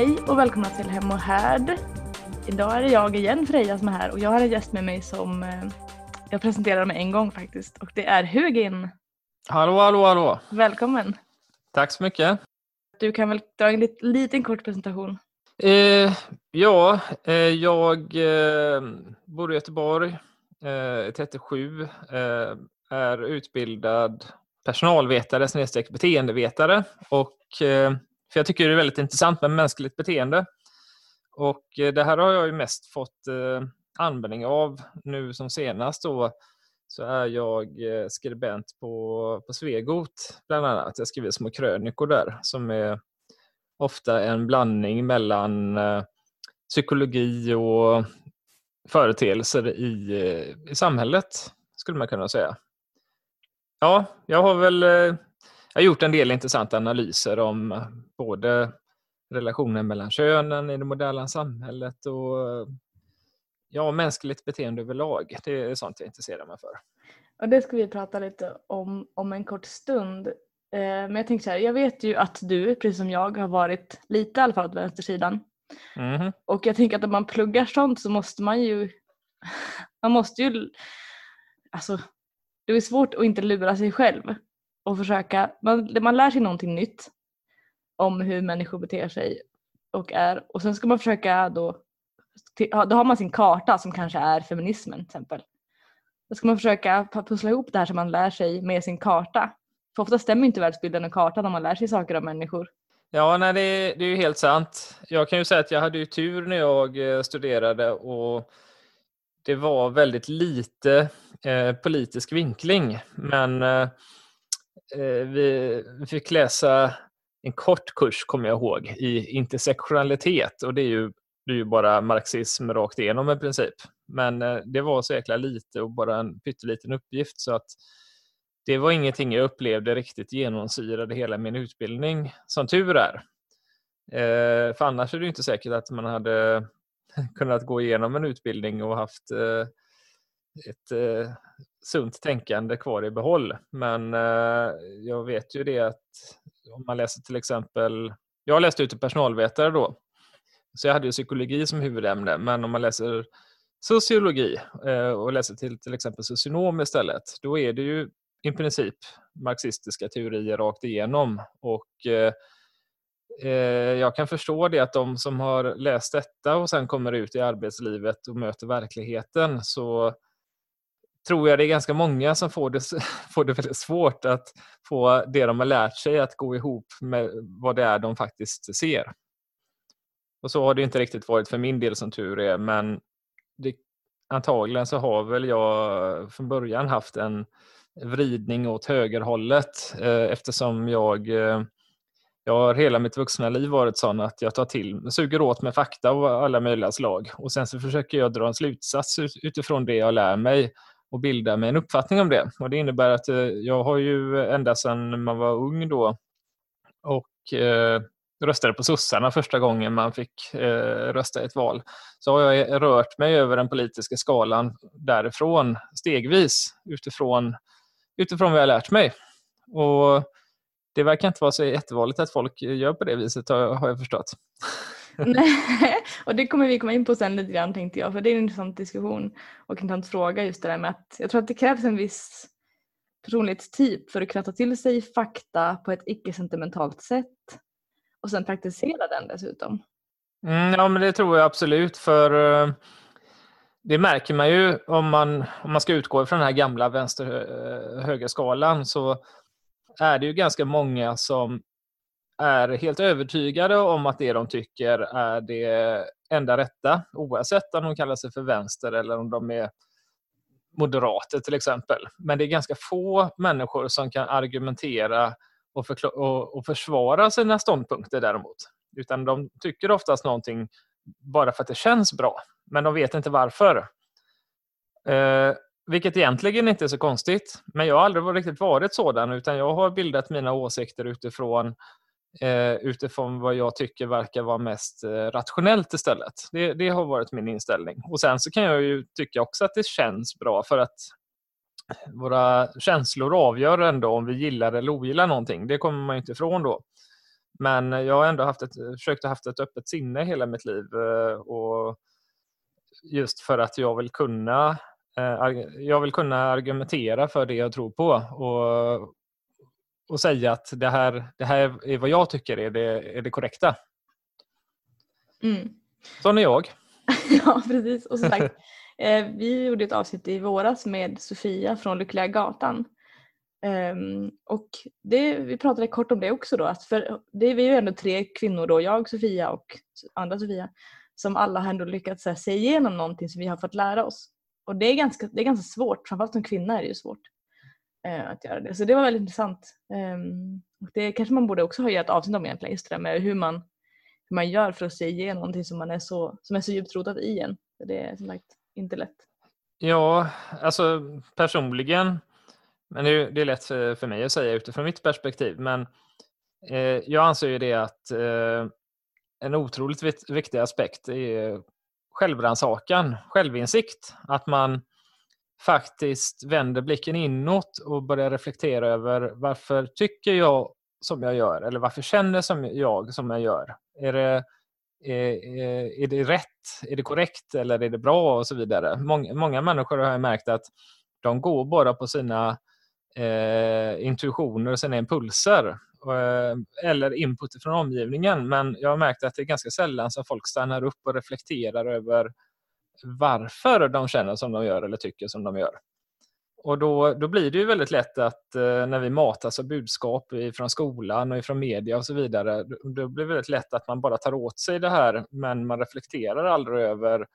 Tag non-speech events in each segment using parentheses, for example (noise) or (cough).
Hej och välkomna till Hem och Härd. Idag är det jag igen Freja som är här och jag har en gäst med mig som eh, jag presenterar med en gång faktiskt och det är Hugin. Hallå, hallå, hallå. Välkommen. Tack så mycket. Du kan väl dra en lit, liten kort presentation? Eh, ja, eh, jag eh, bor i Göteborg, är 37, eh, är utbildad personalvetare snedstreck beteendevetare och eh, för jag tycker det är väldigt intressant med mänskligt beteende. Och eh, det här har jag ju mest fått eh, användning av nu som senast då så är jag eh, skribent på, på Svegot bland annat. Jag skriver små krönikor där som är ofta en blandning mellan psykologi och företeelser i, i samhället, skulle man kunna säga. Ja, jag har väl jag har gjort en del intressanta analyser om både relationen mellan könen i det moderna samhället och ja, mänskligt beteende överlag. Det är sånt jag intresserar mig för. Och det ska vi prata lite om om en kort stund. Men jag tänkte så här, jag vet ju att du, precis som jag, har varit lite i alla fall åt vänstersidan. Mm. Och jag tänker att om man pluggar sånt så måste man ju, (laughs) man måste ju, alltså det är svårt att inte lura sig själv och försöka, man, man lär sig någonting nytt om hur människor beter sig och är och sen ska man försöka då, då har man sin karta som kanske är feminismen till exempel. Då ska man försöka pussla ihop det här som man lär sig med sin karta. För ofta stämmer inte världsbilden och kartan om man lär sig saker om människor. Ja, nej, det, det är ju helt sant. Jag kan ju säga att jag hade ju tur när jag eh, studerade och det var väldigt lite eh, politisk vinkling. Men eh, vi, vi fick läsa en kort kurs, kommer jag ihåg, i intersektionalitet. Och det är ju, det är ju bara marxism rakt igenom i princip. Men eh, det var så jäkla lite och bara en pytteliten uppgift. så att det var ingenting jag upplevde riktigt genomsyrade hela min utbildning, som tur är. Eh, för annars är det inte säkert att man hade kunnat gå igenom en utbildning och haft eh, ett eh, sunt tänkande kvar i behåll. Men eh, jag vet ju det att om man läser till exempel, jag läste ut till personalvetare då, så jag hade ju psykologi som huvudämne, men om man läser sociologi eh, och läser till till exempel socionom istället, då är det ju i princip marxistiska teorier rakt igenom. Och eh, eh, jag kan förstå det att de som har läst detta och sen kommer ut i arbetslivet och möter verkligheten så tror jag det är ganska många som får det, (laughs) får det väldigt svårt att få det de har lärt sig att gå ihop med vad det är de faktiskt ser. Och så har det inte riktigt varit för min del som tur är, men det, antagligen så har väl jag från början haft en vridning åt högerhållet eh, eftersom jag eh, jag har hela mitt vuxna liv varit sån att jag tar till, suger åt mig fakta av alla möjliga slag och sen så försöker jag dra en slutsats utifrån det jag lär mig och bilda mig en uppfattning om det. Och det innebär att eh, jag har ju ända sedan man var ung då och eh, röstade på sossarna första gången man fick eh, rösta i ett val, så har jag rört mig över den politiska skalan därifrån stegvis utifrån utifrån vad jag lärt mig. Och det verkar inte vara så jättevanligt att folk gör på det viset har jag förstått. (laughs) Nej, och det kommer vi komma in på sen lite grann tänkte jag, för det är en intressant diskussion och en intressant fråga just det där med att jag tror att det krävs en viss personlighetstyp för att kunna ta till sig fakta på ett icke-sentimentalt sätt och sen praktisera den dessutom. Mm, ja, men det tror jag absolut, för eh, det märker man ju om man, om man ska utgå från den här gamla vänster-högerskalan eh, så är det ju ganska många som är helt övertygade om att det de tycker är det enda rätta oavsett om de kallar sig för vänster eller om de är moderater till exempel. Men det är ganska få människor som kan argumentera och, och, och försvara sina ståndpunkter däremot. Utan de tycker oftast någonting bara för att det känns bra men de vet inte varför. Eh, vilket egentligen inte är så konstigt, men jag har aldrig riktigt varit sådan, utan jag har bildat mina åsikter utifrån Eh, utifrån vad jag tycker verkar vara mest eh, rationellt istället. Det, det, har varit min inställning. Och sen så kan jag ju tycka också att det känns bra för att våra känslor avgör ändå om vi gillar eller ogillar någonting. Det kommer man inte ifrån då. Men jag har ändå haft ett, försökt ha haft ett öppet sinne hela mitt liv eh, och just för att jag vill kunna eh, jag vill kunna argumentera för det jag tror på och, och säga att det här, det här är vad jag tycker är det, är det korrekta. Mm. Sån är jag. (laughs) ja, precis. Och som sagt, (laughs) eh, vi gjorde ett avsnitt i våras med Sofia från Lyckliga Gatan. Um, och det, vi pratade kort om det också då, att för det, vi är ju ändå tre kvinnor då, jag, Sofia och andra Sofia, som alla har ändå lyckats här, se igenom någonting som vi har fått lära oss. Och det är ganska, det är ganska svårt, framförallt som kvinna är det ju svårt Eh, att göra det. Så det var väldigt intressant. Ehm, och det kanske man borde också ha ett avsnitt om egentligen, just det där med hur man, hur man gör för att se igenom någonting som, man är så, som är så djupt rotat i en. det är som sagt inte lätt. Ja, alltså personligen men det är, det är lätt för, för mig att säga utifrån mitt perspektiv. Men eh, jag anser ju det att eh, en otroligt viktig aspekt är självrannsakan, självinsikt. Att man faktiskt vänder blicken inåt och börjar reflektera över varför tycker jag som jag gör? Eller varför känner som jag som jag gör? Är det, är, är det rätt? Är det korrekt? Eller är det bra? Och så vidare. Många, många människor har jag märkt att de går bara på sina eh, intuitioner och sina impulser eh, eller input från omgivningen. Men jag har märkt att det är ganska sällan som folk stannar upp och reflekterar över varför de känner som de gör eller tycker som de gör. Och då, då blir det ju väldigt lätt att eh, när vi matas av budskap från skolan och från media och så vidare, då blir det väldigt lätt att man bara tar åt sig det här men man reflekterar aldrig över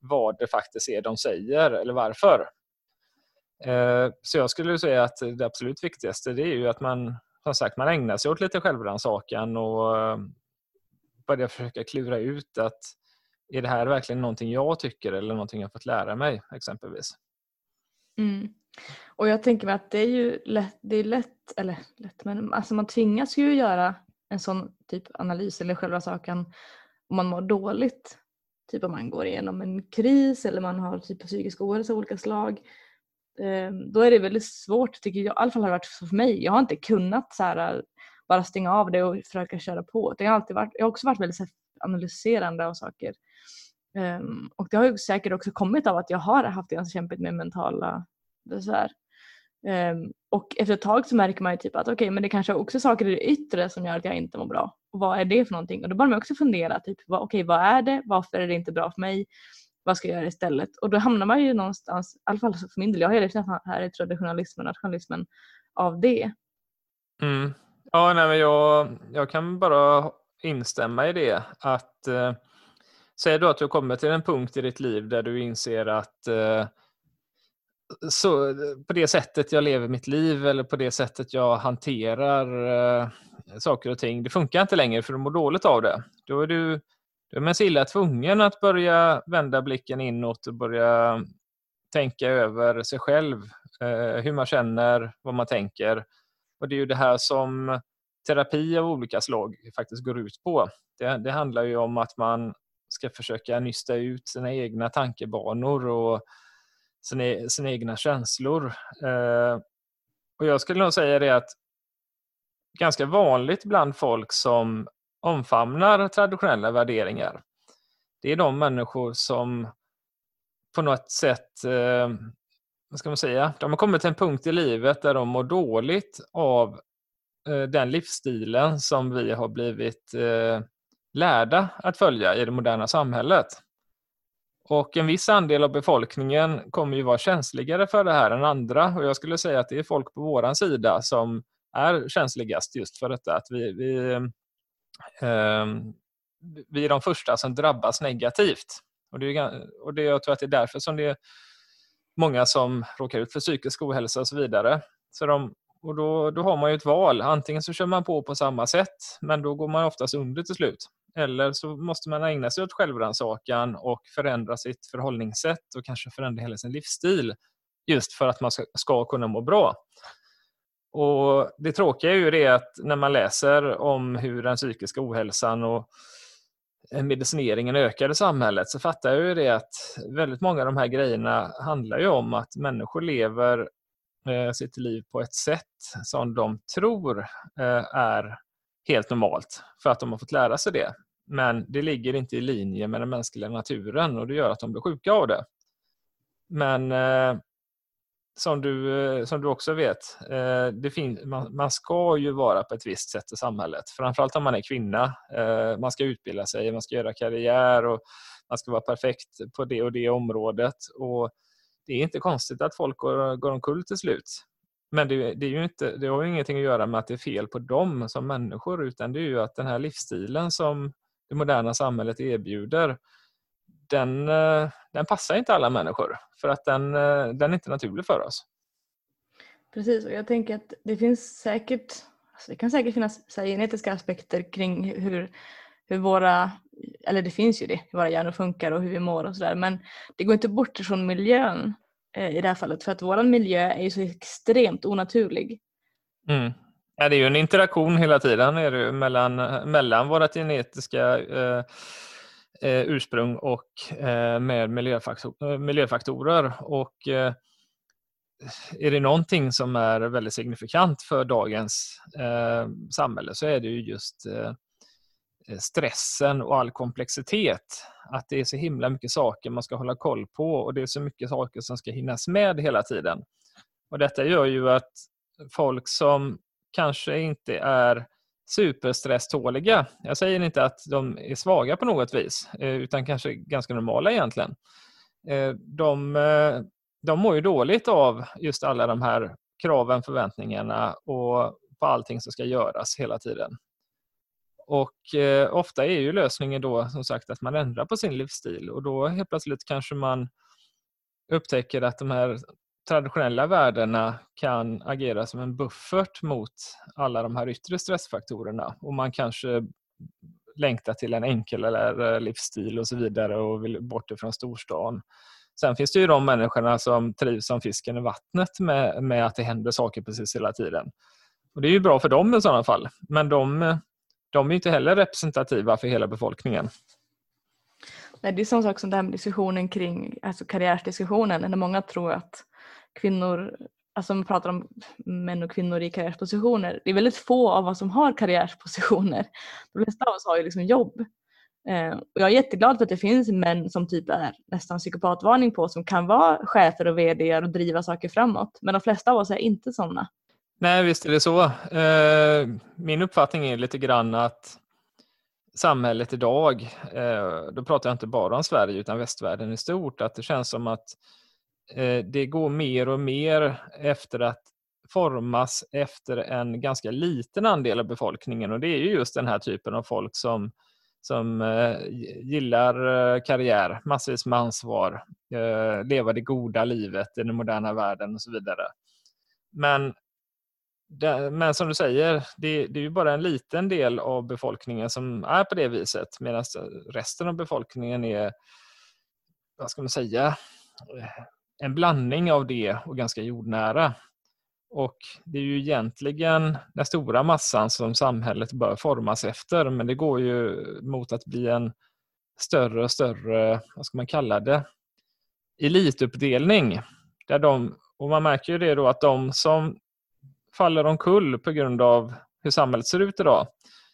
vad det faktiskt är de säger eller varför. Eh, så jag skulle säga att det absolut viktigaste det är ju att man, som sagt, man ägnar sig åt lite självrannsakan och eh, börjar försöka klura ut att är det här verkligen någonting jag tycker eller någonting jag fått lära mig exempelvis. Mm. Och jag tänker mig att det är ju lätt, det är lätt, eller lätt, men alltså man tvingas ju göra en sån typ analys eller själva saken om man mår dåligt. Typ om man går igenom en kris eller man har typ psykisk ohälsa av olika slag. Ehm, då är det väldigt svårt tycker jag, i alla fall har det varit så för mig. Jag har inte kunnat så här, bara stänga av det och försöka köra på. Det har alltid varit, jag har också varit väldigt analyserande av saker. Um, och det har ju säkert också kommit av att jag har haft ganska kämpigt med mentala besvär. Um, och efter ett tag så märker man ju typ att okej okay, men det kanske också är saker i det yttre som gör att jag inte mår bra. Och vad är det för någonting? Och då börjar man också fundera typ okej okay, vad är det? Varför är det inte bra för mig? vad ska jag göra istället? Och då hamnar man ju någonstans, i alla fall för min del, jag har ju liksom här i traditionalismen, och nationalismen av det. Mm. Ja, nej, men jag, jag kan bara instämma i det. Att eh, Säg då att du kommer till en punkt i ditt liv där du inser att eh, så, på det sättet jag lever mitt liv eller på det sättet jag hanterar eh, saker och ting, det funkar inte längre för du mår dåligt av det. Då är du du är man så illa tvungen att börja vända blicken inåt och börja tänka över sig själv, eh, hur man känner, vad man tänker. Och Det är ju det här som terapi av olika slag faktiskt går ut på. Det, det handlar ju om att man ska försöka nysta ut sina egna tankebanor och sina, sina egna känslor. Eh, och Jag skulle nog säga det att ganska vanligt bland folk som omfamnar traditionella värderingar. Det är de människor som på något sätt, eh, vad ska man säga, de har kommit till en punkt i livet där de mår dåligt av Eh, den livsstilen som vi har blivit eh, lärda att följa i det moderna samhället. Och en viss andel av befolkningen kommer ju vara känsligare för det här än andra och jag skulle säga att det är folk på våran sida som är känsligast just för detta. Att vi, vi eh, vi är de första som drabbas negativt. Och, det är, och det, jag tror att det är därför som det är många som råkar ut för psykisk ohälsa och så vidare. Så de, och då, då har man ju ett val. Antingen så kör man på på samma sätt, men då går man oftast under till slut. Eller så måste man ägna sig åt självrannsakan och förändra sitt förhållningssätt och kanske förändra hela sin livsstil just för att man ska, ska kunna må bra. Och Det tråkiga är ju det att när man läser om hur den psykiska ohälsan och eh, medicineringen ökar i samhället så fattar jag ju det att väldigt många av de här grejerna handlar ju om att människor lever Eh, sitt liv på ett sätt som de tror eh, är helt normalt för att de har fått lära sig det. Men det ligger inte i linje med den mänskliga naturen och det gör att de blir sjuka av det. Men eh, som, du, eh, som du också vet, eh, det finns, man, man, ska ju vara på ett visst sätt i samhället. Framförallt om man är kvinna. Eh, man ska utbilda sig, man ska göra karriär och man ska vara perfekt på det och det området. Och det är inte konstigt att folk går, går omkull till slut. Men det, det, är ju inte, det har ju ingenting att göra med att det är fel på dem som människor utan det är ju att den här livsstilen som det moderna samhället erbjuder den, eh, den passar inte alla människor för att den, eh, den är inte naturlig för oss. Precis, och jag tänker att det finns säkert, alltså det kan säkert finnas så genetiska aspekter kring hur, hur våra, eller det finns ju det, hur våra hjärnor funkar och hur vi mår och sådär men det går inte bort från miljön eh, i det här fallet för att vår miljö är ju så extremt onaturlig. Mm. Ja, det är ju en interaktion hela tiden är det mellan, mellan våra genetiska eh, eh ursprung och eh, med miljöfaktor, miljöfaktorer. Och eh, är det någonting som är väldigt signifikant för dagens eh, samhälle så är det ju just eh, Eh, stressen och all komplexitet. Att det är så himla mycket saker man ska hålla koll på och det är så mycket saker som ska hinnas med hela tiden. Och Detta gör ju att folk som kanske inte är superstresståliga. Jag säger inte att de är svaga på något vis, eh, utan kanske ganska normala egentligen. Eh, de, de mår ju dåligt av just alla de här kraven, förväntningarna och på allting som ska göras hela tiden. Och eh, ofta är ju lösningen då som sagt att man ändrar på sin livsstil och då helt plötsligt kanske man upptäcker att de här traditionella värdena kan agera som en buffert mot alla de här yttre stressfaktorerna och man kanske längtar till en enklare livsstil och så vidare och vill bort ifrån storstan. Sen finns det ju de människorna som trivs som fisken i vattnet med, med att det händer saker precis hela tiden. Och Det är ju bra för dem i sådana fall, men de, de är inte heller representativa för hela befolkningen. Nej, det är samma sak som den här diskussionen kring alltså karriärsdiskussionen, när många tror att kvinnor, alltså man pratar om män och kvinnor i karriärspositioner. Det är väldigt få av oss som har karriärspositioner. De flesta av oss har ju liksom jobb. Eh, och jag är jätteglad för att det finns män som typ är nästan psykopatvarning på som kan vara chefer och vd och driva saker framåt. Men de flesta av oss är inte sådana. Nej, visst är det så. Eh, min uppfattning är lite grann att samhället idag, eh, då pratar jag inte bara om Sverige utan västvärlden i stort, att det känns som att eh, det går mer och mer efter att formas efter en ganska liten andel av befolkningen och det är ju just den här typen av folk som, som gillar karriär, massvis med ansvar, leva det goda livet i den moderna världen och så vidare. Men, men som du säger, det, det är ju bara en liten del av befolkningen som är på det viset medan resten av befolkningen är, vad ska man säga, eh, en blandning av det och ganska jordnära. Och det är ju egentligen den stora massan som samhället bör formas efter, men det går ju mot att bli en större och större, vad ska man kalla det, elituppdelning. Där de, och man märker ju det då att de som faller omkull på grund av hur samhället ser ut idag,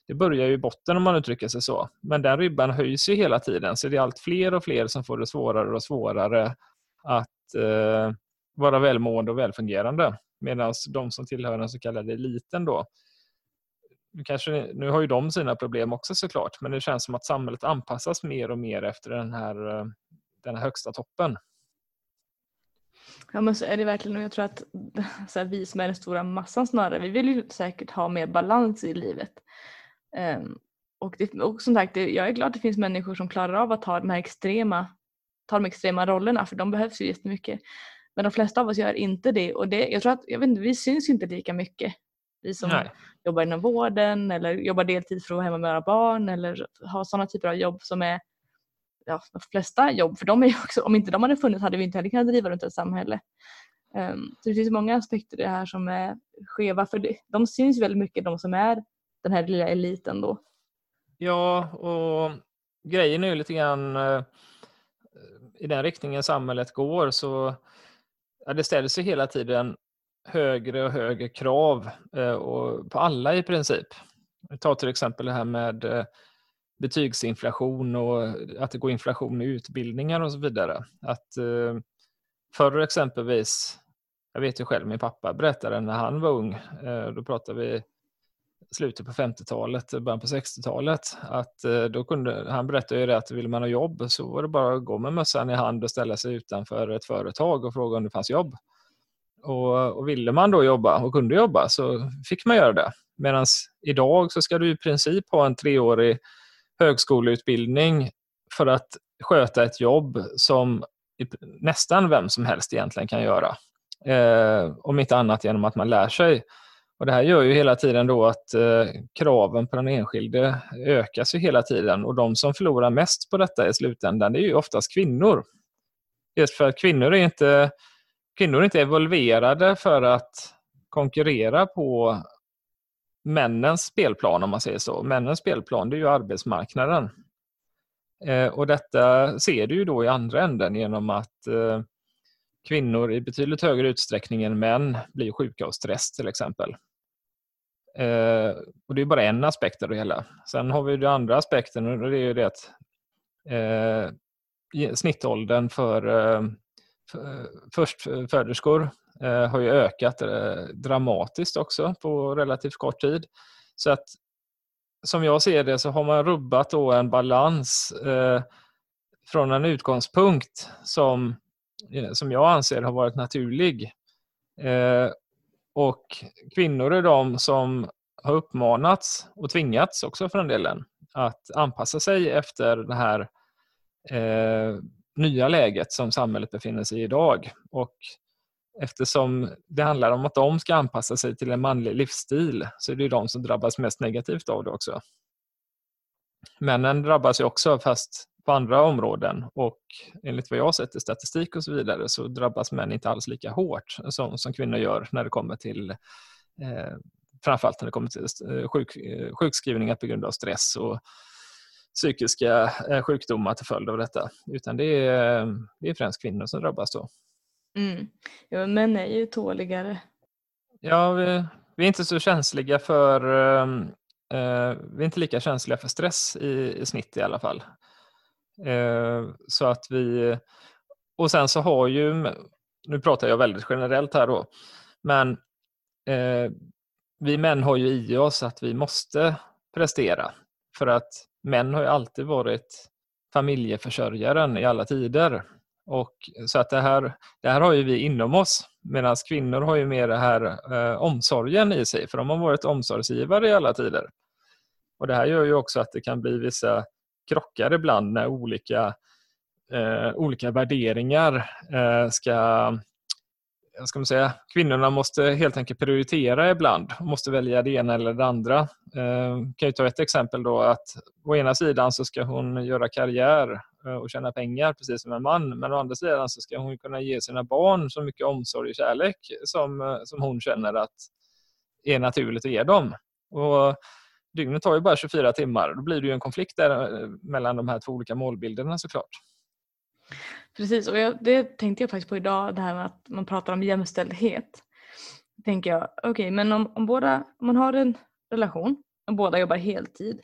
det börjar ju i botten om man uttrycker sig så. Men den ribban höjs ju hela tiden, så det är allt fler och fler som får det svårare och svårare att eh, vara välmående och välfungerande. Medan de som tillhör den så kallade eliten då, kanske, nu har ju de sina problem också såklart, men det känns som att samhället anpassas mer och mer efter den här, eh, den här högsta toppen. Ja men så är det verkligen och jag tror att (laughs) så här, vi som är den stora massan snarare, vi vill ju säkert ha mer balans i livet. Um, och, det, och som sagt, jag är glad att det finns människor som klarar av att ha de här extrema ta de extrema rollerna för de behövs ju jättemycket. Men de flesta av oss gör inte det och det, jag tror att, jag vet inte, vi syns inte lika mycket. Vi som Nej. jobbar inom vården eller jobbar deltid för att vara hemma med våra barn eller har sådana typer av jobb som är ja, de flesta jobb, för de är ju också, om inte de hade funnits hade vi inte heller kunnat driva runt ett samhälle. Um, så det finns många aspekter i det här som är skeva för det, de syns väldigt mycket de som är den här lilla eliten då. Ja, och grejen är ju lite grann eh, i den riktningen samhället går så ja, det ställs ju hela tiden högre och högre krav eh, och på alla i princip. Ta till exempel det här med eh, betygsinflation och att det går inflation i utbildningar och så vidare. Att eh, förr exempelvis, jag vet ju själv, min pappa berättade när han var ung, eh, då pratar vi slutet på 50-talet, början på 60-talet, att eh, då kunde, han berättade ju det att vill man ha jobb så var det bara att gå med mössan i hand och ställa sig utanför ett företag och fråga om det fanns jobb. Och, och ville man då jobba och kunde jobba så fick man göra det. Medan idag så ska du i princip ha en treårig högskoleutbildning för att sköta ett jobb som nästan vem som helst egentligen kan göra. Eh, om inte annat genom att man lär sig. Och Det här gör ju hela tiden då att eh, kraven på den enskilde ökas ju hela tiden och de som förlorar mest på detta i slutändan det är ju oftast kvinnor. Just för att kvinnor är inte, kvinnor är inte evolverade för att konkurrera på männens spelplan om man säger så. Männens spelplan det är ju arbetsmarknaden. Eh, och detta ser du ju då i andra änden genom att eh, kvinnor i betydligt högre utsträckning än män blir sjuka av stress till exempel. Eh, och Det är bara en aspekt av det hela. Sen har vi den andra aspekten och det är ju det att snittåldern för, förstföderskor Eh, har ju ökat eh, dramatiskt också på relativt kort tid. Så att som jag ser det så har man rubbat då en balans eh, från en utgångspunkt som, som jag anser har varit naturlig. Eh, och kvinnor är de som har uppmanats och tvingats också för den delen att anpassa sig efter det här eh, nya läget som samhället befinner sig i idag. Och eftersom det handlar om att de ska anpassa sig till en manlig livsstil så är det de som drabbas mest negativt av det också. Männen drabbas ju också fast på andra områden och enligt vad jag sett i statistik och så vidare så drabbas män inte alls lika hårt som, som kvinnor gör när det kommer till eh, framförallt när det kommer till eh, sjuk, eh, sjukskrivningar på grund av stress och psykiska eh, sjukdomar till följd av detta. Utan det är, det är främst kvinnor som drabbas då. Mm. Ja, män är ju tåligare. Ja, vi, vi är inte så känsliga för um, uh, vi är inte lika känsliga för stress i, i snitt i alla fall. Uh, så att vi och sen så har ju, nu pratar jag väldigt generellt här då, men uh, vi män har ju i oss att vi måste prestera. För att män har ju alltid varit familjeförsörjaren i alla tider. Och, så att det här, det här har ju vi inom oss, medan kvinnor har ju mer det här eh, omsorgen i sig, för de har varit omsorgsgivare i alla tider. Och Det här gör ju också att det kan bli vissa krockar ibland när olika, eh, olika värderingar eh, ska ska man säga, kvinnorna måste helt enkelt prioritera ibland och måste välja det ena eller det andra. Eh, kan ju ta ett exempel då att å ena sidan så ska hon göra karriär Eh, och tjäna pengar precis som en man men å andra sidan så ska hon kunna ge sina barn så mycket omsorg och kärlek som, eh, som hon känner att är naturligt att ge dem. Och dygnet tar ju bara 24 timmar. Då blir det ju en konflikt där eh, mellan de här två olika målbilderna såklart. Precis, och jag, det tänkte jag faktiskt på idag, det här med att man pratar om jämställdhet. tänker jag, okej okay, men om, om, båda, om man har en relation och båda jobbar heltid,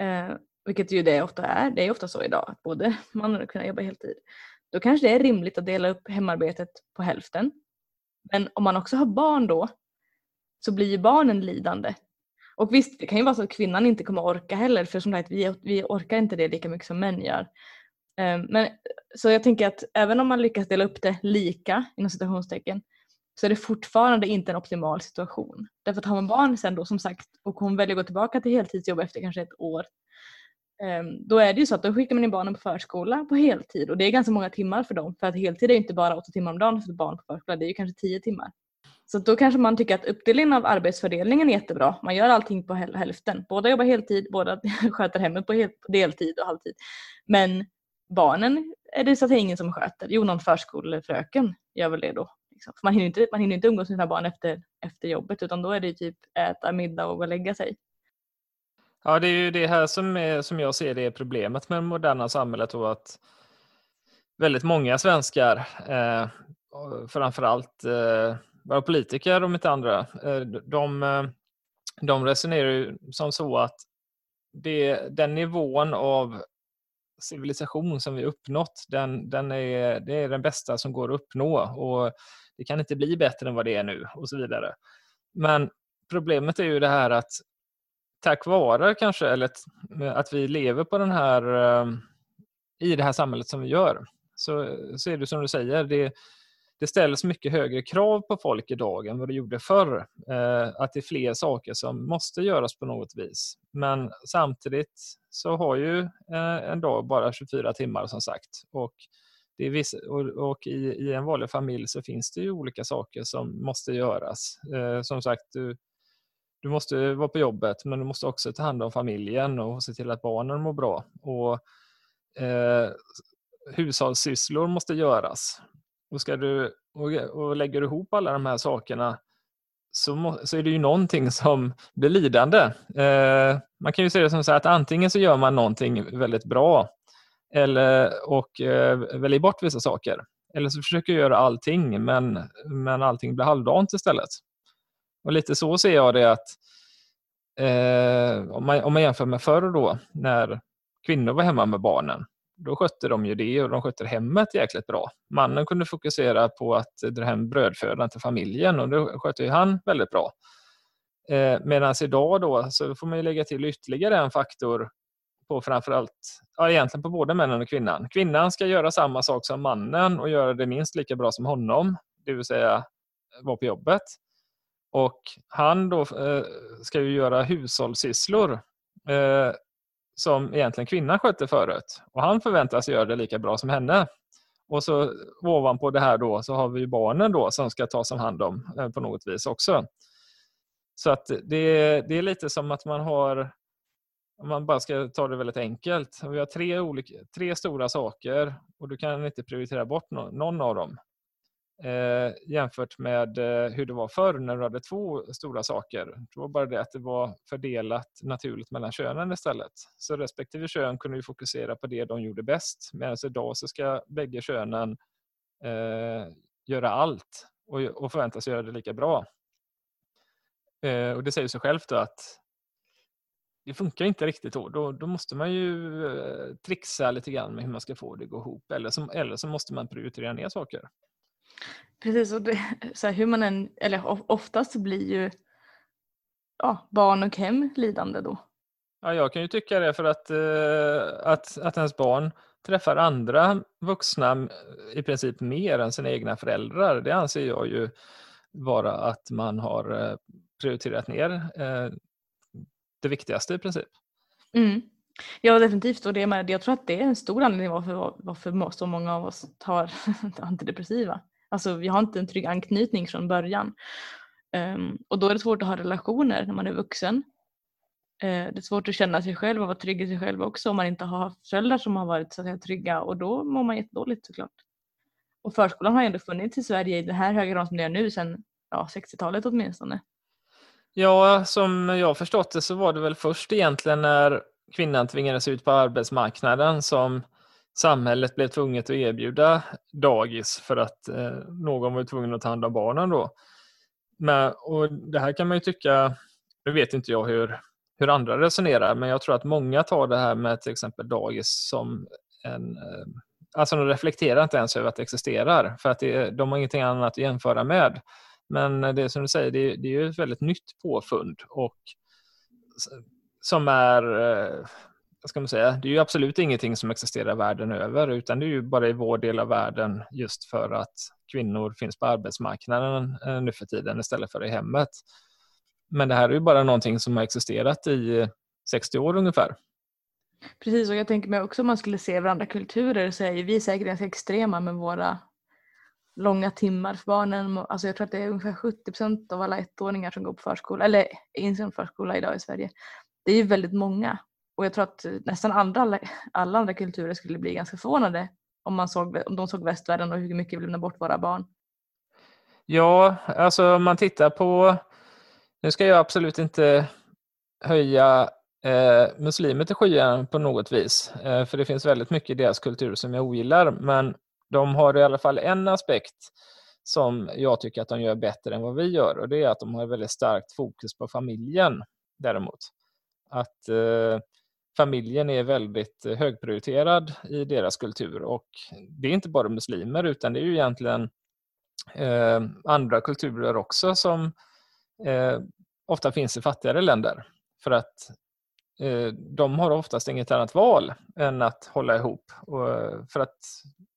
eh, vilket ju det ofta är, det är ofta så idag att både (laughs) mannen och kvinnan jobbar heltid, då kanske det är rimligt att dela upp hemarbetet på hälften. Men om man också har barn då så blir ju barnen lidande. Och visst, det kan ju vara så att kvinnan inte kommer orka heller för som sagt vi, vi orkar inte det lika mycket som män gör. Ehm, men, så jag tänker att även om man lyckas dela upp det lika inom citationstecken så är det fortfarande inte en optimal situation. Därför att har man barn sen då som sagt och hon väljer att gå tillbaka till heltidsjobb efter kanske ett år Ehm, då är det ju så att då skickar man in barnen på förskola på heltid och det är ganska många timmar för dem för att heltid är ju inte bara åtta timmar om dagen för ett barn på förskola, det är ju kanske tio timmar. Så då kanske man tycker att uppdelningen av arbetsfördelningen är jättebra. Man gör allting på hälften. Båda jobbar heltid, båda (laughs) sköter hemmet på, deltid och halvtid. Men barnen är det så att det är ingen som sköter. Jo, någon förskolefröken gör väl det då. Liksom. Man, hinner inte, man hinner inte umgås med sina barn efter, efter jobbet utan då är det typ äta middag och gå och lägga sig. Ja, det är ju det här som, är, som jag ser det är problemet med det moderna samhället och att väldigt många svenskar, eh, framförallt eh, våra politiker om inte andra, eh, de, eh, de resonerar ju som så att det, den nivån av civilisation som vi uppnått, den, den är, det är den bästa som går att uppnå och det kan inte bli bättre än vad det är nu och så vidare. Men problemet är ju det här att tack vare kanske, eller att vi lever på den här, eh, i det här samhället som vi gör, så, så är det som du säger, det, det ställs mycket högre krav på folk idag än vad det gjorde förr. Eh, att det är fler saker som måste göras på något vis. Men samtidigt så har ju eh, en dag bara 24 timmar som sagt. Och, det är viss, och, och i, i, en vanlig familj så finns det ju olika saker som måste göras. Som sagt, du, du måste vara på jobbet men du måste också ta hand om familjen och se till att barnen mår bra. Och, eh, hushållssysslor måste göras. Och, ska du, och, och lägger du ihop alla de här sakerna så, må, så är det ju någonting som blir lidande. Eh, man kan ju se det som så att antingen så gör man någonting väldigt bra eller, och eh, väljer bort vissa saker. Eller så försöker jag göra allting men, men allting blir halvdant istället. Och lite så ser jag det att eh, om, man, om man jämför med förr då när kvinnor var hemma med barnen då skötte de ju det och de skötte hemmet jäkligt bra. Mannen kunde fokusera på att dra hem brödfödan till familjen och det skötte ju han väldigt bra. Eh, Medan idag då så får man ju lägga till ytterligare en faktor på framförallt, ja egentligen på både männen och kvinnan. Kvinnan ska göra samma sak som mannen och göra det minst lika bra som honom, det vill säga vara på jobbet. Och han då eh, ska ju göra hushållssysslor eh, som egentligen kvinnan skötte förut. Och han förväntas göra det lika bra som henne. Och så ovanpå det här då så har vi barnen då som ska tas om hand om eh, på något vis också. Så att det, det är lite som att man har, om man bara ska ta det väldigt enkelt, vi har tre, olika, tre stora saker och du kan inte prioritera bort någon, någon av dem eh, jämfört med eh, hur det var förr när du hade två stora saker. Det var bara det att det var fördelat naturligt mellan könen istället. Så respektive kön kunde ju fokusera på det de gjorde bäst medan idag så ska bägge könen eh, göra allt och, och förväntas göra det lika bra. Eh, och Det säger sig självt att det funkar inte riktigt då. då. Då måste man ju eh, trixa lite grann med hur man ska få det att gå ihop eller så, eller så måste man prioritera ner saker. Precis, och det, så här, hur man än, eller oftast blir ju ja, barn och hem lidande då. Ja, jag kan ju tycka det för att, eh, att, att ens barn träffar andra vuxna i princip mer än sina egna föräldrar. Det anser jag ju vara att man har eh, prioriterat ner eh, det viktigaste i princip. Mm. Ja definitivt och det med, jag tror att det är en stor anledning varför, varför så många av oss tar (laughs) antidepressiva. Alltså vi har inte en trygg anknytning från början. Um, och då är det svårt att ha relationer när man är vuxen. Uh, det är svårt att känna sig själv och vara trygg i sig själv också om man inte har föräldrar som har varit så att säga, trygga och då mår man jättedåligt såklart. Och förskolan har ju ändå funnits i Sverige i den här höga grad som det är nu sedan ja, 60-talet åtminstone. Ja, som jag förstått det så var det väl först egentligen när kvinnan tvingades ut på arbetsmarknaden som samhället blev tvunget att erbjuda dagis för att eh, någon var tvungen att ta hand om barnen då. Men, och det här kan man ju tycka, nu vet inte jag hur, hur andra resonerar, men jag tror att många tar det här med till exempel dagis som en eh, Alltså de reflekterar inte ens över att det existerar för att det, de har ingenting annat att jämföra med. Men det är som du säger, det, det är ju ett väldigt nytt påfund och som är eh, ska man säga, det är ju absolut ingenting som existerar världen över utan det är ju bara i vår del av världen just för att kvinnor finns på arbetsmarknaden eh, nu för tiden istället för i hemmet. Men det här är ju bara någonting som har existerat i 60 år ungefär. Precis och jag tänker mig också om man skulle se varandra kulturer så är ju vi säkert ganska extrema med våra långa timmar för barnen. Alltså jag tror att det är ungefär 70 procent av alla ettåringar som går på förskola, eller inser förskola idag i Sverige. Det är ju väldigt många och jag tror att eh, nästan andra, alla andra kulturer skulle bli ganska förvånade om, man såg, om de såg västvärlden och hur mycket vi lämnar bort våra barn. Ja, alltså om man tittar på, nu ska jag absolut inte höja eh, muslimer till skyarna på något vis, eh, för det finns väldigt mycket i deras kultur som jag ogillar, men de har i alla fall en aspekt som jag tycker att de gör bättre än vad vi gör och det är att de har väldigt starkt fokus på familjen däremot. Att eh, familjen är väldigt eh, högprioriterad i deras kultur och det är inte bara muslimer utan det är ju egentligen eh, andra kulturer också som eh, ofta finns i fattigare länder. För att eh, de har oftast inget annat val än att hålla ihop. Och, för att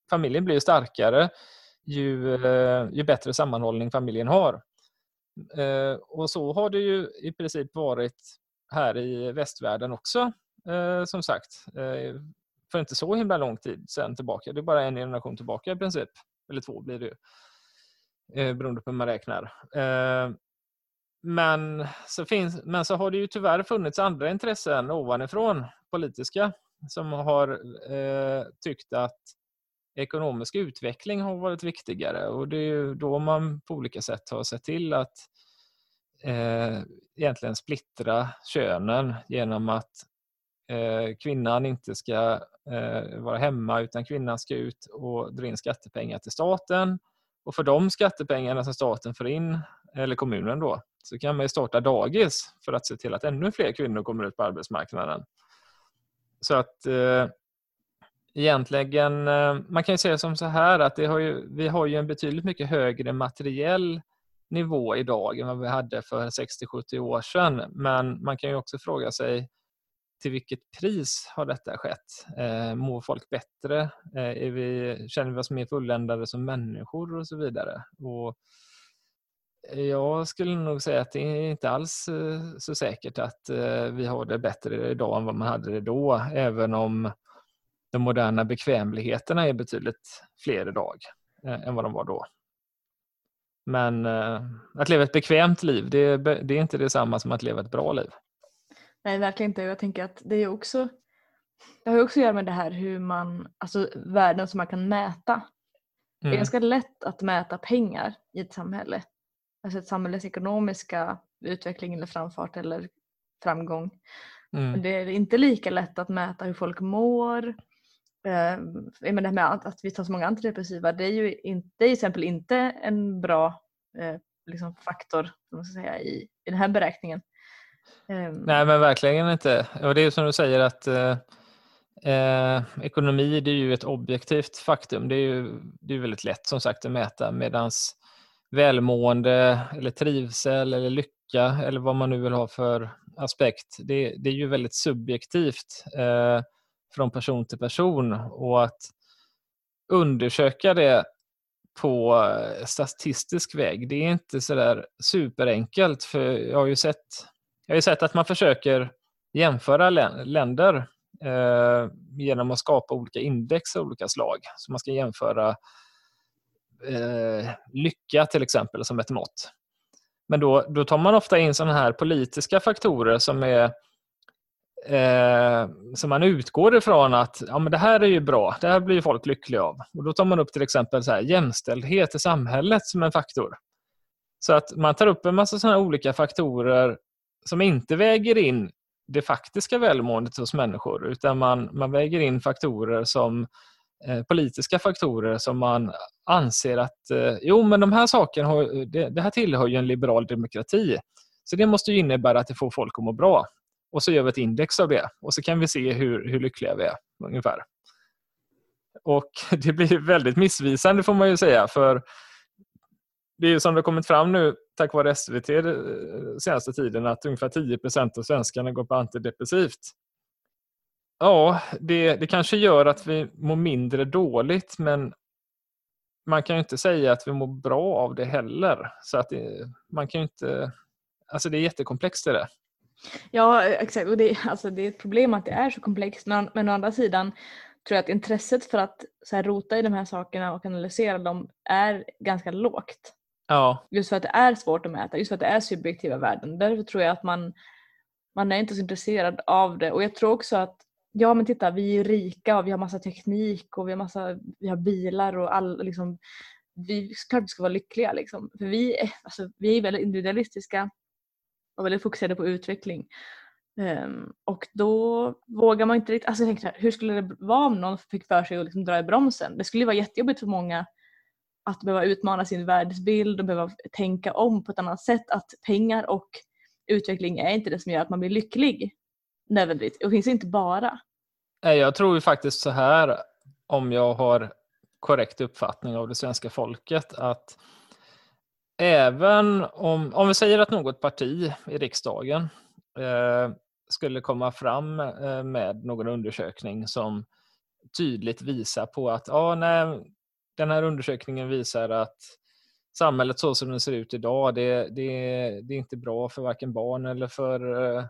familjen blir starkare ju, eh, ju bättre sammanhållning familjen har. Eh, och så har det ju i princip varit här i västvärlden också, Eh, som sagt. Eh, för inte så himla lång tid sedan tillbaka. Det är bara en generation tillbaka i princip. Eller två blir det ju. Eh, beroende på hur man räknar. Men så, finns, men så har det ju tyvärr funnits andra intressen ovanifrån, politiska, som har eh, tyckt att ekonomisk utveckling har varit viktigare och det är då man på olika sätt har sett till att eh, egentligen splittra könen genom att eh, kvinnan inte ska eh, vara hemma utan kvinnan ska ut och dra in skattepengar till staten. Och för de skattepengarna som staten får in, eller kommunen då, så kan man starta dagis för att se till att ännu fler kvinnor kommer ut på arbetsmarknaden. Så att eh, egentligen, eh, man kan ju säga som så här att har ju, vi har ju en betydligt mycket högre materiell nivå idag än vad vi hade för 60-70 år sedan. Men man kan ju också fråga sig till vilket pris har detta skett? Eh, mår folk bättre? Eh, är vi, känner vi oss mer fulländade som människor och så vidare? Och eh, jag skulle nog säga att det är inte alls eh, så säkert att eh, vi har det bättre idag än vad man hade det då, även om de moderna bekvämligheterna är betydligt fler idag än vad de var då. Men att leva ett bekvämt liv, det är, det är inte detsamma som att leva ett bra liv. Nej, verkligen inte. Jag tänker att det är också det har också att göra med det här hur man, alltså värden som man kan mäta. Mm. Det är mm. ganska lätt att mäta pengar i ett samhälle alltså ett samhälles ekonomiska utveckling eller framfart eller framgång. Mm. Men det är inte lika lätt att mäta hur folk mår. Eh, men det här med att, att vi tar så många antidepressiva det är ju inte, det är till exempel inte en bra eh, liksom faktor säga, i, i den här beräkningen. Ehm. Nej men verkligen inte. Och det är som du säger att eh, eh, ekonomi det är ju ett objektivt faktum. Det är ju det är väldigt lätt som sagt att mäta medan välmående eller trivsel eller lycka eller vad man nu vill ha för aspekt. Det, det är ju väldigt subjektivt eh, från person till person och att undersöka det på eh, statistisk väg, det är inte sådär superenkelt för jag har ju sett, jag har sett att man försöker jämföra länder eh, genom att skapa olika index av olika slag. Så man ska jämföra eh, lycka till exempel som ett mått. Men då, då tar man ofta in sådana här politiska faktorer som är eh, som man utgår ifrån att ja, men det här är ju bra, det här blir folk lyckliga av. Och Då tar man upp till exempel så här, jämställdhet i samhället som en faktor. Så att man tar upp en massa sådana olika faktorer som inte väger in det faktiska välmåendet hos människor utan man, man väger in faktorer som Eh, politiska faktorer som man anser att eh, jo, men de här sakerna har, det, det här tillhör ju en liberal demokrati. Så det måste ju innebära att det får folk att må bra. Och så gör vi ett index av det och så kan vi se hur, hur lyckliga vi är ungefär. Och (laughs) det blir väldigt missvisande får man ju säga för det är ju som det kommit fram nu tack vare SVT eh, senaste tiden att ungefär 10% av svenskarna går på antidepressivt. Ja, det, det kanske gör att vi mår mindre dåligt men man kan ju inte säga att vi mår bra av det heller. Så att det, man kan inte, alltså det är jättekomplext det där. Ja exakt och det, alltså det är ett problem att det är så komplext men, men å andra sidan tror jag att intresset för att så här, rota i de här sakerna och analysera dem är ganska lågt. Ja. Just för att det är svårt att mäta, just för att det är subjektiva värden. Därför tror jag att man, man är inte så intresserad av det och jag tror också att ja men titta vi är rika och vi har massa teknik och vi har, massa, vi har bilar och all, liksom, vi klart vi ska vara lyckliga liksom. För vi är, alltså, vi är väldigt individualistiska och väldigt fokuserade på utveckling. Um, och då vågar man inte riktigt, alltså jag tänkte här, hur skulle det vara om någon fick för sig att liksom dra i bromsen? Det skulle ju vara jättejobbigt för många att behöva utmana sin världsbild och behöva tänka om på ett annat sätt. Att pengar och utveckling är inte det som gör att man blir lycklig nödvändigtvis. Det finns inte bara. Jag tror ju faktiskt så här, om jag har korrekt uppfattning av det svenska folket, att även om, om vi säger att något parti i riksdagen eh, skulle komma fram eh, med någon undersökning som tydligt visar på att ah, nej, den här undersökningen visar att samhället så som det ser ut idag, det, det, det är inte bra för varken barn eller för, eh,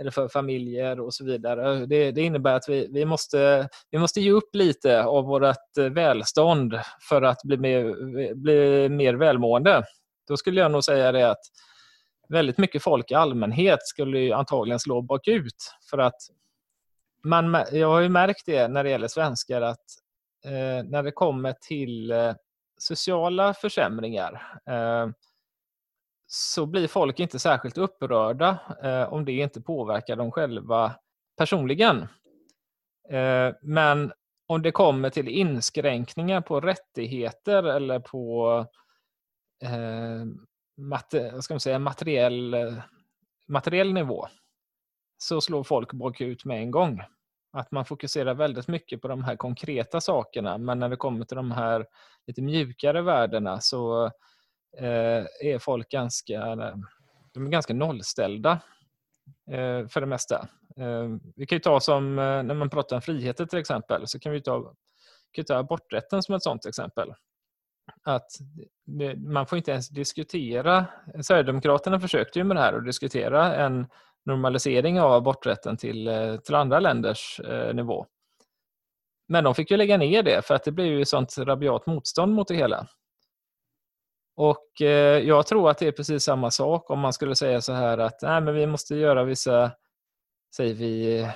eller för familjer och så vidare. Det, det innebär att vi, vi, måste, vi måste ge upp lite av vårt eh, välstånd för att bli mer, bli mer välmående. Då skulle jag nog säga det att väldigt mycket folk i allmänhet skulle antagligen slå bakut. För att man, jag har ju märkt det när det gäller svenskar att Eh, när det kommer till eh, sociala försämringar eh, så blir folk inte särskilt upprörda eh, om det inte påverkar dem själva personligen. Eh, men om det kommer till inskränkningar på rättigheter eller på eh, mat, ska man säga, materiell, materiell nivå så slår folk bakut med en gång. Att man fokuserar väldigt mycket på de här konkreta sakerna men när det kommer till de här lite mjukare värdena så eh, är folk ganska, de är ganska nollställda eh, för det mesta. Eh, vi kan ju ta som eh, när man pratar om friheter till exempel så kan vi ta, kan ta aborträtten som ett sådant exempel att man får inte ens diskutera, Sverigedemokraterna försökte ju med det här att diskutera en normalisering av aborträtten till, eh, till andra länders eh, nivå. Men de fick ju lägga ner det för att det blev ju sånt rabiat motstånd mot det hela. Och eh, jag tror att det är precis samma sak om man skulle säga så här att nej, men vi måste göra vissa, säger vi,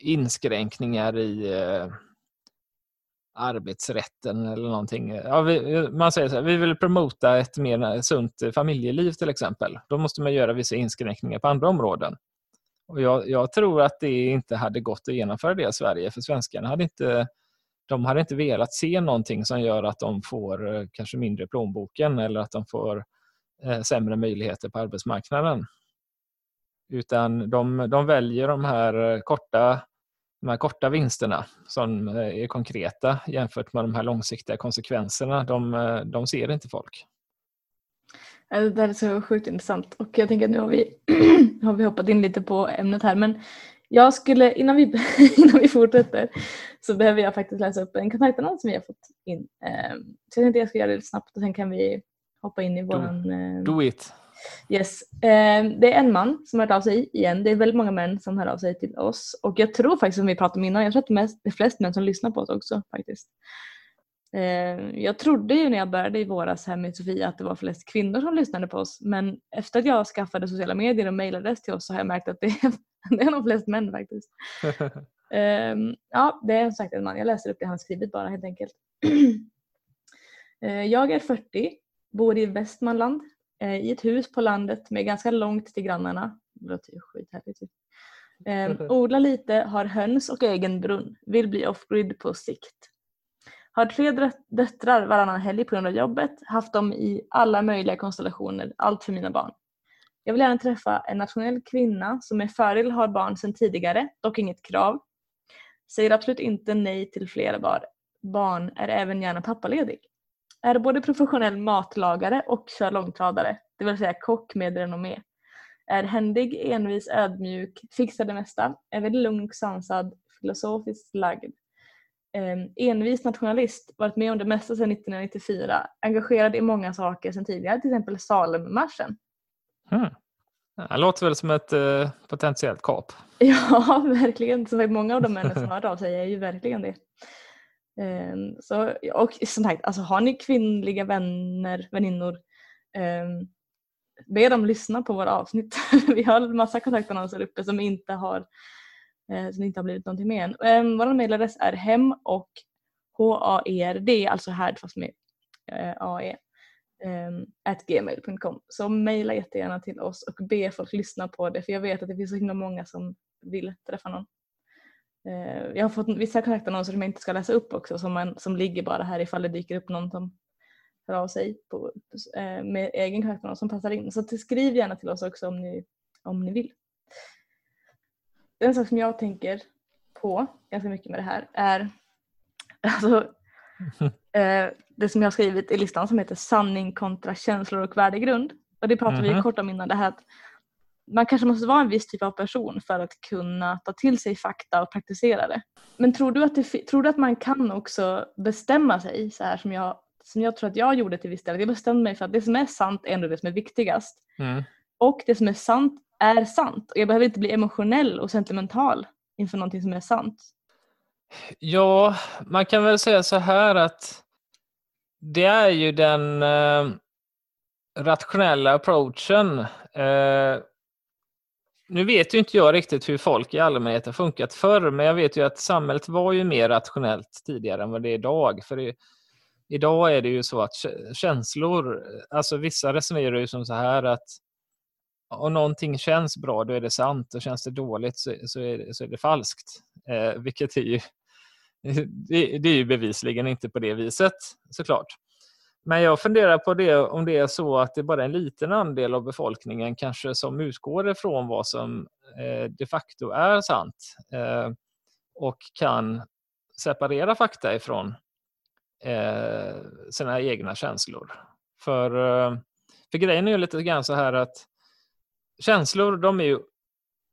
inskränkningar i eh, arbetsrätten eller någonting. Ja, vi, eh, man säger så här, vi vill promota ett mer sunt familjeliv till exempel. Då måste man göra vissa inskränkningar på andra områden. Och jag, jag, tror att det inte hade gått att genomföra det i Sverige, för svenskarna hade inte, de hade inte velat se någonting som gör att de får eh, kanske mindre plånboken eller att de får eh, sämre möjligheter på arbetsmarknaden. Utan de, de väljer de här eh, korta de här korta vinsterna som eh, är konkreta jämfört med de här långsiktiga konsekvenserna, de, eh, de ser inte folk. Det där är så sjukt intressant och jag tänker att nu har vi, (clears throat) har vi hoppat in lite på ämnet här men jag skulle, innan vi, (laughs) innan vi fortsätter så behöver jag faktiskt läsa upp en kontaktannons som vi har fått in. Ehm, så jag tänkte att jag ska göra det lite snabbt och sen kan vi hoppa in i våran... Do, do it! Yes. Eh, det är en man som har hört av sig igen. Det är väldigt många män som hör av sig till oss. Och jag tror faktiskt som vi pratade om innan, jag tror att det är, det är flest män som lyssnar på oss också faktiskt. Eh, jag trodde ju när jag började i våras här med Sofia att det var flest kvinnor som lyssnade på oss. Men efter att jag skaffade sociala medier och mejlades till oss så har jag märkt att det är, (laughs) det är nog flest män faktiskt. (laughs) eh, ja, det är som sagt en man. Jag läser upp det han skrivit bara helt enkelt. (clears throat) Jag är 40, bor i Västmanland, i ett hus på landet med ganska långt till grannarna. Det låter ju skithärligt. Eh, (laughs) odlar lite, har höns och egen brunn. Vill bli off-grid på sikt. Har tre döttrar varannan helg på grund av jobbet. Haft dem i alla möjliga konstellationer. Allt för mina barn. Jag vill gärna träffa en nationell kvinna som med fördel har barn sedan tidigare, dock inget krav. Säger absolut inte nej till flera barn. Är även gärna pappaledig är både professionell matlagare och kör långtradare, det vill säga kock med renommé. Är händig, envis, ödmjuk, fixar det mesta, är väldigt lugn och sansad, filosofiskt lagd. Eh, envis nationalist, varit med om det mesta sedan 1994, engagerad i många saker sedan tidigare, till exempel Salemmarschen. Mm. Det låter väl som ett eh, potentiellt kap. (laughs) Ja, verkligen. Som många av de män som har hört av sig är ju verkligen det. Um, så, och som sagt, alltså, har ni kvinnliga vänner, väninnor, um, be dem lyssna på våra avsnitt. (laughs) vi har massa kontaktannonser uppe som inte har, uh, som inte har blivit någonting med än. Um, vår mejladress är hem och h-a-e-r-d, alltså härd fast med eh, uh, a-e, at gmail.com. Så mejla jättegärna till oss och be folk lyssna på det för jag vet att det finns så himla många som vill träffa någon. Eh, jag har fått vissa kontaktannonser som jag inte ska läsa upp också som, man, som ligger bara här ifall det dyker upp någon som hör av sig på, eh, med egen karaktär som passar in. Så skriv gärna till oss också om ni, om ni vill. En sak som jag tänker på ganska mycket med det här är (laughs) alltså, (laughs) eh, det som jag har skrivit i listan som heter sanning kontra känslor och värdegrund. Och det pratade mm -hmm. vi mhm. kort om innan det här att man kanske måste vara en viss typ av person för att kunna ta till sig fakta och praktisera det. Men tror du att, det, tror du att man kan också bestämma sig så här som jag, som jag tror att jag gjorde till viss del? Jag bestämde mig för att det som är sant är ändå det som är viktigast. Mm. Och det som är sant är sant. Och jag behöver inte bli emotionell och sentimental inför någonting som är sant. Ja, man kan väl säga så här att det är ju den eh, rationella approachen. Eh, nu vet ju inte jag riktigt hur folk i allmänhet har funkat förr, men jag vet ju att samhället var ju mer rationellt tidigare än vad det är idag. För det, idag är det ju så att känslor, alltså vissa resonerar ju som så här att om någonting känns bra, då är det sant och känns det dåligt så, så, är, det, så är det falskt. Eh, vilket är ju, (laughs) det, det, är ju bevisligen inte på det viset såklart. Men jag funderar på det om det är så att det bara är en liten andel av befolkningen kanske som utgår ifrån vad som eh, de facto är sant eh, och kan separera fakta ifrån eh, sina egna känslor. För, för grejen är ju lite grann så här att känslor de är ju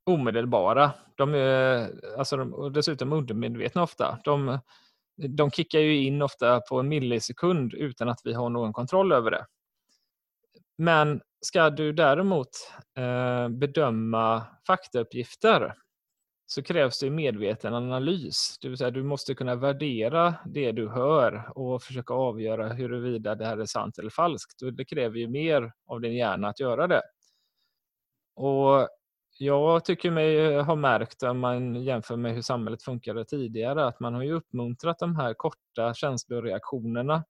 omedelbara. De är alltså, och dessutom undermedvetna ofta. De, de kickar ju in ofta på en millisekund utan att vi har någon kontroll över det. Men ska du däremot eh, bedöma faktauppgifter så krävs det medveten analys. Det vill säga du måste kunna värdera det du hör och försöka avgöra huruvida det här är sant eller falskt. Det kräver ju mer av din hjärna att göra det. Och jag tycker mig eh, ha märkt om man jämför med hur samhället funkade tidigare att man har ju uppmuntrat de här korta känsloreaktionerna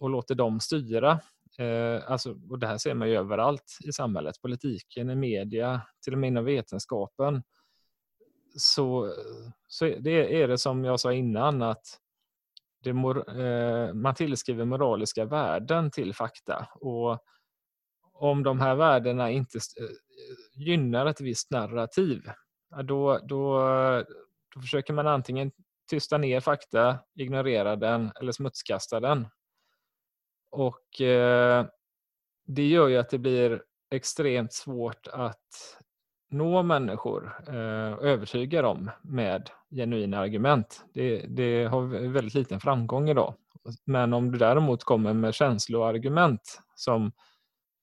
och låter dem styra. Eh, alltså, och det här ser man ju överallt i samhället, politiken, i media, till och med inom vetenskapen. Så, så det är det som jag sa innan att det mor, eh, man tillskriver moraliska värden till fakta. Och om de här värdena inte eh, gynnar ett visst narrativ, då, då, då försöker man antingen tysta ner fakta, ignorera den eller smutskasta den. Och eh, det gör ju att det blir extremt svårt att nå människor, eh, och övertyga dem med genuina argument. Det, det har väldigt liten framgång idag. Men om du däremot kommer med känsloargument som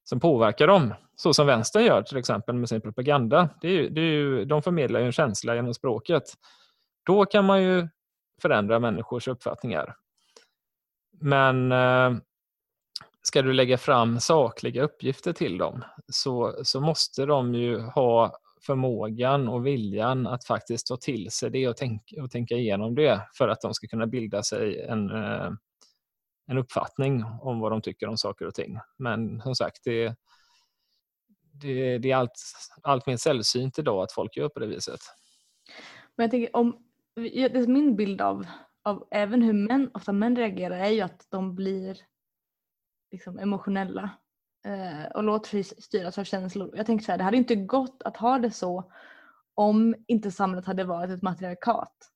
som påverkar dem, så som vänstern gör till exempel med sin propaganda. Det är ju, det är ju, de förmedlar ju en känsla genom språket. Då kan man ju förändra människors uppfattningar. Men eh, ska du lägga fram sakliga uppgifter till dem så, så måste de ju ha förmågan och viljan att faktiskt ta till sig det och, tänk, och tänka igenom det för att de ska kunna bilda sig en, eh, en uppfattning om vad de tycker om saker och ting. Men som sagt, det, det, det är allt, allt mer sällsynt idag att folk gör på det viset. Men jag tänker om, min bild av, av även hur män, ofta män reagerar är ju att de blir liksom emotionella eh, och låter sig styras av känslor. Jag tänker så här, det hade inte gått att ha det så om inte samhället hade varit ett matriarkat.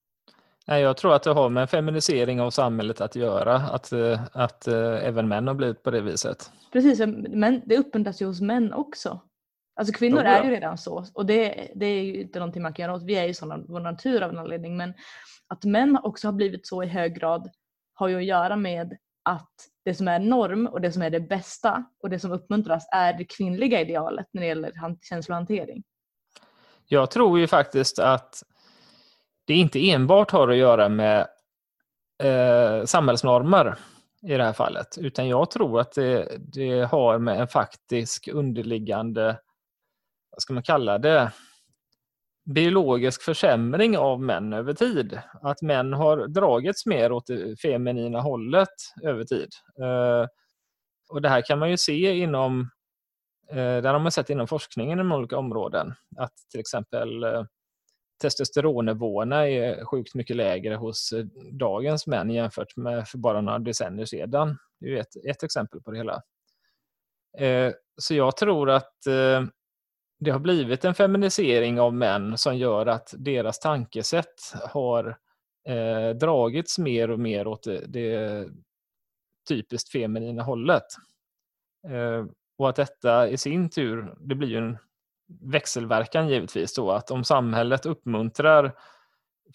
Nej, jag tror att det har med feminisering av samhället att göra, att, eh, att äh, även män har blivit på det viset. Precis, men det uppmuntras ju hos män också. Alltså kvinnor är ju redan så och det, det är ju inte någonting man kan göra åt. Vi är ju sådana vår natur av en anledning men att män också har blivit så i hög grad har ju att göra med att det som är norm och det som är det bästa och det som uppmuntras är det kvinnliga idealet när det gäller känslohantering. Jag tror ju faktiskt att det inte enbart har att göra med eh, samhällsnormer i det här fallet, utan jag tror att det, det har med en faktisk underliggande, vad ska man kalla det, biologisk försämring av män över tid. Att män har dragits mer åt det feminina hållet över tid. Eh, och Det här kan man ju se inom, eh, där har man sett inom forskningen inom olika områden. Att till exempel eh, testosteronnivåerna är sjukt mycket lägre hos eh, dagens män jämfört med för bara några decennier sedan. Det är ett, ett exempel på det hela. Eh, så jag tror att eh, det har blivit en feminisering av män som gör att deras tankesätt har eh, dragits mer och mer åt det, det typiskt feminina hållet. Eh, och att detta i sin tur, det blir ju en växelverkan givetvis då, att om samhället uppmuntrar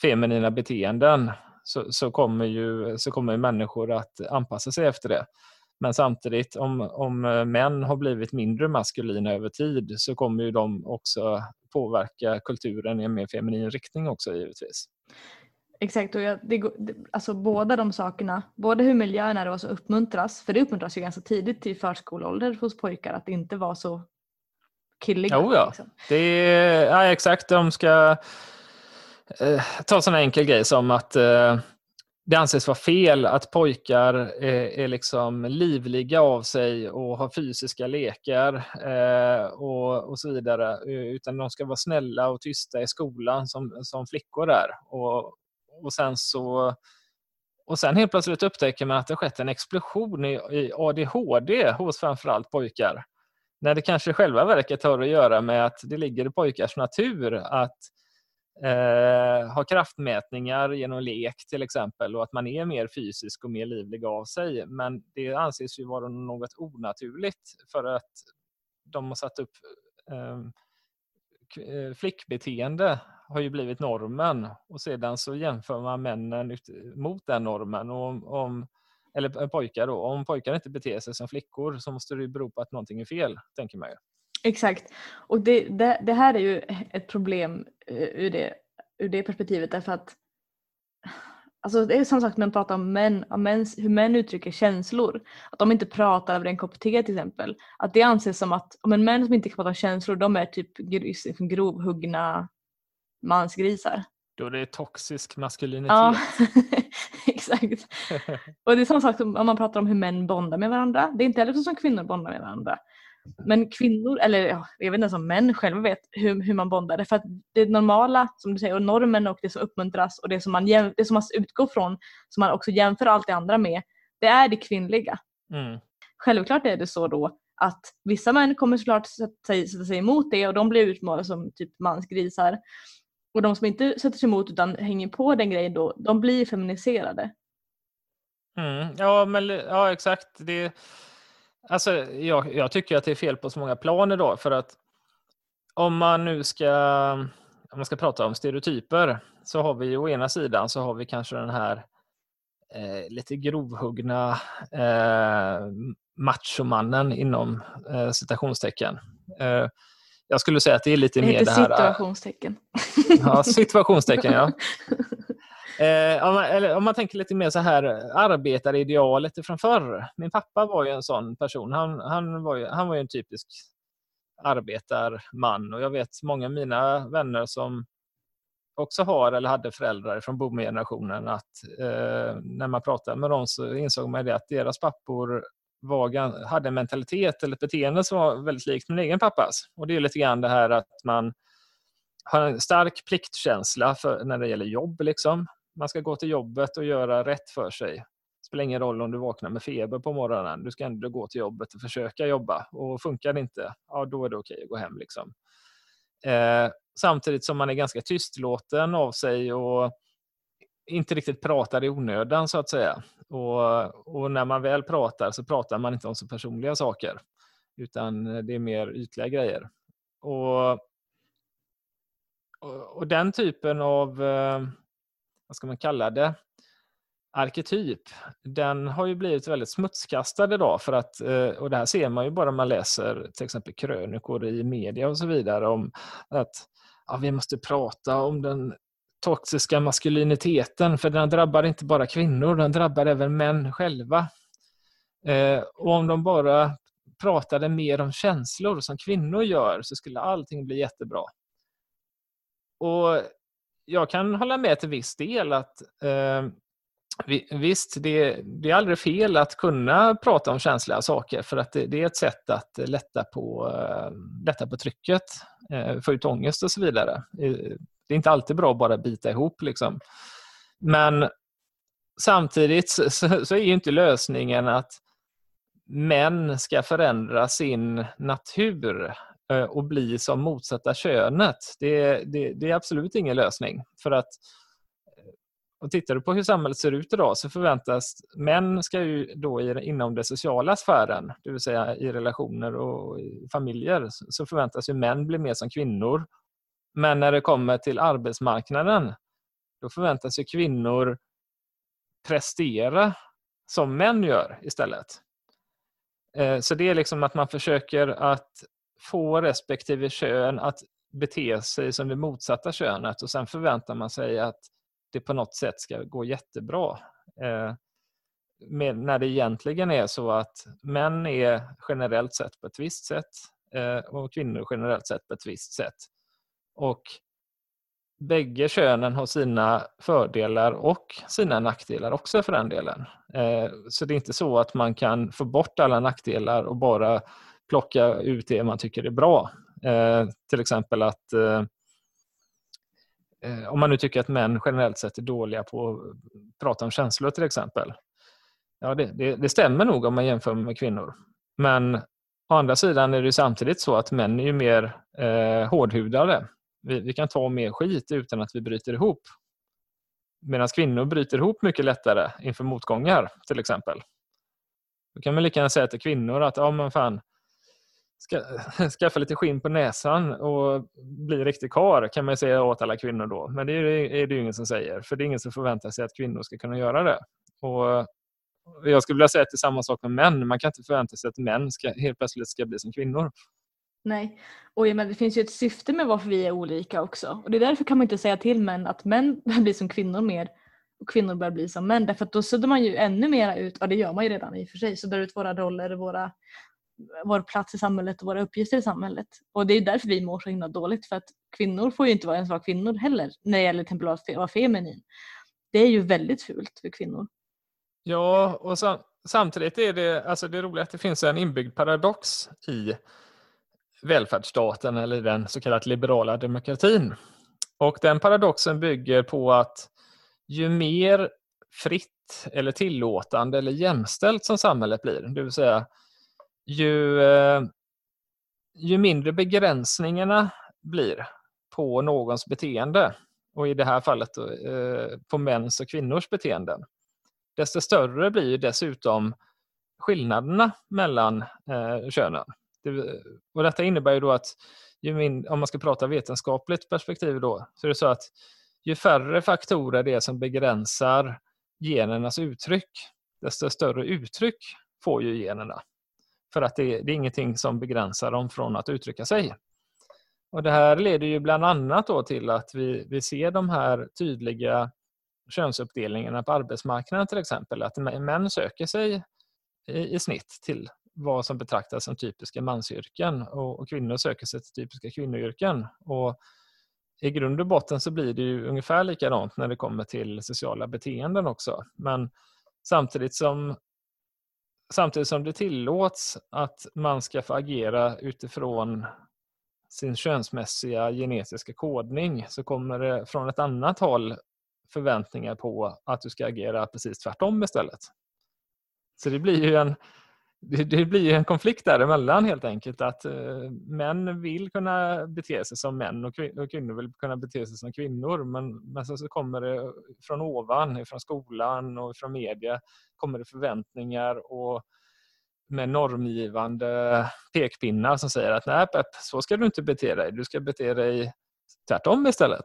feminina beteenden så, så, kommer ju så kommer människor att anpassa sig efter det. Men samtidigt, om, om eh, män har blivit mindre maskulina över tid så kommer ju de också påverka kulturen i en mer feminin riktning också givetvis. Exakt, och jag, det, alltså båda de sakerna, både hur miljön är och vad som uppmuntras, för det uppmuntras ju ganska tidigt i förskoleålder hos pojkar att inte vara så killiga. Jo, ja. Liksom. Det är, ja, exakt, de ska eh, ta en sån enkel grej som att eh, det anses vara fel att pojkar är, är liksom livliga av sig och har fysiska lekar eh, och, och så vidare. Utan de ska vara snälla och tysta i skolan som, som flickor är. Och, och sen så och sen helt plötsligt upptäcker man att det skett en explosion i, i ADHD hos framförallt pojkar. När det kanske själva verket har att göra med att det ligger i pojkars natur att eh, ha kraftmätningar genom lek till exempel och att man är mer fysisk och mer livlig av sig. Men det anses ju vara något onaturligt för att de har satt upp ehm, eh, flickbeteende har ju blivit normen och sedan så jämför man männen mot den normen. Och om, om, eller pojkar då. Om pojkar inte beter sig som flickor så måste det bero på att någonting är fel, tänker man ju. Exakt. Och det, det, det här är ju ett problem eh, ur det, ur det perspektivet därför att Alltså det är som sagt man pratar om män, om mäns, hur män uttrycker känslor. Att de inte pratar över en kopp te till exempel. Att det anses som att om en män som inte kan prata känslor de är typ liksom grovhuggna mansgrisar. Då det är toxisk maskulinitet. Ja, (laughs) exakt. Och det är samma sak om man pratar om hur män bondar med varandra. Det är inte heller så som kvinnor bondar med varandra. Men kvinnor, eller ja, jag vet inte ens om män själva vet hur, hur man bondar. För att det normala, som du säger, och normen och det som uppmuntras och det som man, det som man utgår från, som man också jämför allt det andra med, det är det kvinnliga. Mm. Självklart är det så då att vissa män kommer såklart sätta sig, sätta sig emot det och de blir utmålade som typ mansgrisar. Och de som inte sätter sig emot utan hänger på den grejen då, de blir feminiserade. Mm, ja, men, ja, exakt. Det, alltså, jag, jag tycker att det är fel på så många plan idag för att om man nu ska, om man ska prata om stereotyper så har vi å ena sidan så har vi kanske den här eh, lite grovhuggna eh, machomannen inom eh, citationstecken. Eh, jag skulle säga att det är lite det mer det här... situationstecken. Ja, situationstecken ja. (laughs) Eh, om, man, eller, om man tänker lite mer så här arbetaridealet från förr. Min pappa var ju en sån person. Han, han, var, ju, han var ju en typisk arbetarman och jag vet många av mina vänner som också har eller hade föräldrar från boomergenerationen att eh, när man pratade med dem så insåg man det att deras pappor var, hade en mentalitet eller ett beteende som var väldigt likt min egen pappas. Och det är lite grann det här att man har en stark pliktkänsla för, när det gäller jobb. Liksom. Man ska gå till jobbet och göra rätt för sig. Det spelar ingen roll om du vaknar med feber på morgonen. Du ska ändå gå till jobbet och försöka jobba. Och funkar det inte, ja då är det okej att gå hem. Liksom. Eh, samtidigt som man är ganska tystlåten av sig och inte riktigt pratar i onödan så att säga. Och, och, när man väl pratar så pratar man inte om så personliga saker utan det är mer ytliga grejer. Och, och, och den typen av, eh, vad ska man kalla det, arketyp, den har ju blivit väldigt smutskastad idag för att, eh, och det här ser man ju bara när man läser till exempel krönikor i media och så vidare om att ja, vi måste prata om den toxiska maskuliniteten, för den drabbar inte bara kvinnor, den drabbar även män själva. Eh, och om de bara pratade mer om känslor som kvinnor gör så skulle allting bli jättebra. Och jag kan hålla med till viss del att eh, Visst, det, det, är aldrig fel att kunna prata om känsliga saker för att det, det är ett sätt att lätta på, eh, lätta på trycket, eh, få ut ångest och så vidare eh, det är inte alltid bra att bara bita ihop. Liksom. Men samtidigt så, så, är ju inte lösningen att män ska förändra sin natur eh, och bli som motsatta könet. Det, det, det är absolut ingen lösning. För att eh, och tittar du på hur samhället ser ut idag så förväntas män ska ju då inom den sociala sfären, det vill säga i relationer och i familjer, så förväntas ju män bli mer som kvinnor. Men när det kommer till arbetsmarknaden, då förväntas ju kvinnor prestera som män gör istället. Eh, så det är liksom att man försöker att få respektive kön att bete sig som det motsatta könet och sen förväntar man sig att det på något sätt ska gå jättebra. Eh, med, när det egentligen är så att män är generellt sett på ett visst sätt eh, och kvinnor generellt sett på ett visst sätt. Och bägge könen har sina fördelar och sina nackdelar också för den delen. Eh, så det är inte så att man kan få bort alla nackdelar och bara plocka ut det man tycker är bra. Eh, till exempel att eh, om man nu tycker att män generellt sett är dåliga på att prata om känslor till exempel. Ja, det, det, det stämmer nog om man jämför med kvinnor. Men å andra sidan är det samtidigt så att män är ju mer eh, hårdhudade. Vi, vi, kan ta mer skit utan att vi bryter ihop. Medan kvinnor bryter ihop mycket lättare inför motgångar till exempel. Då kan man lika gärna säga till kvinnor att ja, men fan, ska, (laughs) skaffa lite skinn på näsan och bli riktig kar kan man säga åt alla kvinnor då. Men det är, är det ju ingen som säger, för det är ingen som förväntar sig att kvinnor ska kunna göra det. Och jag skulle vilja säga att det är samma sak med män. Man kan inte förvänta sig att män ska, helt plötsligt ska bli som kvinnor. Nej, och men det finns ju ett syfte med varför vi är olika också. Och det är därför kan man inte säga till män att män (laughs) blir som kvinnor mer och kvinnor börjar bli som män. Därför att då suddar man ju ännu mer ut, ja det gör man ju redan i och för sig, suddar ut våra roller, våra vår plats i samhället och våra uppgifter i samhället. Och det är därför vi mår så himla dåligt för att kvinnor får ju inte vara ens vara kvinnor heller när det gäller till exempel att vara feminin. Det är ju väldigt fult för kvinnor. Ja, och så, samtidigt är det, alltså det roliga att det finns en inbyggd paradox i välfärdsstaten eller den så kallade liberala demokratin. Och den paradoxen bygger på att ju mer fritt eller tillåtande eller jämställt som samhället blir, det vill säga ju, eh, ju mindre begränsningarna blir på någons beteende och i det här fallet då, eh, på mäns och kvinnors beteenden, desto större blir dessutom skillnaderna mellan eh, könen och detta innebär ju då att min, om man ska prata vetenskapligt perspektiv då, så är det så att ju färre faktorer det är som begränsar genernas uttryck, desto större uttryck får ju generna. För att det, det är ingenting som begränsar dem från att uttrycka sig. Och Det här leder ju bland annat då till att vi, vi ser de här tydliga könsuppdelningarna på arbetsmarknaden till exempel. Att män söker sig i, i snitt till vad som betraktas som typiska mansyrken och, och kvinnor söker sig till typiska kvinnoyrken. Och I grund och botten så blir det ju ungefär likadant när det kommer till sociala beteenden också. Men samtidigt som samtidigt som det tillåts att man ska få agera utifrån sin könsmässiga genetiska kodning så kommer det från ett annat håll förväntningar på att du ska agera precis tvärtom istället. Så det blir ju en, det, blir en konflikt däremellan helt enkelt. Att uh, män vill kunna bete sig som män och, kvin och kvinnor vill kunna bete sig som kvinnor. Men, men så, så kommer det från ovan, från skolan och från media kommer det förväntningar och med normgivande pekpinnar som säger att nej Pep, så ska du inte bete dig. Du ska bete dig tvärtom istället.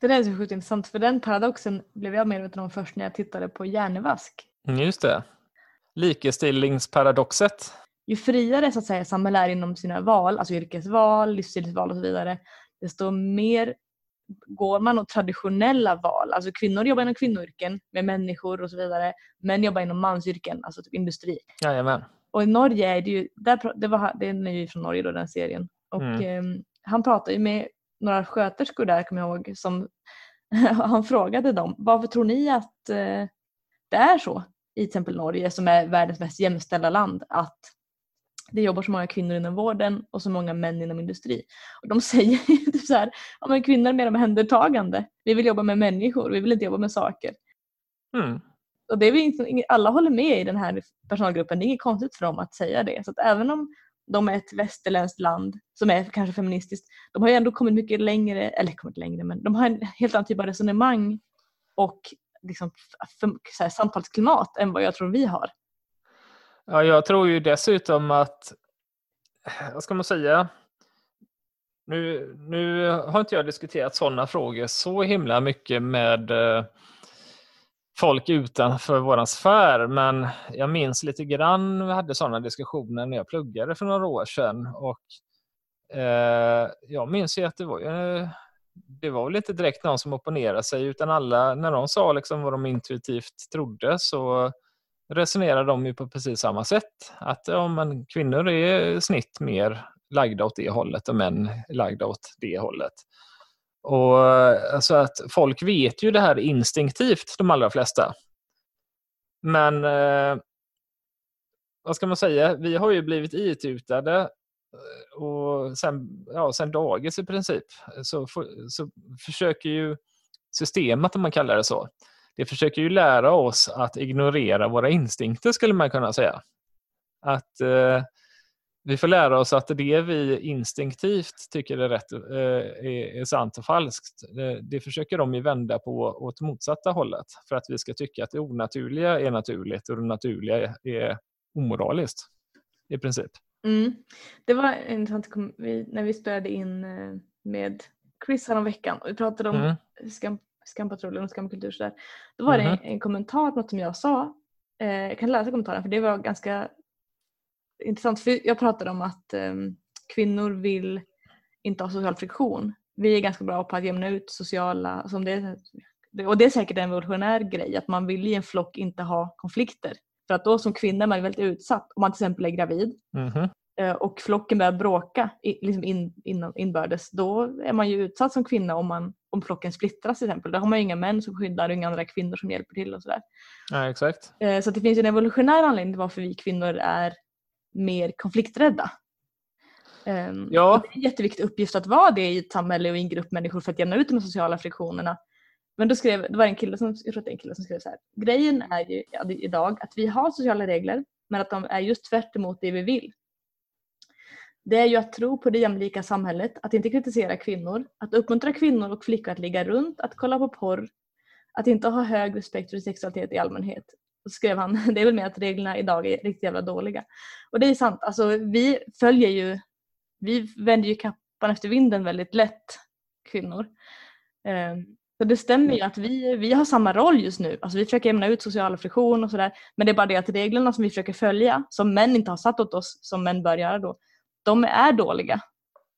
Det där är så sjukt intressant för den paradoxen blev jag medveten om först när jag tittade på Hjärnevask. Mm, just det. Likestillingsparadoxet. Ju friare så att säga, samhället är inom sina val, alltså yrkesval, livsstilsval och så vidare, desto mer går man åt traditionella val. Alltså kvinnor jobbar inom kvinnoyrken med människor och så vidare. Män jobbar inom mansyrken, alltså typ industri. Jajamän. Och i Norge är det ju, där, det var, den är ju från Norge då den serien. Och mm. eh, han pratade ju med några sköterskor där kommer jag ihåg som (laughs) han frågade dem varför tror ni att eh, det är så i till exempel Norge som är världens mest jämställda land att det jobbar så många kvinnor inom vården och så många män inom industri. Och de (laughs) säger typ så här, ja men kvinnor är mer omhändertagande. Vi vill jobba med människor, vi vill inte jobba med saker. Mm. Och det är inte, alla håller med i den här personalgruppen, det är inget konstigt för dem att säga det. Så att även om de är ett västerländskt land som är kanske feministiskt, de har ju ändå kommit mycket längre, eller kommit längre, men de har en helt annan typ av resonemang och liksom, så här, samtalsklimat än vad jag tror vi har. Ja, jag tror ju dessutom att, vad ska man säga, nu, nu har inte jag diskuterat sådana frågor så himla mycket med eh, folk utanför vår sfär, men jag minns lite grann vi hade sådana diskussioner när jag pluggade för några år sedan. Och, eh, jag minns ju att det var, eh, det var väl inte direkt någon som opponerade sig, utan alla, när de sa liksom vad de intuitivt trodde så resonerar de ju på precis samma sätt. Att ja, men kvinnor är snitt mer lagda åt det hållet och män lagda åt det hållet. Och alltså att Folk vet ju det här instinktivt, de allra flesta. Men eh, vad ska man säga, vi har ju blivit itutade Eh, och sen, ja, sen dagis i princip så, för, så försöker ju systemet, om man kallar det så, det försöker ju lära oss att ignorera våra instinkter skulle man kunna säga. Att eh, vi får lära oss att det vi instinktivt tycker är, rätt, eh, är, är sant och falskt, det, det, försöker de ju vända på åt motsatta hållet för att vi ska tycka att det onaturliga är naturligt och det naturliga är omoraliskt i princip. Mm. Det var intressant när vi spelade in eh, med Chris veckan och vi pratade om mm. skam, skampatrullen och skamkultur. Så där. Då var mm. det en, en kommentar på något som jag sa. Eh, jag kan läsa kommentaren för det var ganska intressant. För jag pratade om att eh, kvinnor vill inte ha social friktion. Vi är ganska bra på att jämna ut sociala, som det, och det är säkert en evolutionär grej, att man vill i en flock inte ha konflikter. För att då som kvinna är man väldigt utsatt om man till exempel är gravid. Mm och flocken börjar bråka liksom in, in, inbördes, då är man ju utsatt som kvinna om, man, om flocken splittras till exempel. Då har man ju inga män som skyddar och inga andra kvinnor som hjälper till och sådär. Ja, exakt. Eh, så det finns en evolutionär anledning till varför vi kvinnor är mer konflikträdda. Um, ja. Det är en jätteviktig uppgift att vara det i ett samhälle och i en grupp människor för att jämna ut de sociala friktionerna. Men då skrev, det var en kille som, jag tror det en kille som skrev så här. Grejen är ju idag att vi har sociala regler men att de är just tvärt emot det vi vill. Det är ju att tro på det jämlika samhället, att inte kritisera kvinnor, att uppmuntra kvinnor och flickor att ligga runt, att kolla på porr, att inte ha hög respekt för sexualitet i allmänhet. Så skrev han, (laughs) det är väl mer att reglerna idag är riktigt jävla dåliga. Och det är sant, alltså vi följer ju, vi vänder ju kappan efter vinden väldigt lätt, kvinnor. Ehm, så det stämmer ju att vi, vi har samma roll just nu. Alltså vi försöker jämna ut sociala friktion och sådär. Men det är bara det att reglerna som vi försöker följa, som män inte har satt åt oss, som män bör göra då, de är dåliga.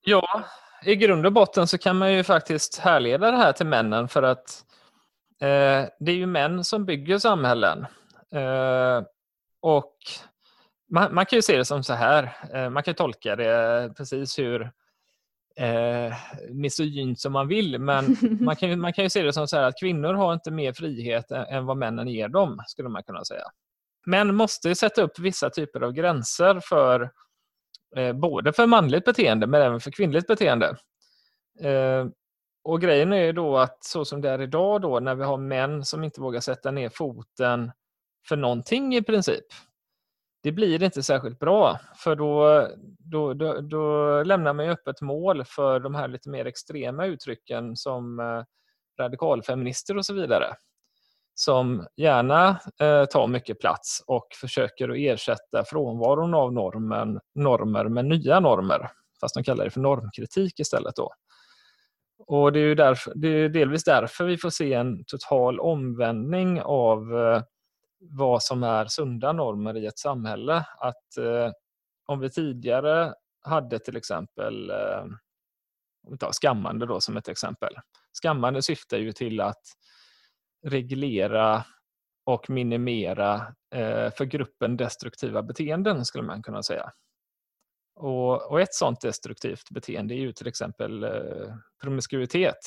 Ja, i grund och botten så kan man ju faktiskt härleda det här till männen för att eh, det är ju män som bygger samhällen. Eh, och man, man, kan ju se det som så här, eh, man kan tolka det precis hur eh, misogynt som man vill, men (laughs) man kan, man kan ju se det som så här att kvinnor har inte mer frihet än, än vad männen ger dem, skulle man kunna säga. Män måste sätta upp vissa typer av gränser för eh, både för manligt beteende men även för kvinnligt beteende. Eh, och grejen är ju då att så som det är idag då när vi har män som inte vågar sätta ner foten för någonting i princip. Det blir inte särskilt bra för då, då, då, då lämnar man öppet mål för de här lite mer extrema uttrycken som eh, radikalfeminister och så vidare. Som gärna eh, tar mycket plats och försöker att ersätta frånvaron av normen, normer med nya normer. Fast de kallar det för normkritik istället. då. Och det är, ju därför, det är delvis därför vi får se en total omvändning av eh, vad som är sunda normer i ett samhälle. Att eh, om vi tidigare hade till exempel, eh, om vi tar skammande då som ett exempel. Skammande syftar ju till att reglera och minimera eh, för gruppen destruktiva beteenden skulle man kunna säga. Och, och ett sådant destruktivt beteende är ju till exempel eh, promiskuitet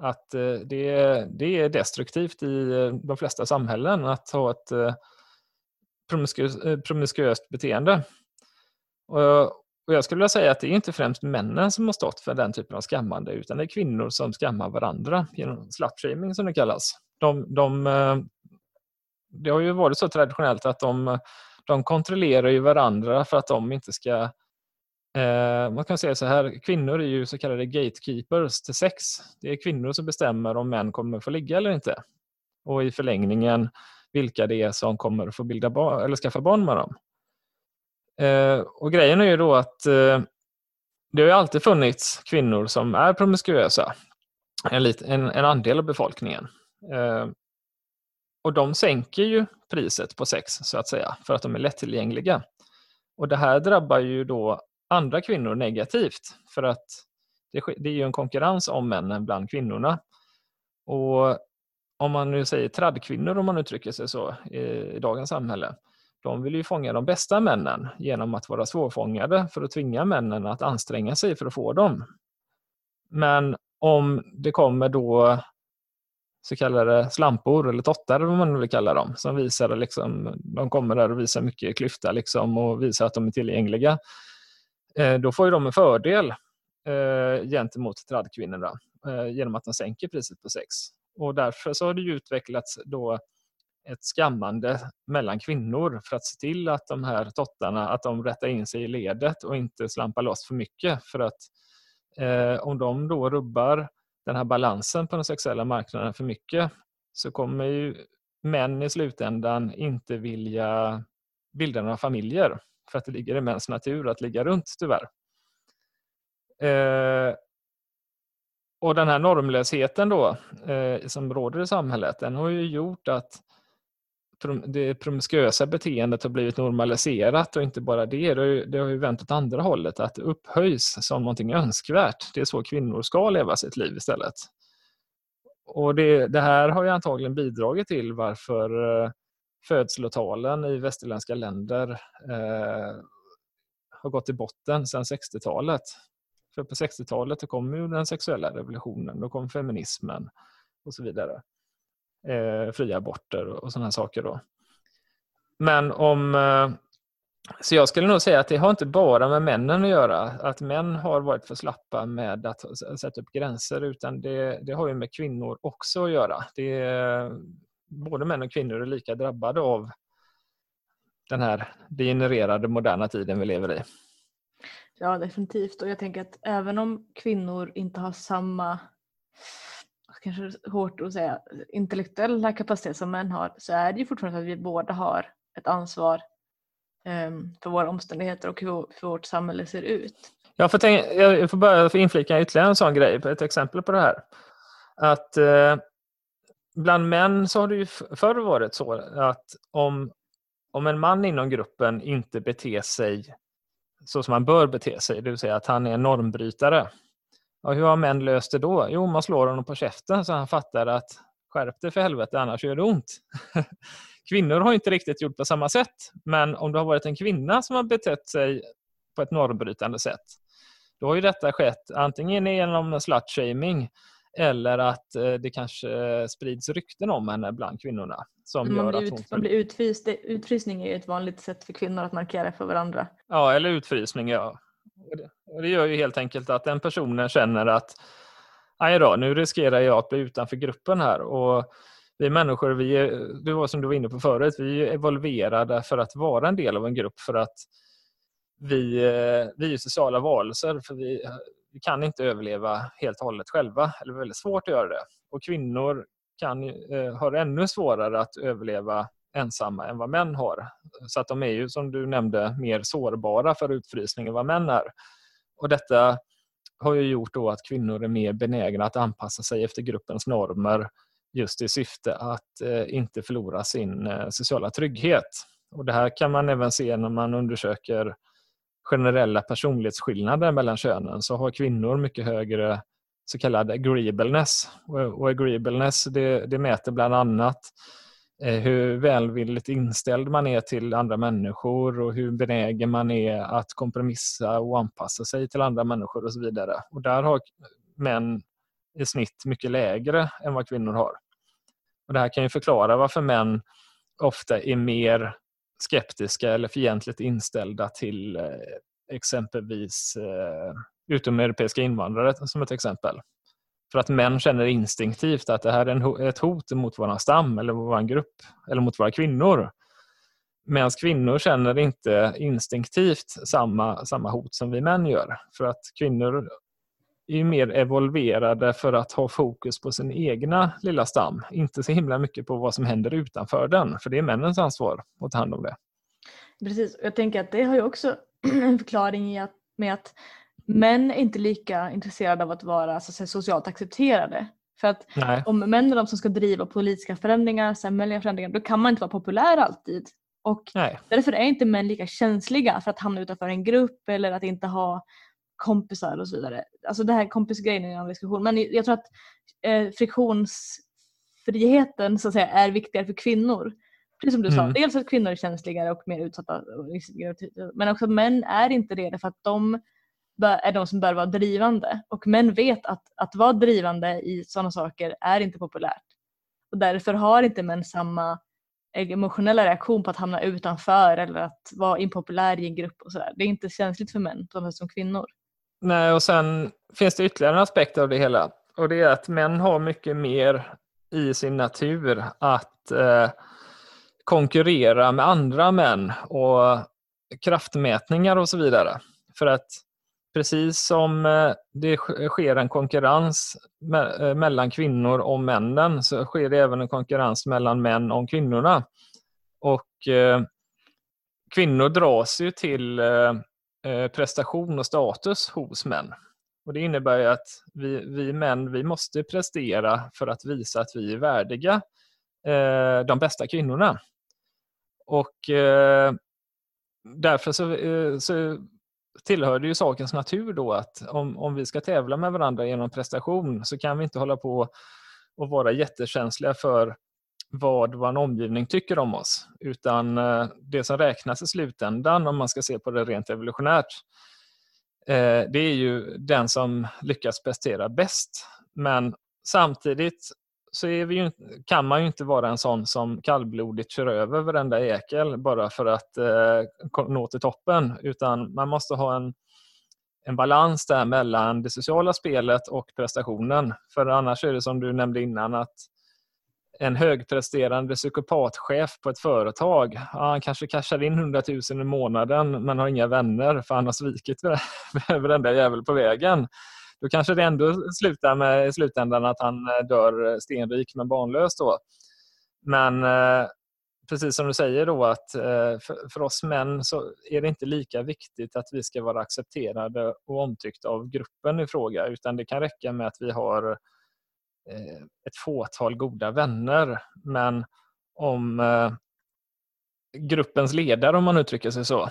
att eh, det, det är destruktivt i eh, de flesta samhällen att ha ett eh, promiskuöst beteende. Och, och jag skulle vilja säga att det är inte främst männen som har stått för den typen av skammande, utan det är kvinnor som skammar varandra genom slutshaming som det kallas. De, de, det har ju varit så traditionellt att de, de kontrollerar ju varandra för att de inte ska eh, man kan säga så här, kvinnor är ju så kallade gatekeepers till sex. Det är kvinnor som bestämmer om män kommer få ligga eller inte. Och i förlängningen vilka det är som kommer få bilda barn, eller skaffa barn med dem. Eh, och grejen är ju då att eh, det har ju alltid funnits kvinnor som är promiskuösa. En, lit, en, en andel av befolkningen. Eh, och de sänker ju priset på sex så att säga för att de är lättillgängliga. Och det här drabbar ju då andra kvinnor negativt för att det, det är ju en konkurrens om männen bland kvinnorna. Och om man nu säger traddkvinnor om man uttrycker sig så i, i dagens samhälle, de vill ju fånga de bästa männen genom att vara svårfångade för att tvinga männen att anstränga sig för att få dem. Men om det kommer då så kallade slampor eller tottar, vad man vill kalla dem, som visar liksom, de kommer där och visar mycket klyfta liksom och visar att de är tillgängliga. Eh, då får ju de en fördel eh, gentemot tradkvinnorna eh, genom att de sänker priset på sex. Och därför så har det utvecklats då ett skammande mellan kvinnor för att se till att de här tottarna att de rättar in sig i ledet och inte slampar loss för mycket. För att eh, om de då rubbar den här balansen på den sexuella marknaden för mycket så kommer ju män i slutändan inte vilja bilda några familjer för att det ligger i mäns natur att ligga runt tyvärr. Eh, och den här normlösheten då eh, som råder i samhället den har ju gjort att det promiskuösa beteendet har blivit normaliserat och inte bara det, det har ju vänt åt andra hållet, att det upphöjs som någonting önskvärt. Det är så kvinnor ska leva sitt liv istället. Och det, det här har ju antagligen bidragit till varför eh, födslotalen i västerländska länder eh, har gått i botten sedan 60-talet. För på 60-talet kom ju den sexuella revolutionen, då kom feminismen och så vidare eh, fria aborter och sådana saker. Då. Men om... Eh, så jag skulle nog säga att det har inte bara med männen att göra, att män har varit för slappa med att sätta upp gränser, utan det, det har ju med kvinnor också att göra. Det är, både män och kvinnor är lika drabbade av den här degenererade moderna tiden vi lever i. Ja, definitivt. Och jag tänker att även om kvinnor inte har samma kanske hårt att säga, intellektuella kapacitet som män har så är det ju fortfarande så att vi båda har ett ansvar um, för våra omständigheter och hur, hur vårt samhälle ser ut. Jag får, tänka, jag får börja för inflika ytterligare en sån grej, ett exempel på det här. Att eh, bland män så har det ju förr varit så att om, om en man inom gruppen inte beter sig så som han bör bete sig, det vill säga att han är normbrytare, och hur har män löst det då? Jo, man slår honom på käften så han fattar att skärp dig för helvete, annars gör det ont. (laughs) Kvinnor har inte riktigt gjort på samma sätt, men om det har varit en kvinna som har betett sig på ett normbrytande sätt, då har ju detta skett antingen genom slutshaming eller att eh, det kanske sprids rykten om henne bland kvinnorna. Som man, gör blir att hon... man blir utfryst. Utfrysning är ju ett vanligt sätt för kvinnor att markera för varandra. Ja, eller utfrysning, ja. Det gör ju helt enkelt att den personen känner att aj då, nu riskerar jag att bli utanför gruppen här. Och vi människor, vi är, det var som du var inne på förut, vi är evolverade för att vara en del av en grupp för att vi, eh, vi är sociala varelser. För vi, vi kan inte överleva helt och hållet själva, eller väldigt svårt att göra det. Och kvinnor kan, eh, har ännu svårare att överleva ensamma än vad män har. Så att de är ju som du nämnde mer sårbara för utfrysning än vad män är. Och detta har ju gjort då att kvinnor är mer benägna att anpassa sig efter gruppens normer just i syfte att eh, inte förlora sin eh, sociala trygghet. Och det här kan man även se när man undersöker generella personlighetsskillnader mellan könen så har kvinnor mycket högre så kallad agreeableness. Och agreeableness det, det mäter bland annat eh, hur välvilligt inställd man är till andra människor och hur benägen man är att kompromissa och anpassa sig till andra människor och så vidare. Och där har män i snitt mycket lägre än vad kvinnor har. Och det här kan ju förklara varför män ofta är mer skeptiska eller fientligt inställda till, eh, exempelvis eh, utomeuropeiska invandrare som ett exempel. För att män känner instinktivt att det här är ett hot mot vår stam eller vår grupp eller mot våra kvinnor. Medan kvinnor känner inte instinktivt samma, samma hot som vi män gör. För att kvinnor är mer evolverade för att ha fokus på sin egna lilla stam. Inte så himla mycket på vad som händer utanför den. För det är männens ansvar att ta hand om det. Precis, jag tänker att det har ju också (clears throat) en förklaring i att, med att män är inte lika intresserade av att vara så att socialt accepterade. För att Nej. om män är de som ska driva politiska förändringar, samhälleliga förändringar, då kan man inte vara populär alltid. Och Nej. därför är inte män lika känsliga för att hamna utanför en grupp eller att inte ha kompisar och så vidare. Alltså det här kompisgrejen är en diskussion. Men jag tror att eh, friktionsfriheten så att säga är viktigare för kvinnor. Precis som du mm. sa, dels att kvinnor är känsligare och mer utsatta men också män är inte det för att de är de som bör vara drivande och män vet att, att vara drivande i sådana saker är inte populärt. Och därför har inte män samma emotionella reaktion på att hamna utanför eller att vara impopulär i en grupp och sådär. Det är inte känsligt för män sätt som kvinnor. Nej, och sen finns det ytterligare en aspekt av det hela och det är att män har mycket mer i sin natur att eh, konkurrera med andra män och kraftmätningar och så vidare. För att precis som eh, det sker en konkurrens me eh, mellan kvinnor och männen så sker det även en konkurrens mellan män och kvinnorna. Och eh, kvinnor dras ju till eh, Eh, prestation och status hos män. Och Det innebär att vi, vi män vi måste prestera för att visa att vi är värdiga eh, de bästa kvinnorna. Och eh, därför så, så tillhör det ju sakens natur då att om, om vi ska tävla med varandra genom prestation så kan vi inte hålla på och vara jättekänsliga för vad vår omgivning tycker om oss. Utan eh, det som räknas i slutändan, om man ska se på det rent evolutionärt, eh, det är ju den som lyckas prestera bäst. Men samtidigt så ju, kan man ju inte vara en sån som kallblodigt kör över varenda ekel bara för att eh, nå till toppen, utan man måste ha en, en balans där mellan det sociala spelet och prestationen. För annars är det som du nämnde innan att en högpresterande psykopatchef på ett företag, ja, han kanske cashar in 100 000 i månaden men har inga vänner för han har svikit (laughs) varenda jävel på vägen då kanske det ändå slutar med i slutändan att han eh, dör eh, stenrik men barnlös. Då. Men eh, precis som du säger då att eh, för, för, oss män så är det inte lika viktigt att vi ska vara accepterade och omtyckta av gruppen i fråga utan det kan räcka med att vi har Eh, ett fåtal goda vänner. Men om eh, gruppens ledare, om man uttrycker sig så,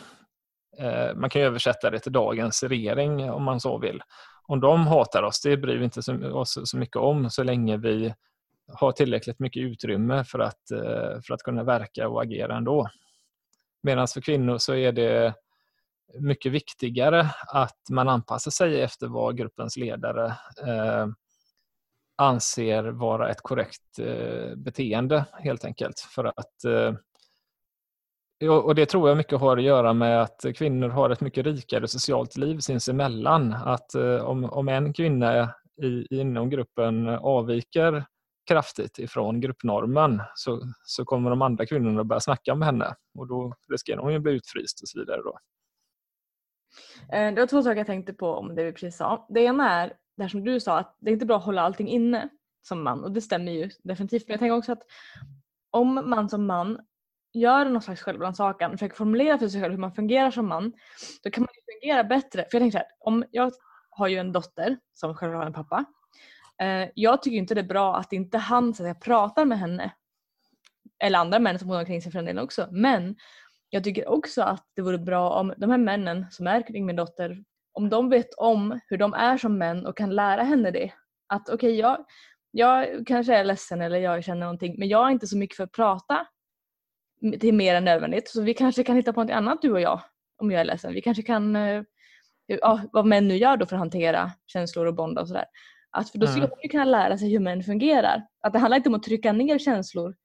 eh, man kan översätta det till dagens regering om man så vill om de hatar oss, det bryr vi inte oss så mycket om så länge vi har tillräckligt mycket utrymme för att, för att kunna verka och agera ändå. Medan för kvinnor så är det mycket viktigare att man anpassar sig efter vad gruppens ledare eh, anser vara ett korrekt eh, beteende helt enkelt. För att eh, och det tror jag mycket har att göra med att kvinnor har ett mycket rikare socialt liv sinsemellan. Att eh, om, om en kvinna i, inom gruppen avviker kraftigt ifrån gruppnormen så, så kommer de andra kvinnorna att börja snacka med henne och då riskerar hon att bli utfryst och så vidare. Då. Eh, det var två saker jag tänkte på om det vi precis sa. Det ena är det som du sa att det är inte bra att hålla allting inne som man och det stämmer ju definitivt. Men jag tänker också att om man som man gör någon slags självrannsakan, försöker formulera för sig själv hur man fungerar som man, då kan man fungera bättre. För jag tänker så här, om jag har ju en dotter som själv har en pappa. Eh, jag tycker inte det är bra att inte han så att jag pratar med henne. Eller andra män som hon har omkring sig för den delen också. Men jag tycker också att det vore bra om de här männen som är kring min dotter, om de vet om hur de är som män och kan lära henne det. Att okej, okay, jag, jag kanske är ledsen eller jag känner någonting men jag är inte så mycket för att prata är mer än nödvändigt. Så vi kanske kan hitta på något annat du och jag om jag är ledsen. Vi kanske kan, eh, ja, vad män nu gör då för att hantera känslor och bonda och sådär. Att, för då skulle mm. man kunna lära sig hur män fungerar. Att det handlar inte om att trycka ner känslor,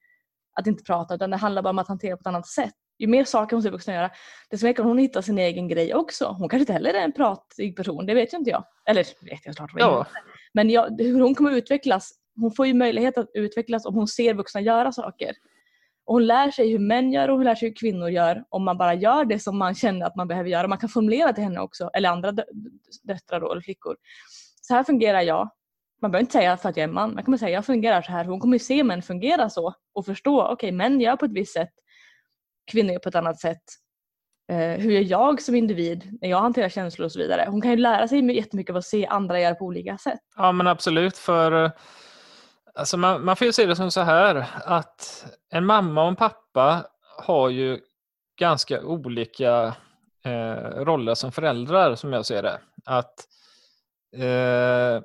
att inte prata, utan det handlar bara om att hantera på ett annat sätt. Ju mer saker hon ser vuxna göra, desto mer kan hon hitta sin egen grej också. Hon kanske inte heller är en pratig person, det vet ju inte jag. Eller det vet jag klart. Ja. Men jag, hur hon kommer utvecklas, hon får ju möjlighet att utvecklas om hon ser vuxna göra saker. Och hon lär sig hur män gör och hon lär sig hur kvinnor gör om man bara gör det som man känner att man behöver göra. Man kan formulera till henne också, eller andra döttrar då, eller flickor. Så här fungerar jag. Man behöver inte säga för att jag är man, man kommer säga jag fungerar så här. Hon kommer ju se män fungera så och förstå, okej okay, män gör på ett visst sätt, kvinnor gör på ett annat sätt. Eh, hur gör jag som individ när jag hanterar känslor och så vidare. Hon kan ju lära sig jättemycket av att se andra göra på olika sätt. Ja men absolut för eh, Alltså man, man får ju se det som så här att en mamma och en pappa har ju ganska olika eh, roller som föräldrar som jag ser det. Att eh,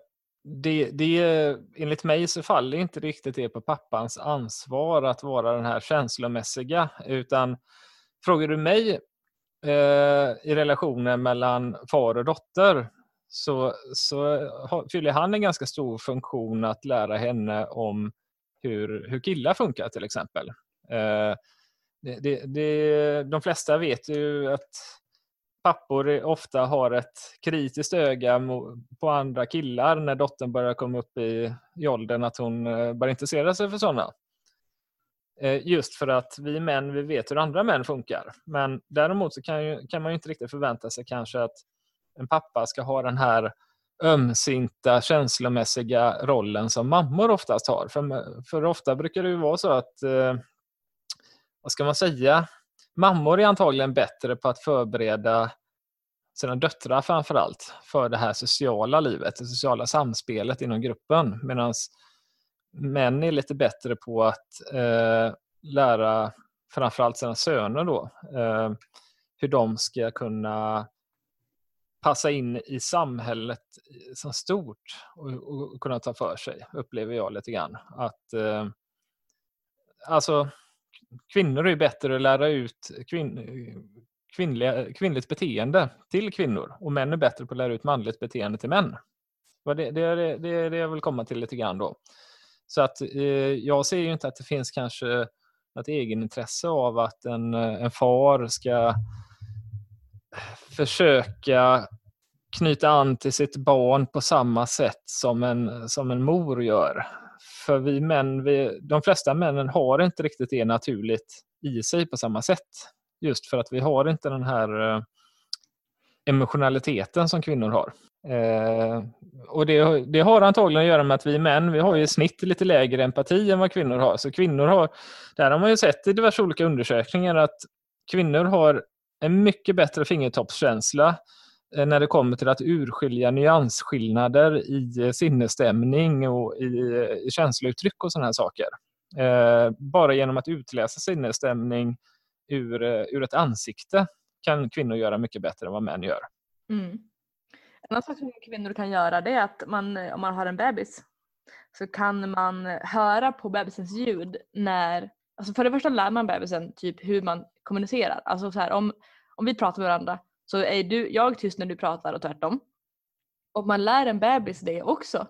det, det, enligt mig så faller inte riktigt det på pappans ansvar att vara den här känslomässiga utan frågar du mig eh, i relationen mellan far och dotter så, så fyller han en ganska stor funktion att lära henne om hur, hur killar funkar till exempel. Eh, det, det, det, de flesta vet ju att pappor ofta har ett kritiskt öga på andra killar när dottern börjar komma upp i, i åldern att hon eh, börjar intressera sig för sådana. Eh, just för att vi män vi vet hur andra män funkar. Men däremot så kan, ju, kan man inte riktigt förvänta sig kanske att en pappa ska ha den här ömsinta känslomässiga rollen som mammor oftast har. För, för ofta brukar det ju vara så att, eh, vad ska man säga, mammor är antagligen bättre på att förbereda sina döttrar framför allt för det här sociala livet, det sociala samspelet inom gruppen. Medan män är lite bättre på att eh, lära framförallt sina söner då, eh, hur de ska kunna passa in i samhället som stort och, och, kunna ta för sig, upplever jag lite grann. Att, eh, alltså, kvinnor är bättre att lära ut kvin, kvinnliga, kvinnligt beteende till kvinnor och män är bättre på att lära ut manligt beteende till män. Det, det, det, det är det jag vill komma till lite grann då. Så att eh, jag ser ju inte att det finns kanske något egenintresse av att en, en far ska försöka knyta an till sitt barn på samma sätt som en, som en mor gör. För vi män, vi, de flesta männen har inte riktigt det naturligt i sig på samma sätt. Just för att vi har inte den här eh, emotionaliteten som kvinnor har. Eh, och det, det, har antagligen att göra med att vi män, vi har i snitt lite lägre empati än vad kvinnor har. Så kvinnor har, där har man ju sett i diverse olika undersökningar att kvinnor har en mycket bättre fingertoppskänsla eh, Eh, när det kommer till att urskilja nyansskillnader i eh, sinnesstämning och i, i känslouttryck och sådana här saker. Bara genom att utläsa sinnesstämning ur, ur ett ansikte kan kvinnor göra mycket bättre än vad män gör. Mm. En annan sak som kvinnor kan göra det är att man, om man har en bebis så kan man höra på bebisens ljud när, alltså för det första lär man bebisen typ hur man kommunicerar. Alltså så här, om, om vi pratar med varandra så är du, jag tyst när du pratar och tvärtom. Och man lär en bebis det också.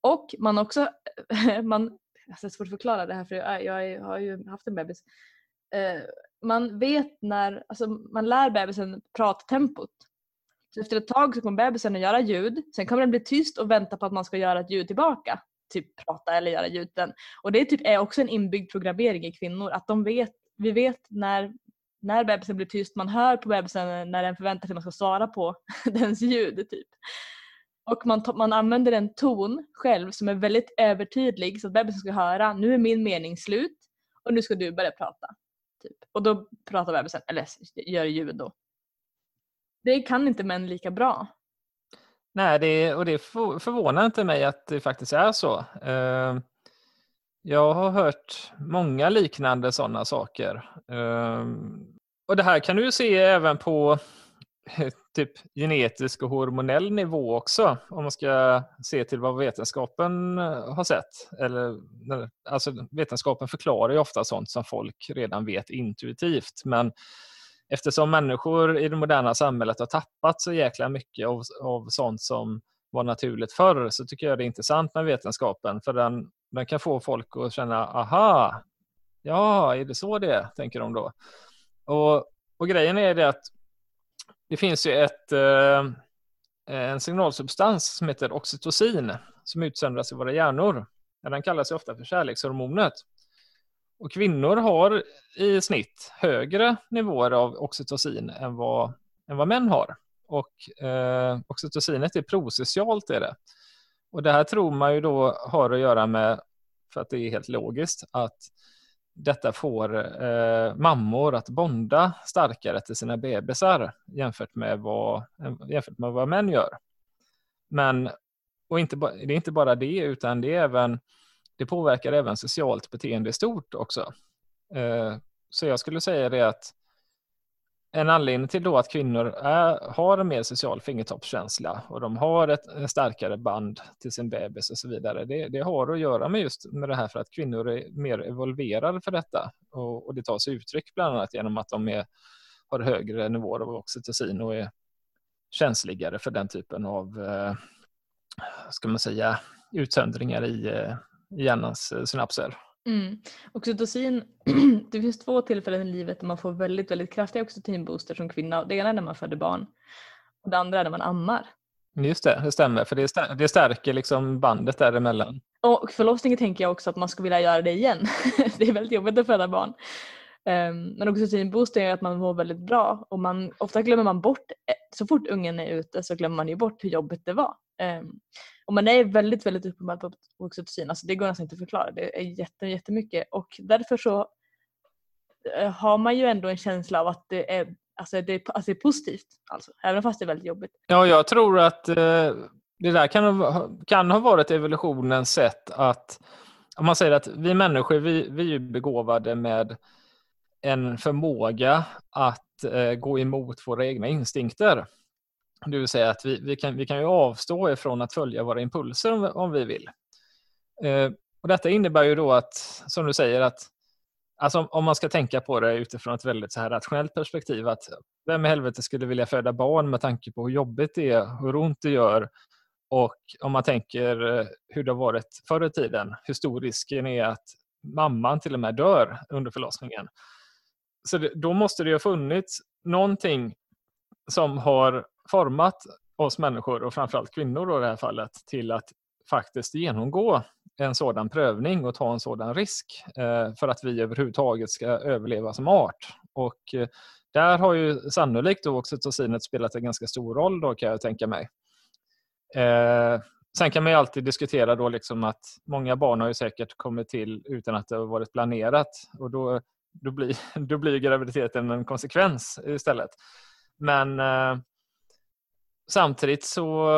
Och man också, (laughs) man, alltså det är svårt att förklara det här för jag, jag har ju haft en bebis. Eh, man vet när, alltså man lär bebisen prattempot. Så efter ett tag så kommer bebisen att göra ljud, sen kommer den bli tyst och vänta på att man ska göra ett ljud tillbaka. Typ prata eller göra ljud. Och det typ är också en inbyggd programmering i kvinnor, att de vet, vi vet när när bebisen blir tyst, man hör på bebisen när den förväntar sig att man ska svara på (laughs) dens ljud. Typ. Och man, man använder en ton själv som är väldigt övertydlig så att bebisen ska höra nu är min mening slut och nu ska du börja prata. Typ. Och då pratar bebisen, eller gör ljud då. Det kan inte män lika bra. Nej, det, och det förvånar inte mig att det faktiskt är så. Uh jag har hört många liknande sådana saker. Ehm, och det här kan du se även på (laughs) typ genetisk och hormonell nivå också, om man ska se till vad vetenskapen eh, har sett. Eller, alltså, vetenskapen förklarar ju ofta sånt som folk redan vet intuitivt, men eftersom människor i det moderna samhället har tappat så jäkla mycket av, av sånt som var naturligt förr, så tycker jag det är intressant med vetenskapen, för den, den kan få folk att känna, aha, ja, är det så det är, tänker de då. Och, och grejen är det att det finns ju ett, eh, en signalsubstans som heter oxytocin som utsöndras i våra hjärnor. Den kallas ju ofta för kärlekshormonet. Och kvinnor har i snitt högre nivåer av oxytocin än vad, än vad män har. Och eh, oxytocinet är prosocialt är det. Och det här tror man ju då har att göra med, för att det är helt logiskt, att detta får eh, mammor att bonda starkare till sina bebisar jämfört med vad, jämfört med vad män gör. Men och inte, det är inte bara det, utan det, är även, det påverkar även socialt beteende i stort också. Eh, så jag skulle säga det att en anledning till då att kvinnor är, har en mer social fingertoppskänsla och de har ett, starkare band till sin bebis och så vidare. Det, det, har att göra med just med det här för att kvinnor är mer evolverade för detta och, och det tar sig uttryck bland annat genom att de är, har högre nivåer av oxytocin och är känsligare för den typen av, eh, ska man säga, utsöndringar i, eh, i hjärnans eh, synapser. Mm. Oxytocin, (clears throat) det finns två tillfällen i livet där man får väldigt, väldigt kraftiga oxytocinbooster som kvinna. Det ena är när man föder barn och det andra är när man ammar. Just det, det stämmer, för det, stär, det stärker liksom bandet däremellan. Och förlossningen tänker jag också att man skulle vilja göra det igen. (laughs) det är väldigt jobbigt att föda barn. Um, men oxytocinbooster gör att man mår väldigt bra och man, ofta glömmer man bort, eh, så fort ungen är ute så glömmer man ju bort hur jobbigt det var. Um, och man är väldigt, väldigt uppenbart på oxytocin. Alltså det går nästan inte att förklara. Det är jätte, jättemycket. Och därför så eh, har man ju ändå en känsla av att det är, alltså det alltså det är positivt. Alltså, även fast det är väldigt jobbigt. Ja, jag tror att eh, det där kan, kan ha varit evolutionens sätt att om man säger att vi människor, vi, vi är begåvade med en förmåga att eh, gå emot våra egna instinkter. Det vill säga att vi, vi, kan, vi kan ju avstå ifrån att följa våra impulser om, om vi vill. Eh, och detta innebär ju då att, som du säger, att alltså om man ska tänka på det utifrån ett väldigt så här rationellt perspektiv, att vem i helvete skulle vilja föda barn med tanke på hur jobbigt det är, hur ont det gör och om man tänker eh, hur det har varit förr i tiden, hur stor risken är att mamman till och med dör under förlossningen. Så det, då måste det ha funnits någonting som har format oss människor och framförallt kvinnor då i det här fallet till att faktiskt genomgå en sådan prövning och ta en sådan risk eh, för att vi överhuvudtaget ska överleva som art. Och eh, där har ju sannolikt då oxytocinet spelat en ganska stor roll då kan jag tänka mig. Eh, sen kan man ju alltid diskutera då liksom att många barn har ju säkert kommit till utan att det har varit planerat och då, då, blir, (laughs) då blir graviditeten en konsekvens istället. Men eh, samtidigt så,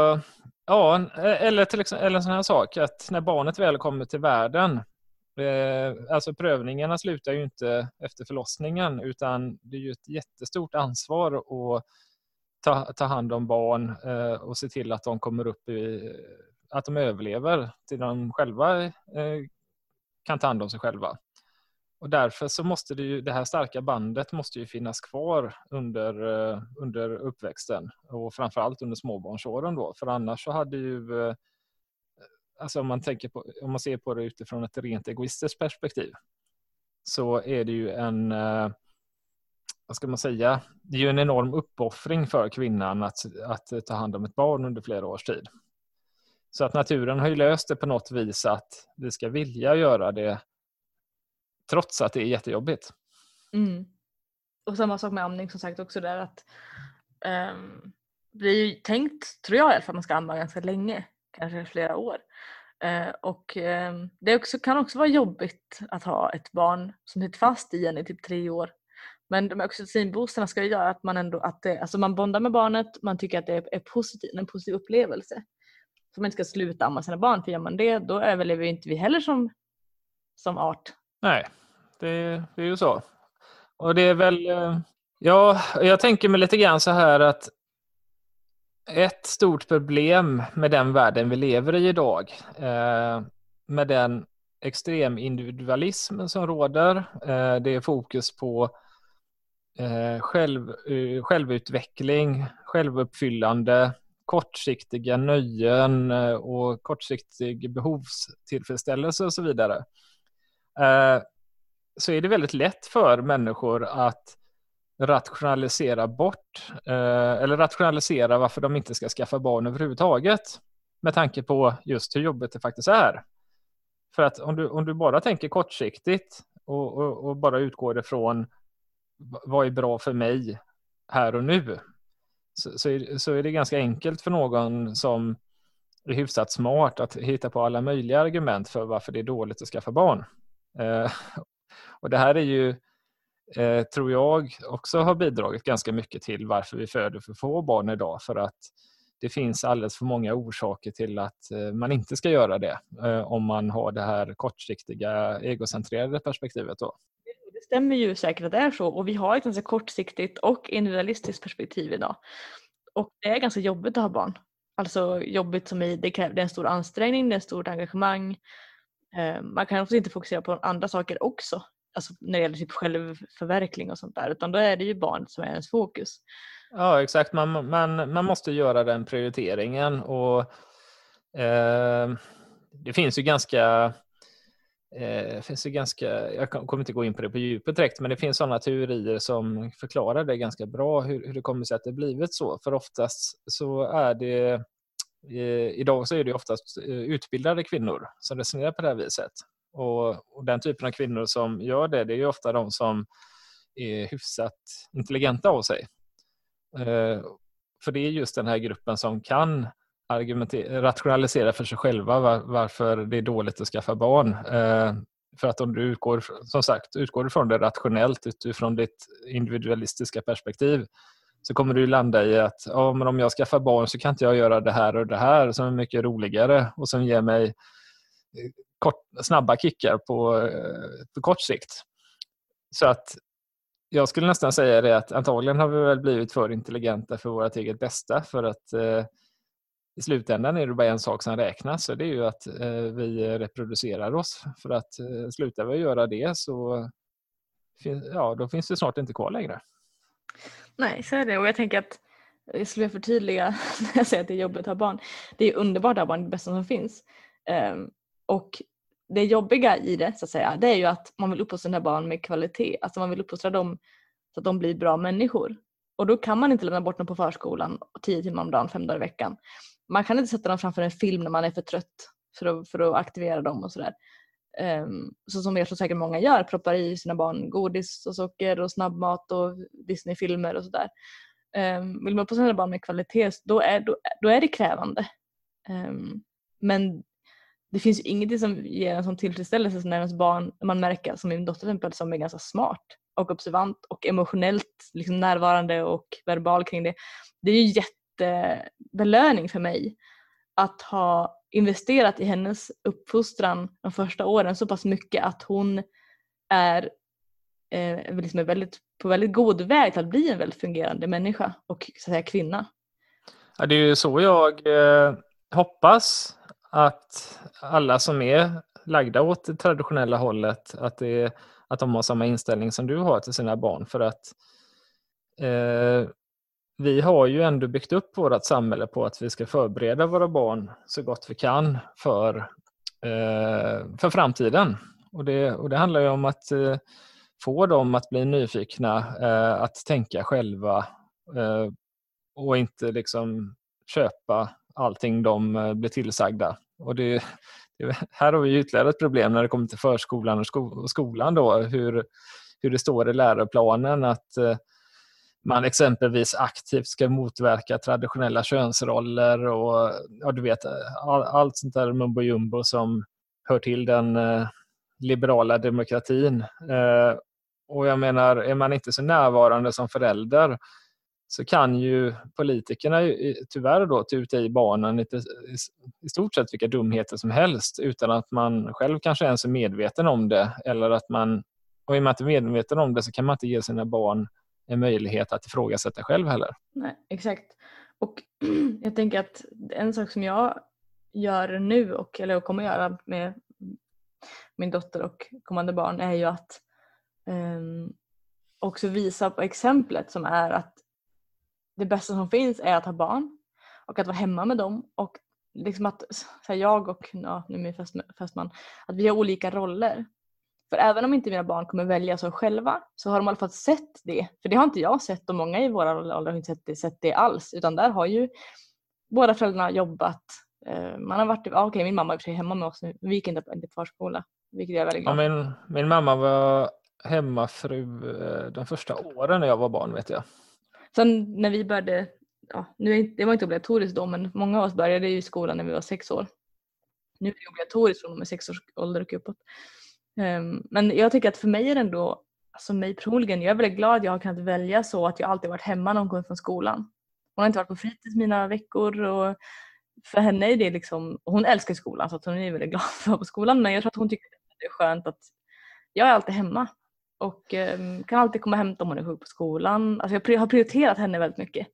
ja, e-, eller till exempel eller en sån här sak att när barnet väl kommer till världen, eh, alltså prövningarna slutar ju inte efter förlossningen utan det är ju ett jättestort ansvar att ta, ta hand om barn eh, och se till att de kommer upp i, att de överlever till de själva eh, kan ta hand om sig själva. Och därför så måste det ju, det här starka bandet måste ju finnas kvar under, eh, under uppväxten och framförallt under småbarnsåren då. För annars så hade ju, eh, alltså om man, tänker på, om man ser på det utifrån ett rent egoistiskt perspektiv, så är det ju en, eh, vad ska man säga, det är ju en enorm uppoffring för kvinnan att, att ta hand om ett barn under flera års tid. Så att naturen har ju löst det på något vis att vi ska vilja göra det Trots att det är jättejobbigt. Mm. Och samma sak med amning som sagt också där att um, det är ju tänkt, tror jag i alla fall, att man ska amma ganska länge, kanske flera år. Uh, och um, det också, kan också vara jobbigt att ha ett barn som sitter fast i en i typ tre år. Men de oxytocinboosterna ska ju göra att man ändå, att det, alltså man bondar med barnet, man tycker att det är, är positiv, en positiv upplevelse. Så man inte ska sluta amma sina barn, för gör man det då överlever inte vi heller som, som art Nej, det, det är ju så. Och det är väl, eh, ja, jag tänker mig lite grann så här att ett stort problem med den världen vi lever i idag, eh, med den extrem individualism som råder, eh, det är fokus på själv, självutveckling, självuppfyllande, kortsiktiga nöjen och kortsiktig behovstillfredsställelse och så vidare. Eh, så är det väldigt lätt för människor att rationalisera bort eh, eller rationalisera varför de inte ska skaffa barn överhuvudtaget med tanke på just hur jobbigt det faktiskt är. För att om du, om du bara tänker kortsiktigt och, och, och bara utgår ifrån vad är bra för mig här och nu så, så, är, så är det ganska enkelt för någon som är hyfsat smart att hitta på alla möjliga argument för varför det är dåligt att skaffa barn. Eh, (laughs) och det här är ju, eh, tror jag, också har bidragit ganska mycket till varför vi föder för få barn idag. För att det finns alldeles för många orsaker till att eh, man inte ska göra det om man har det här kortsiktiga egocentrerade perspektivet. Då. Det stämmer ju säkert att det är så och vi har ett ganska kortsiktigt och individualistiskt perspektiv idag. Och det är ganska jobbigt att ha barn. Alltså jobbigt som i det kräver en stor ansträngning, det är ett stort engagemang. Eh, man kan också inte fokusera på andra saker också. Alltså när det gäller typ självförverkling och sånt där. Utan då är det ju barnet som är ens fokus. Ja exakt, man, man, man måste göra den prioriteringen. och eh, Det finns ju ganska Eh, finns ju ganska, jag kommer inte gå in på det på djupet direkt, men det finns sådana teorier som förklarar det ganska bra, hur, hur det kommer sig att det blivit så. För oftast så är det, idag så är det oftast eh, utbildade kvinnor som resonerar på det här viset. Och, och, den typen av kvinnor som gör det, det är ju ofta de som är hyfsat intelligenta av sig. Eh, för det är just den här gruppen som kan rationalisera för sig själva var, varför det är dåligt att skaffa barn. Eh, för att om du utgår, som sagt, utgår från det rationellt utifrån ditt individualistiska perspektiv så kommer du landa i att ja, men om jag skaffar barn så kan inte jag göra det här och det här som är mycket roligare och som ger mig eh, kort, snabba kickar på, eh, på kort sikt. Så att jag skulle nästan säga det att antagligen har vi väl blivit för intelligenta för vårt eget bästa för att eh, i slutändan är det bara en sak som räknas och det är ju att eh, vi reproducerar oss. För att eh, slutar vi göra det så ja, då finns det snart inte kvar längre. Nej, så är det. Och jag tänker att eh, jag skulle förtydliga (laughs) när jag säger att det är jobbigt att ha barn. Det är underbart att ha barn, det bästa som finns. Um, och det jobbiga i det, så att säga, det är ju att man vill uppfostra sina barn med kvalitet. Alltså man vill uppfostra dem så att de blir bra människor. Och då kan man inte lämna bort dem på förskolan tio timmar om dagen, fem dagar i veckan man kan inte sätta dem framför en film när man är för trött för att, för att aktivera dem och sådär. Ehm, så som jag tror säkert många gör, proppar i sina barn godis och socker och snabbmat och Disneyfilmer och sådär. Ehm, vill man på sina barn med kvalitet då är, då, då är det krävande. Ehm, men det finns ju ingenting som ger en sån tillfredsställelse som när ens barn, man märker, som min dotter till exempel, som är ganska smart och observant och emotionellt liksom närvarande och verbal kring det. Det är ju jättebelöning för mig att ha investerat i hennes uppfostran de första åren så pass mycket att hon är eh, liksom är väldigt, på väldigt god väg till att bli en väldigt fungerande människa och så att säga, kvinna. Ja, det är ju så jag eh, hoppas att alla som är lagda åt det traditionella hållet att, det, att de har samma inställning som du har till sina barn. För att eh, vi har ju ändå byggt upp vårt samhälle på att vi ska förbereda våra barn så gott vi kan för, eh, för framtiden. Och det, och det handlar ju om att eh, få dem att bli nyfikna, eh, att tänka själva eh, och inte liksom köpa allting de eh, blir tillsagda. Och det, det, här har vi ytterligare ett problem när det kommer till förskolan och, sko och skolan. Då, hur, hur det står i läroplanen att eh, man exempelvis aktivt ska motverka traditionella könsroller och ja, du vet, all, allt sånt där mumbo jumbo som hör till den eh, liberala demokratin. Eh, och jag menar, är man inte så närvarande som förälder så kan ju politikerna tyvärr då tuta i barnen lite, i stort sett vilka dumheter som helst utan att man själv kanske ens är medveten om det. Eller att man, och är man inte medveten om det så kan man inte ge sina barn en möjlighet att ifrågasätta själv heller. Nej, exakt. Och (clears throat) jag tänker att en sak som jag gör nu och eller kommer göra med min dotter och kommande barn är ju att um, också visa på exemplet som är att det bästa som finns är att ha barn och att vara hemma med dem och liksom att så här, jag och ja, nu min fästman, att vi har olika roller. För även om inte mina barn kommer välja så själva så har de i alla fall sett det. För det har inte jag sett och många i våra ålder har inte sett det, sett det alls. Utan där har ju båda föräldrarna jobbat. Eh, man har varit, okej okay, min mamma är hemma med oss nu, vi gick inte på, inte på förskola. Vilket jag är väldigt glad ja, min, min mamma var hemmafru eh, de första åren när jag var barn vet jag. Sen när vi började, ja, nu, det var inte obligatoriskt då men många av oss började i skolan när vi var sex år. Nu är det obligatoriskt från och med sex års ålder och uppåt. Um, men jag tycker att för mig är det ändå, alltså mig personligen, jag är väldigt glad att jag har kunnat välja så att jag alltid varit hemma när hon kommer från skolan. Hon har inte varit på fritids mina veckor och för henne är det liksom, hon älskar skolan så att hon är väldigt glad (laughs) för att vara på skolan men jag tror att hon tycker att det är skönt att jag är alltid hemma och um, kan alltid komma och hämta om hon är sjuk på skolan. Alltså jag har prioriterat henne väldigt mycket.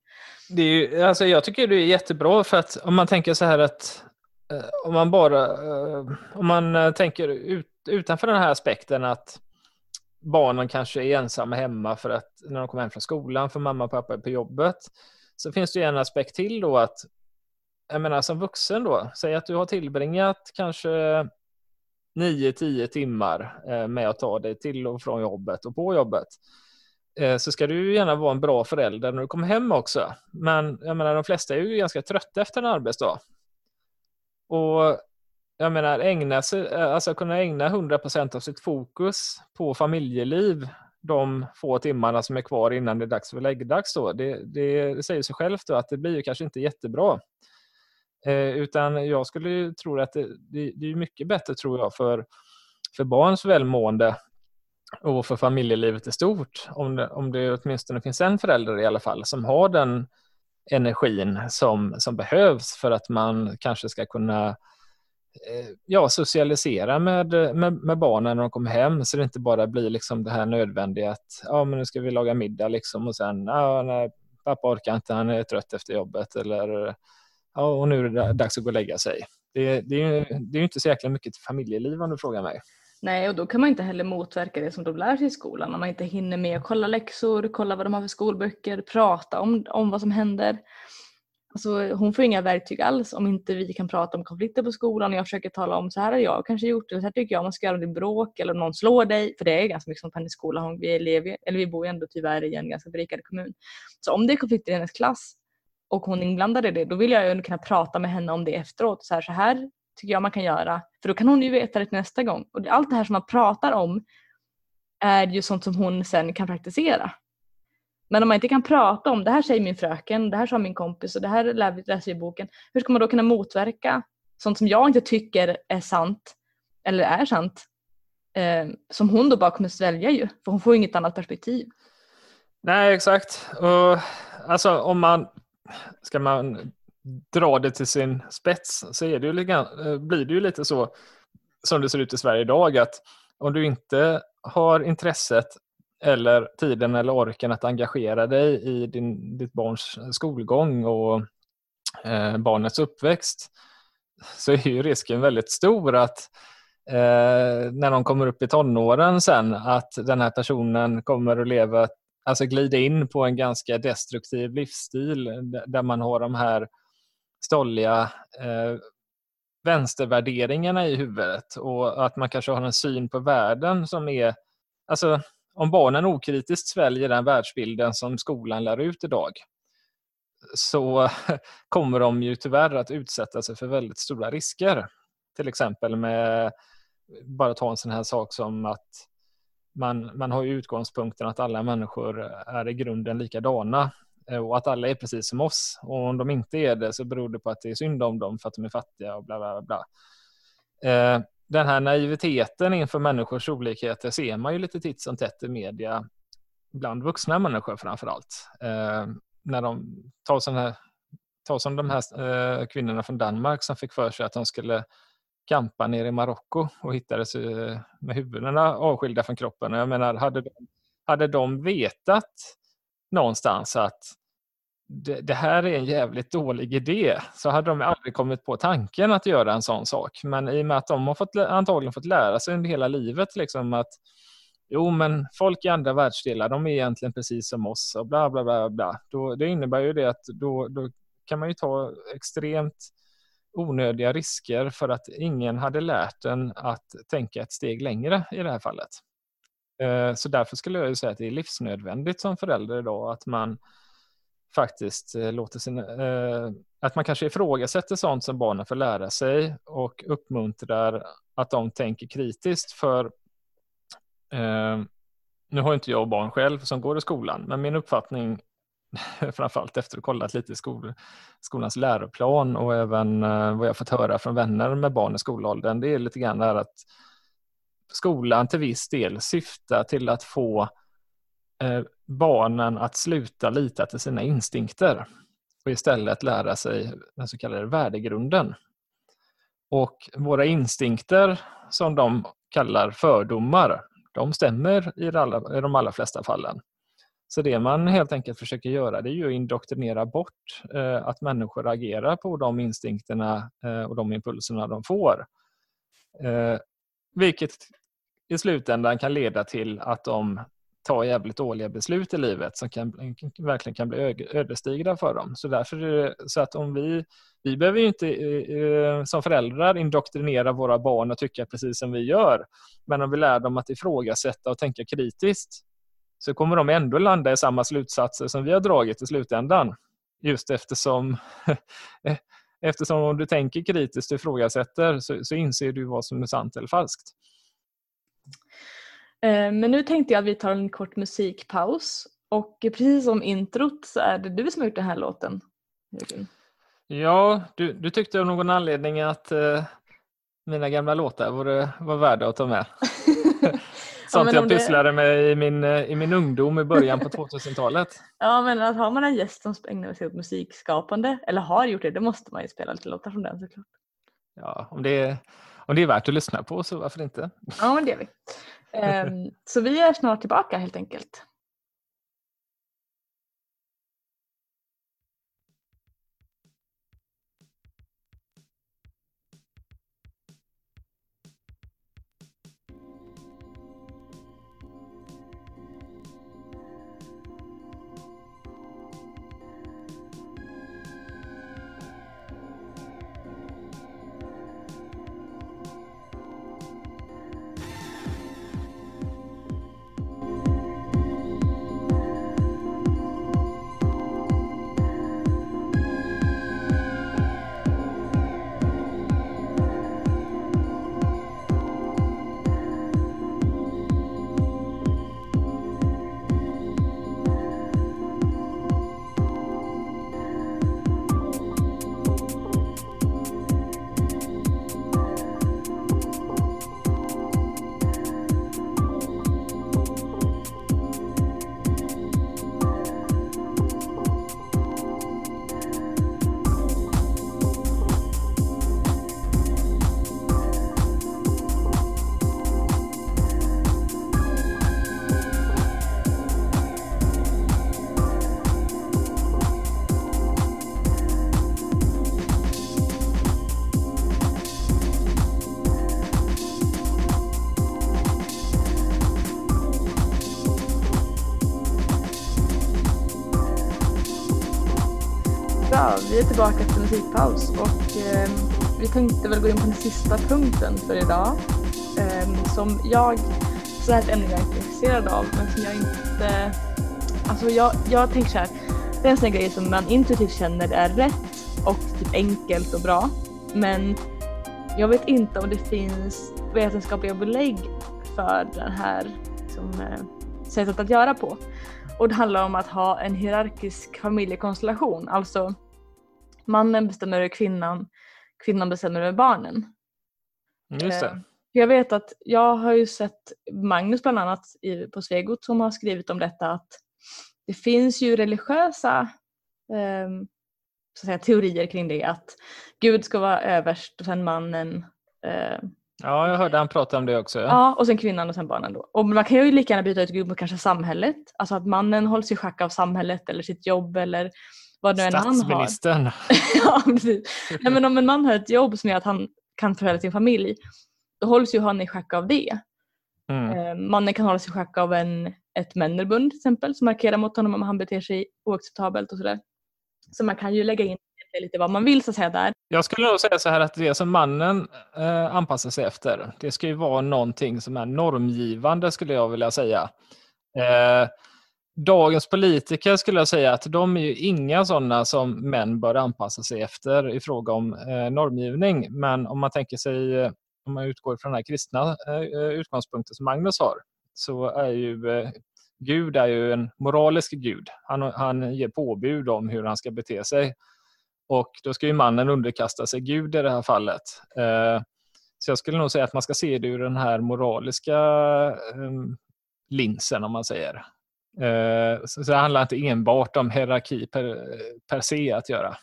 Det är ju, alltså jag tycker det är jättebra för att om man tänker så här att eh, om man bara eh, om man eh, tänker ut, utanför den här aspekten att barnen kanske är ensamma hemma för att när de kommer hem från skolan för mamma och pappa är på jobbet så finns det en aspekt till då att jag menar som vuxen då, säg att du har tillbringat kanske 9-10 timmar eh, med att ta dig till och från jobbet och på jobbet eh, så ska du gärna vara en bra förälder när du kommer hem också. Men jag menar, de flesta är ju ganska trötta efter en arbetsdag. Och jag menar, ägna sig, eh, alltså kunna ägna 100% av sitt fokus på familjeliv de få timmarna som är kvar innan det är dags för läggdags. Då. Det, det, det säger sig självt då att det blir ju kanske inte jättebra. Eh, utan jag skulle tro att det, det, det, är mycket bättre tror jag för, för barns välmående och för familjelivet i stort om det, om det åtminstone finns en förälder i alla fall som har den energin som, som behövs för att man kanske ska kunna Eh, ja, socialisera med, med, med, barnen när de kommer hem så det inte bara blir liksom det här nödvändiga att ja, men nu ska vi laga middag liksom och sen ja, nej, pappa orkar inte, han är trött efter jobbet eller ja, och nu är det dags att gå och lägga sig. Det, det, är, ju, det är ju inte så jäkla mycket till familjeliv om du frågar mig. Nej, och då kan man inte heller motverka det som de lär sig i skolan. Om man inte hinner med att kolla läxor, kolla vad de har för skolböcker, prata om, om vad som händer. Alltså, hon får inga verktyg alls om inte vi kan prata om konflikter på skolan och jag försöker tala om så här har jag kanske gjort eller så här tycker jag man ska göra om det är bråk eller om någon slår dig. För det är ganska mycket sånt här i skolan. Vi, elever, eller vi bor ju ändå tyvärr i en ganska berikad kommun. Så om det är konflikter i hennes klass och hon är inblandad i det, då vill jag ju kunna prata med henne om det efteråt. Så här, så här tycker jag man kan göra. För då kan hon ju veta det till nästa gång. Och allt det här som man pratar om är ju sånt som hon sen kan praktisera. Men om man inte kan prata om det här säger min fröken, det här sa min kompis och det här läser jag i boken. Hur ska man då kunna motverka sånt som jag inte tycker är sant eller är sant? Eh, som hon då bara kommer svälja ju, för hon får inget annat perspektiv. Nej, exakt. Och, alltså om man ska man dra det till sin spets så är det ju eh, blir det ju lite så som det ser ut i Sverige idag att om du inte har intresset eller tiden eller orken att engagera dig i din, ditt barns skolgång och eh, barnets uppväxt så är ju risken väldigt stor att eh, när de kommer upp i tonåren sen att den här personen kommer att leva alltså glida in på en ganska destruktiv livsstil där man har de här stolliga eh, vänstervärderingarna i huvudet och att man kanske har en syn på världen som är, alltså om barnen okritiskt sväljer den världsbilden som skolan lär ut idag så (laughs) kommer de ju tyvärr att utsätta sig för väldigt stora risker. Till exempel med, bara ta en sån här sak som att man, man har ju utgångspunkten att alla människor är i grunden likadana eh, och att alla är precis som oss. Och om de inte är det så beror det på att det är synd om dem för att de är fattiga och bla bla bla. Eh, den här naiviteten inför människors olikheter ser man ju lite titt som tätt i media bland vuxna människor framför allt. Eh, när de tar sådana här Ta som de här eh, kvinnorna från Danmark som fick för sig att de skulle campa nere i Marocko och hittades eh, med huvudena avskilda från kroppen. Jag menar, hade de, hade de vetat någonstans att det, det, här är en jävligt dålig idé så hade de aldrig kommit på tanken att göra en sån sak. Men i och med att de har fått, antagligen fått lära sig under hela livet liksom att jo men folk i andra världsdelar de är egentligen precis som oss och bla bla bla. bla. Då, det innebär ju det att då, då kan man ju ta extremt onödiga risker för att ingen hade lärt en att tänka ett steg längre i det här fallet. Eh, så därför skulle jag säga att det är livsnödvändigt som förälder idag att man faktiskt eh, låter sin, eh, att man kanske ifrågasätter sånt som barnen får lära sig och uppmuntrar att de tänker kritiskt för eh, nu har inte jag barn själv som går i skolan, men min uppfattning (laughs) framförallt efter att ha kollat lite i skol, skolans läroplan och även eh, vad jag fått höra från vänner med barn i skolåldern, det är lite grann där att skolan till viss del syftar till att få eh, barnen att sluta lita till sina instinkter och istället lära sig den så kallade värdegrunden. Och våra instinkter som de kallar fördomar, de stämmer i, i de allra flesta fallen. Så det man helt enkelt försöker göra det är ju att indoktrinera bort eh, att människor agerar på de instinkterna eh, och de impulserna de får. Eh, vilket i slutändan kan leda till att de ta jävligt dåliga beslut i livet som kan, verkligen kan bli ödesdigra för dem. Så därför är det så att om vi, vi behöver ju inte eh, eh, som föräldrar indoktrinera våra barn och tycka precis som vi gör. Men om vi lär dem att ifrågasätta och tänka kritiskt så kommer de ändå landa i samma slutsatser som vi har dragit i slutändan. Just eftersom, (laughs) eftersom om du tänker kritiskt och ifrågasätter så, så inser du vad som är sant eller falskt. Eh, men nu tänkte jag att vi tar en kort musikpaus och precis som introt så är det du som har gjort den här låten. Ja, du, du tyckte av någon anledning att uh, mina gamla låtar var, var värda att ta med. (laughs) Sånt ja, jag pysslade det... med i min, eh, i min ungdom i början på (laughs) 2000-talet. ja, men att har man en gäst som ägnar sig åt musikskapande, eller har gjort det, då måste man ju spela lite låtar från den såklart. Ja, om det, är, om det är värt att lyssna på så varför inte? Ja, men det är vi. Ehm, så vi är snart tillbaka helt enkelt. Musikpaus och eh, vi tänkte väl gå in på den sista punkten för idag. Eh, som jag, så här ett ämne jag är intresserad av men som jag inte, alltså jag, jag tänker så här, det är en sån grej som man intuitivt känner är rätt och typ enkelt och bra. Men jag vet inte om det finns vetenskapliga belägg för det här liksom, eh, sättet att göra på. Och det handlar om att ha en hierarkisk familjekonstellation, alltså mannen bestämmer över kvinnan, kvinnan bestämmer över barnen. Just det. Eh, jag vet att jag har ju sett Magnus bland annat på Svegot som har skrivit om detta att det finns ju religiösa eh, så att säga, teorier kring det att Gud ska vara överst och sen mannen eh, Ja, jag hörde han prata om det också. Ja. ja, och sen kvinnan och sen barnen då. Och man kan ju lika gärna byta ut Gud mot kanske samhället. Alltså att mannen hålls i schack av samhället eller sitt jobb eller vad nu en man har. (laughs) Ja, precis. Nej, men om en man har ett jobb som gör att han kan försörja sin familj, då hålls ju han i schack av det. Mm. Eh, mannen kan hållas i schack av en, ett männerbund till exempel som markerar mot honom om han beter sig oacceptabelt och sådär. Så man kan ju lägga in lite vad man vill så att säga där. Jag skulle nog säga så här att det som mannen eh, anpassar sig efter, det ska ju vara någonting som är normgivande skulle jag vilja säga. Eh, dagens politiker skulle jag säga att de är ju inga sådana som män bör anpassa sig efter i fråga om eh, normgivning. Men om man tänker sig, eh, om man utgår från den här kristna eh, eh, utgångspunkten som Magnus har, så är ju eh, Gud är ju en moralisk gud. Han, han ger påbud om hur han ska bete sig. Och då ska ju mannen underkasta sig Gud i det här fallet. Eh, så jag skulle nog säga att man ska se det ur den här moraliska eh, linsen om man säger. Eh, så det handlar inte enbart om hierarki per, per se att göra.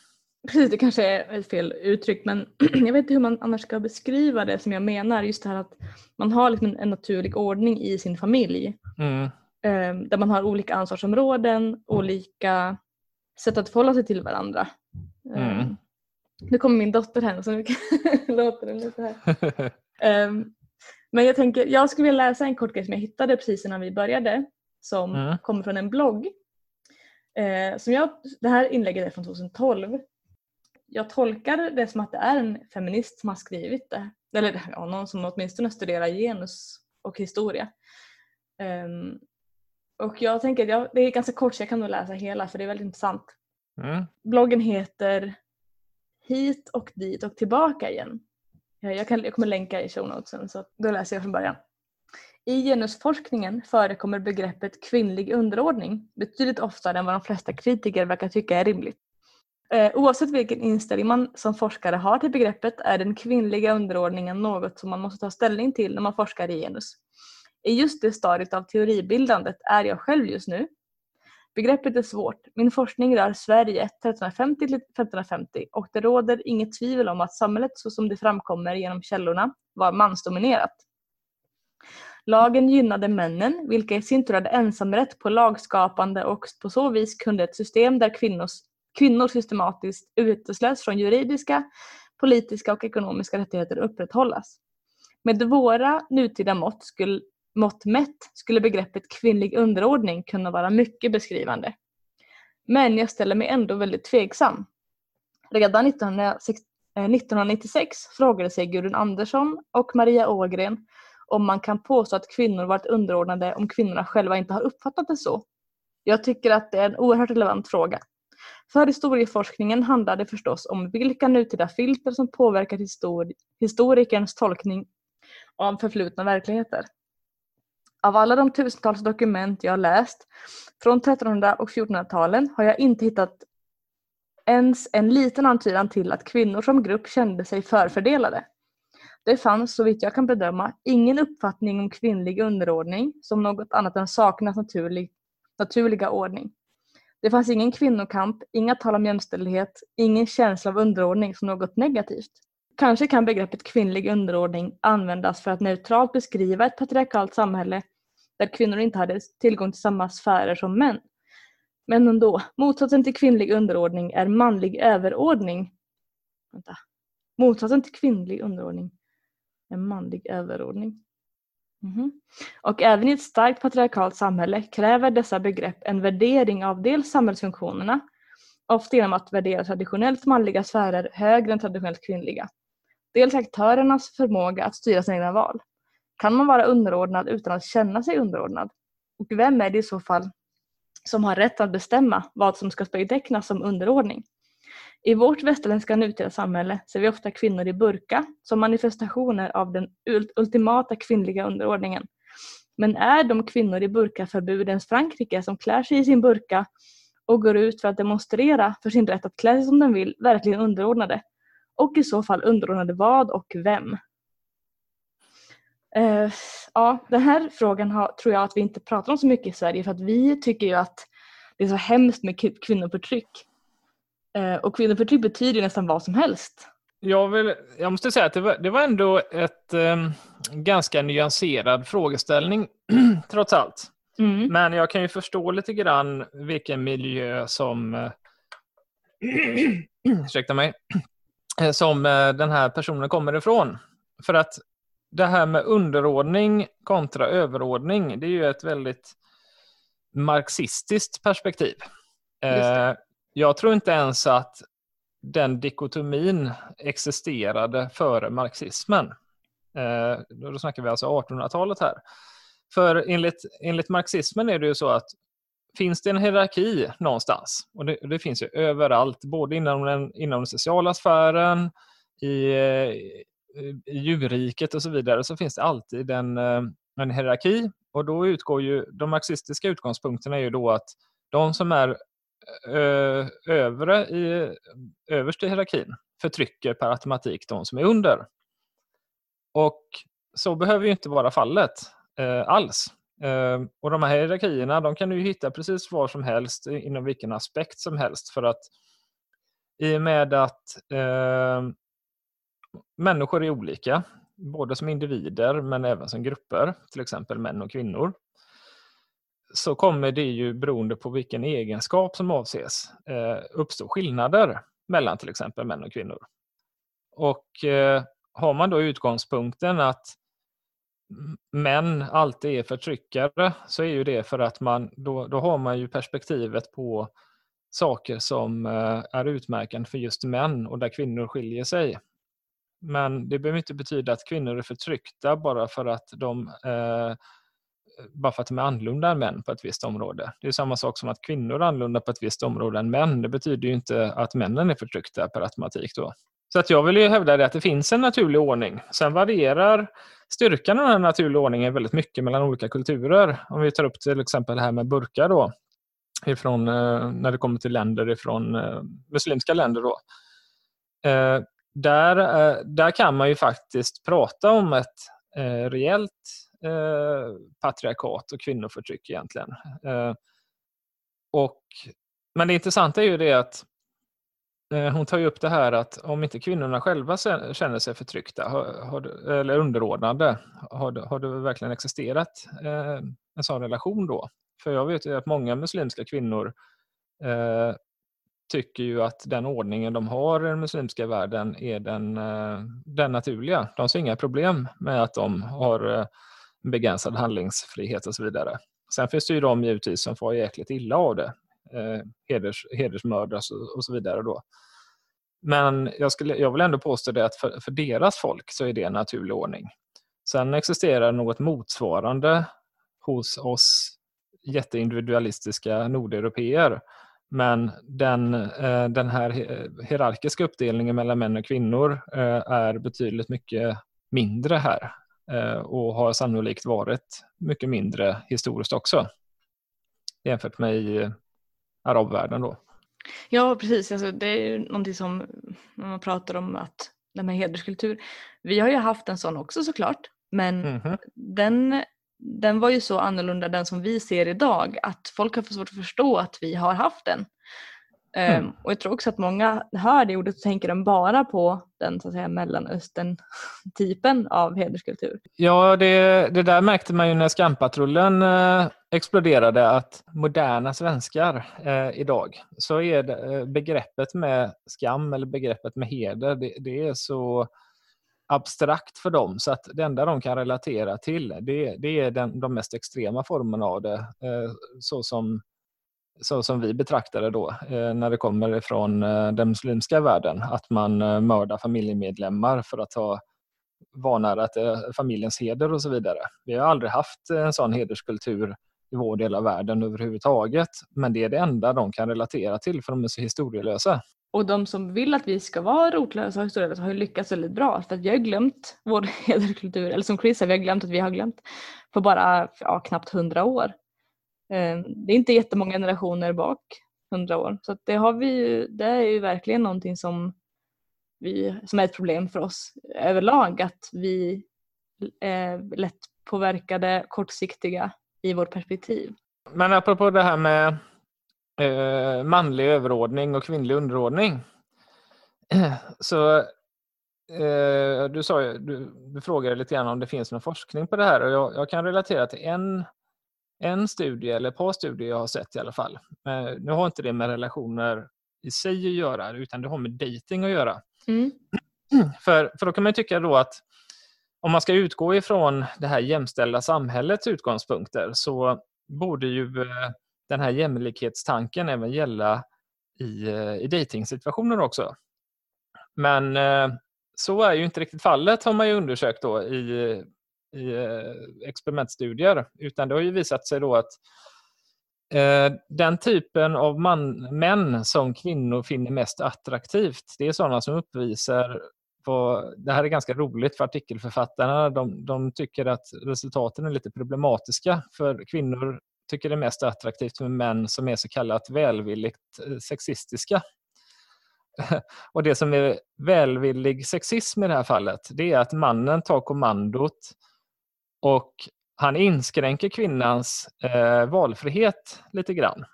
Precis, det kanske är ett fel uttryck men (clears throat) jag vet inte hur man annars ska beskriva det som jag menar. Just det här att man har liksom en naturlig ordning i sin familj. Mm. Där man har olika ansvarsområden, olika sätt att förhålla sig till varandra. Mm. Nu kommer min dotter här så nu (laughs) låter den lite här. (laughs) men jag tänker, jag skulle vilja läsa en kort grej som jag hittade precis innan vi började som mm. kommer från en blogg. Eh, som jag, det här inlägget är från 2012. Jag tolkar det som att det är en feminist som har skrivit det. Eller ja, någon som åtminstone studerar genus och historia. Um, och jag tänker att jag, det är ganska kort så jag kan nog läsa hela för det är väldigt intressant. Mm. Bloggen heter Hit och dit och tillbaka igen. Jag, kan, jag kommer länka i show notesen så då läser jag från början. I genusforskningen förekommer begreppet kvinnlig underordning betydligt oftare än vad de flesta kritiker verkar tycka är rimligt. Eh, oavsett vilken inställning man som forskare har till begreppet är den kvinnliga underordningen något som man måste ta ställning till när man forskar i genus. I just det stadiet av teoribildandet är jag själv just nu. Begreppet är svårt. Min forskning rör Sverige 1350 till 1550 och det råder inget tvivel om att samhället så som det framkommer genom källorna var mansdominerat. Lagen gynnade männen, vilka i sin tur hade ensamrätt på lagskapande och på så vis kunde ett system där kvinnors, kvinnor systematiskt uteslöts från juridiska, politiska och ekonomiska rättigheter upprätthållas. Med våra nutida mått skulle, mått mätt skulle begreppet kvinnlig underordning kunna vara mycket beskrivande. Men jag ställer mig ändå väldigt tveksam. Redan 1996 eh, frågade sig Gudrun Andersson och Maria Ågren om man kan påstå att kvinnor varit underordnade om kvinnorna själva inte har uppfattat det så. Jag tycker att det är en oerhört relevant fråga. För historieforskningen handlar det förstås om vilka nutida filter som påverkar histori historikerns tolkning av förflutna verkligheter. Av alla de tusentals dokument jag läst från 1300 och 1400-talen har jag inte hittat ens en liten antydan till att kvinnor som grupp kände sig förfördelade. Det fanns, så vitt jag kan bedöma, ingen uppfattning om kvinnlig underordning som något annat än sakernas naturlig, naturliga ordning. Det fanns ingen kvinnokamp, inga tal om jämställdhet, ingen känsla av underordning som något negativt. Kanske kan begreppet kvinnlig underordning användas för att neutralt beskriva ett patriarkalt samhälle där kvinnor inte hade tillgång till samma sfärer som män. Men ändå, motsatsen till kvinnlig underordning är manlig överordning. Vänta. Motsatsen till kvinnlig underordning en manlig överordning. Mm -hmm. Och även i ett starkt patriarkalt samhälle kräver dessa begrepp en värdering av dels samhällsfunktionerna, ofta genom att värdera traditionellt manliga sfärer högre än traditionellt kvinnliga. Dels aktörernas förmåga att styra sina egna val. Kan man vara underordnad utan att känna sig underordnad? Och vem är det i så fall som har rätt att bestämma vad som ska betecknas som underordning? I vårt västerländska nutida samhälle ser vi ofta kvinnor i burka som manifestationer av den ultimata kvinnliga underordningen. Men är de kvinnor i burkaförbudens Frankrike som klär sig i sin burka och går ut för att demonstrera för sin rätt att klä sig som de vill verkligen underordnade? Och i så fall underordnade vad och vem? Uh, ja, den här frågan har, tror jag att vi inte pratar om så mycket i Sverige för att vi tycker ju att det är så hemskt med kvinnoförtryck. Uh, och kvinnoförtryck betyder nästan vad som helst. Jag, vill, jag måste säga att det var, det var ändå ett um, ganska nyanserad frågeställning (clears throat) trots allt. Mm. Men jag kan ju förstå lite grann vilken miljö som uh, (clears throat) ursäkta mig, (clears throat) som den här personen kommer ifrån. För att det här med underordning kontra överordning, det är ju ett väldigt marxistiskt perspektiv. Eh, jag tror inte ens att den dikotomin existerade före marxismen. Eh, då snackar vi alltså 1800-talet här. För enligt, enligt marxismen är det ju så att finns det en hierarki någonstans, och det, det finns ju överallt, både inom den, inom den sociala sfären, i, eh, i djurriket och så vidare, så finns det alltid en, eh, en hierarki. Och då utgår ju, de marxistiska utgångspunkterna är ju då att de som är övre i, överst i hierarkin förtrycker per automatik de som är under. Och så behöver ju inte vara fallet eh, alls. Eh, och de här hierarkierna de kan du hitta precis var som helst inom vilken aspekt som helst för att i och med att eh, människor är olika, både som individer men även som grupper, till exempel män och kvinnor, så kommer det ju beroende på vilken egenskap som avses eh, uppstå skillnader mellan till exempel män och kvinnor. Och eh, har man då utgångspunkten att män alltid är förtryckare så är ju det för att man då, då har man ju perspektivet på saker som eh, är utmärkande för just män och där kvinnor skiljer sig. Men det behöver inte betyda att kvinnor är förtryckta bara för att de eh, bara för att de är annorlunda än män på ett visst område. Det är samma sak som att kvinnor är annorlunda på ett visst område än män. Det betyder ju inte att männen är förtryckta per automatik då. Så att jag vill ju hävda det att det finns en naturlig ordning. Sen varierar styrkan av den naturliga ordningen väldigt mycket mellan olika kulturer. Om vi tar upp till exempel det här med burkar då, ifrån, eh, när det kommer till länder ifrån eh, muslimska länder. Då. Eh, där, eh, där kan man ju faktiskt prata om ett eh, rejält Eh, patriarkat och kvinnoförtryck egentligen. Eh, och, men det intressanta är ju det att Eh, hon tar ju upp det här att om inte kvinnorna själva känner sig förtryckta har, har, eller underordnade, har, har det verkligen existerat eh, en sån relation då? För jag vet ju att många muslimska kvinnor eh, tycker ju att den ordningen de har i den muslimska världen är den, eh, den naturliga. De ser inga problem med att de har eh, begränsad handlingsfrihet och så vidare. Sen finns det ju de givetvis som får jäkligt illa av det eh, heders, hedersmördas och, och, så vidare. Då. Men jag, skulle, jag vill ändå påstå det att för, för deras folk så är det en naturlig ordning. Sen existerar något motsvarande hos oss jätteindividualistiska nordeuropeer. Men den, eh, den här hierarkiska uppdelningen mellan män och kvinnor eh, är betydligt mycket mindre här och har sannolikt varit mycket mindre historiskt också jämfört med i arabvärlden då. Ja precis, alltså, det är ju någonting som när man pratar om att det med hederskultur. Vi har ju haft en sån också såklart men mm -hmm. den, den var ju så annorlunda den som vi ser idag att folk har för svårt att förstå att vi har haft den. Mm. Um, och jag tror också att många hör det ordet och tänker de bara på den så att säga mellanöstern-typen av hederskultur. Ja, det, det där märkte man ju när skampatrullen eh, exploderade att moderna svenskar eh, idag så är det, eh, begreppet med skam eller begreppet med heder det, det, är så abstrakt för dem så att det enda de kan relatera till det, det är den, de mest extrema formerna av det eh, så som vi betraktar det då, eh, när det kommer ifrån eh, den muslimska världen, att man eh, mördar familjemedlemmar för att ha vanära till familjens heder och så vidare. Vi har aldrig haft en sån hederskultur i vår del av världen överhuvudtaget, men det är det enda de kan relatera till för de är så historielösa. Och de som vill att vi ska vara rotlösa och historielösa har ju lyckats väldigt bra för att vi har glömt vår (laughs) hederskultur, eller som Chris sa, vi har glömt att vi har glömt på bara ja, knappt hundra år. Eh, det är inte jättemånga generationer bak, hundra år. Så det, har vi det är ju verkligen någonting som, vi, som är ett problem för oss överlag. Att vi eh, är lätt påverkade, kortsiktiga i vårt perspektiv. Men apropå det här med eh, manlig överordning och kvinnlig underordning. (clears throat) Så eh, du, sa, du, du frågade lite grann om det finns någon forskning på det här och jag, jag kan relatera till en en studie, eller ett par studier jag har sett i alla fall. Nu har inte det med relationer i sig att göra, utan det har med dating att göra. Mm. (clears throat) För, för då kan man tycka då att om man ska utgå ifrån det här jämställda samhällets utgångspunkter så borde ju eh, den här jämlikhetstanken även gälla i, eh, i dejtingsituationer också. Men så är ju inte riktigt fallet har man ju undersökt då i, i eh, experimentstudier, utan det har ju visat sig då att eh, den typen av man, män som kvinnor finner mest attraktivt, det är sådana som uppvisar på, det här är ganska roligt för artikelförfattarna, de, de tycker att resultaten är lite problematiska för kvinnor tycker det är mest attraktivt med män som är så kallat välvilligt eh, sexistiska. (laughs) Och det som är välvillig sexism i det här fallet, det är att mannen tar kommandot och han inskränker kvinnans eh, valfrihet lite grann.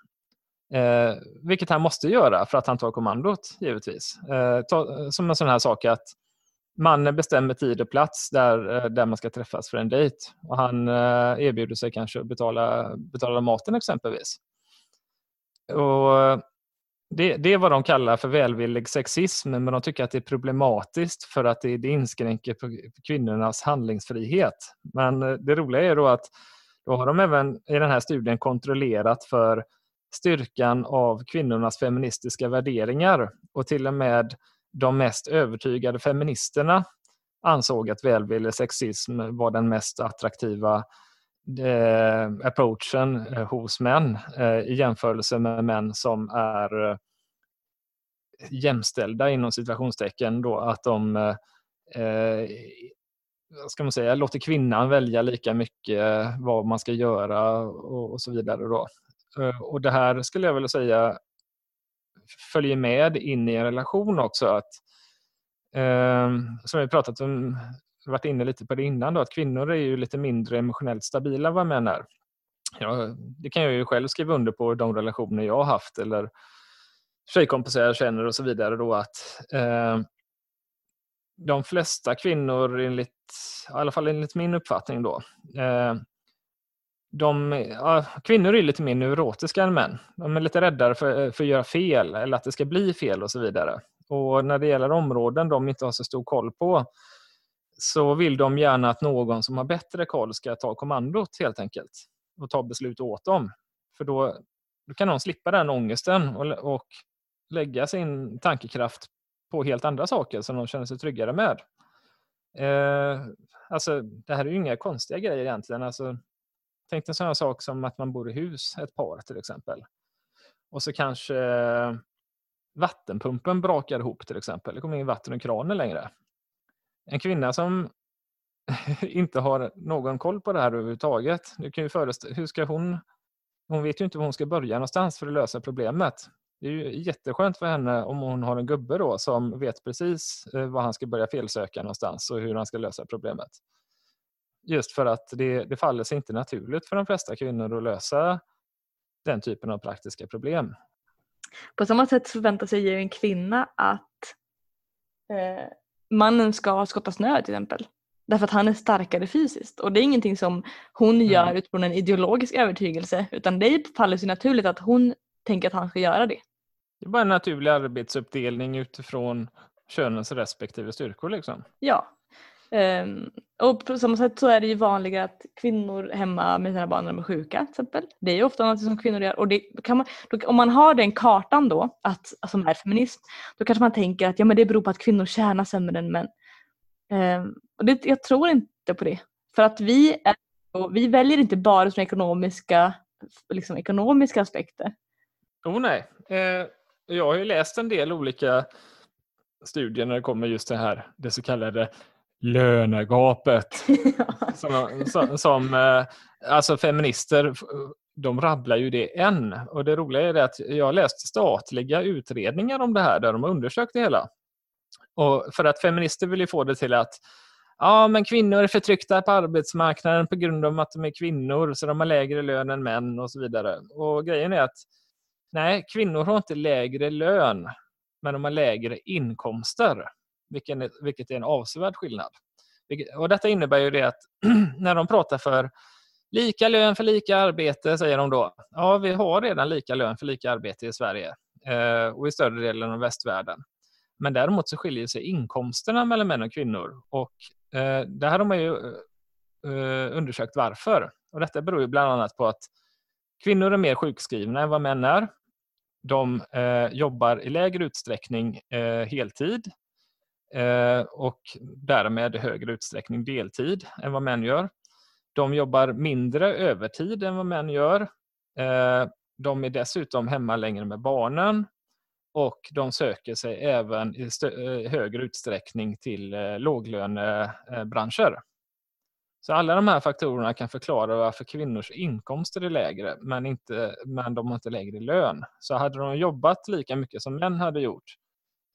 Eh, vilket han måste göra för att han tar kommandot, givetvis. Eh, ta, som en sån här sak att mannen bestämmer tid och plats där, eh, där man ska träffas för en dejt. Och han eh, erbjuder sig kanske att betala, betala maten exempelvis. Och det, det är vad de kallar för välvillig sexism, men de tycker att det är problematiskt för att det, det inskränker på kvinnornas handlingsfrihet. Men eh, det roliga är då att då har de även i den här studien kontrollerat för styrkan av kvinnornas feministiska värderingar och till och med de mest övertygade feministerna ansåg att välvillig sexism var den mest attraktiva eh, approachen eh, hos män eh, i jämförelse med män som är eh, jämställda inom situationstecken då att de eh, eh ska man säga, låter kvinnan välja lika mycket eh, vad man ska göra och, och så vidare. Då. Eh, och det här skulle jag vilja säga följer med in i en relation också. Att, eh, som vi pratat om varit inne lite på det innan, då, att kvinnor är ju lite mindre emotionellt stabila än vad män är. Ja, det kan jag ju själv skriva under på de relationer jag har haft eller tjejkompisar jag känner och så vidare. Då, att eh, De flesta kvinnor, enligt, i alla fall enligt min uppfattning, då, eh, de, ja, kvinnor är lite mer neurotiska än män. De är lite räddare för, för att göra fel eller att det ska bli fel och så vidare. Och när det gäller områden de inte har så stor koll på så vill de gärna att någon som har bättre koll ska ta kommandot helt enkelt och ta beslut åt dem. För då, då kan de slippa den ångesten och, och lägga sin tankekraft på helt andra saker som de känner sig tryggare med. Eh, alltså, det här är ju inga konstiga grejer egentligen. Alltså, tänk en sån sak som att man bor i hus, ett par till exempel. Och så kanske vattenpumpen brakar ihop till exempel. Det kommer inget vatten ur kranen längre en kvinna som (laughs) inte har någon koll på det här överhuvudtaget. Du kan ju hur ska hon... Hon vet ju inte var hon ska börja någonstans för att lösa problemet. Det är ju jätteskönt för henne om hon har en gubbe då som vet precis eh, var han ska börja felsöka någonstans och hur han ska lösa problemet. Just för att det, det faller sig inte naturligt för de flesta kvinnor att lösa den typen av praktiska problem. På samma sätt förväntar sig ju en kvinna att eh, mannen ska skotta snö till exempel. Därför att han är starkare fysiskt. Och det är ingenting som hon mm. gör utifrån en ideologisk övertygelse utan det faller sig naturligt att hon tänker att han ska göra det. Det är bara en naturlig arbetsuppdelning utifrån könens respektive styrkor liksom. Ja. Um, och på samma sätt så är det ju vanligare att kvinnor hemma med sina barn när de är sjuka till exempel. Det är ju ofta något som kvinnor gör och det kan man, då, om man har den kartan då, att, som är feminist, då kanske man tänker att ja, men det beror på att kvinnor tjänar sämre än män. Um, och det, jag tror inte på det. För att vi, är, vi väljer inte bara som ekonomiska, liksom, ekonomiska aspekter. Oh nej. Eh, jag har ju läst en del olika studier när det kommer just det här, det så kallade lönegapet. (laughs) som, som, som, eh, alltså feminister, de rabblar ju det än. Och det roliga är det att jag har läst statliga utredningar om det här där de har undersökt det hela. Och för att feminister vill ju få det till att ja, men kvinnor är förtryckta på arbetsmarknaden på grund av att de är kvinnor, så de har lägre lön än män och så vidare. Och grejen är att nej, kvinnor har inte lägre lön, men de har lägre inkomster vilket är en avsevärd skillnad. Och Detta innebär ju det att (clears throat) när de pratar för lika lön för lika arbete, säger de då. Ja, vi har redan lika lön för lika arbete i Sverige eh, och i större delen av västvärlden. Men däremot så skiljer sig inkomsterna mellan män och kvinnor. Och eh, det här har man ju eh, undersökt varför. Och detta beror ju bland annat på att kvinnor är mer sjukskrivna än vad män är. De jobbar i lägre utsträckning heltid Eh, och därmed i högre utsträckning deltid än vad män gör. De jobbar mindre övertid än vad män gör. Eh, de är dessutom hemma längre med barnen och de söker sig även i eh, högre utsträckning till låglönebranscher. Så alla de här faktorerna kan förklara varför kvinnors inkomster är lägre, men, inte, men de har inte lägre lön. Så hade de jobbat lika mycket som män hade gjort,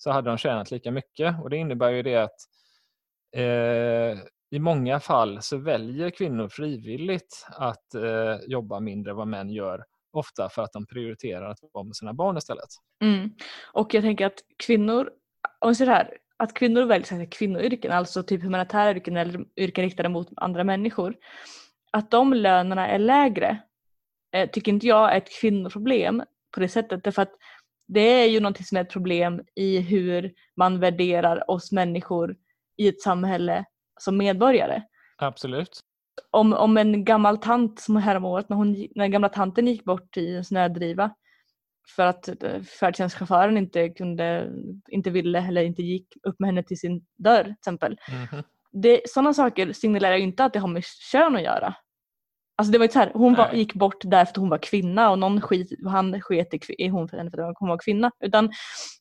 så hade de tjänat lika mycket. Och det innebär ju det att eh, i många fall så väljer kvinnor frivilligt att eh, jobba mindre än vad män gör, ofta för att de prioriterar att vara med sina barn istället. Mm. Och jag tänker att kvinnor, om så här, att kvinnor väljer kvinnoyrken, alltså typ humanitära yrken eller yrken riktade mot andra människor, att de lönerna är lägre eh, tycker inte jag är ett kvinnoproblem på det sättet. Därför att det är ju någonting som är ett problem i hur man värderar oss människor i ett samhälle som medborgare. Absolut. Om, om en gammal tant som häromåret när, hon, när gamla tanten gick bort i en snödriva för att eh, färdtjänstchauffören inte kunde, inte ville eller inte gick upp med henne till sin dörr till exempel. Mm sådana saker signalerar ju inte att det har med kön att göra. Alltså det var ju så här, hon var, gick bort därför att hon var kvinna och någon skit, han sket i hon för henne för att hon var kvinna. Utan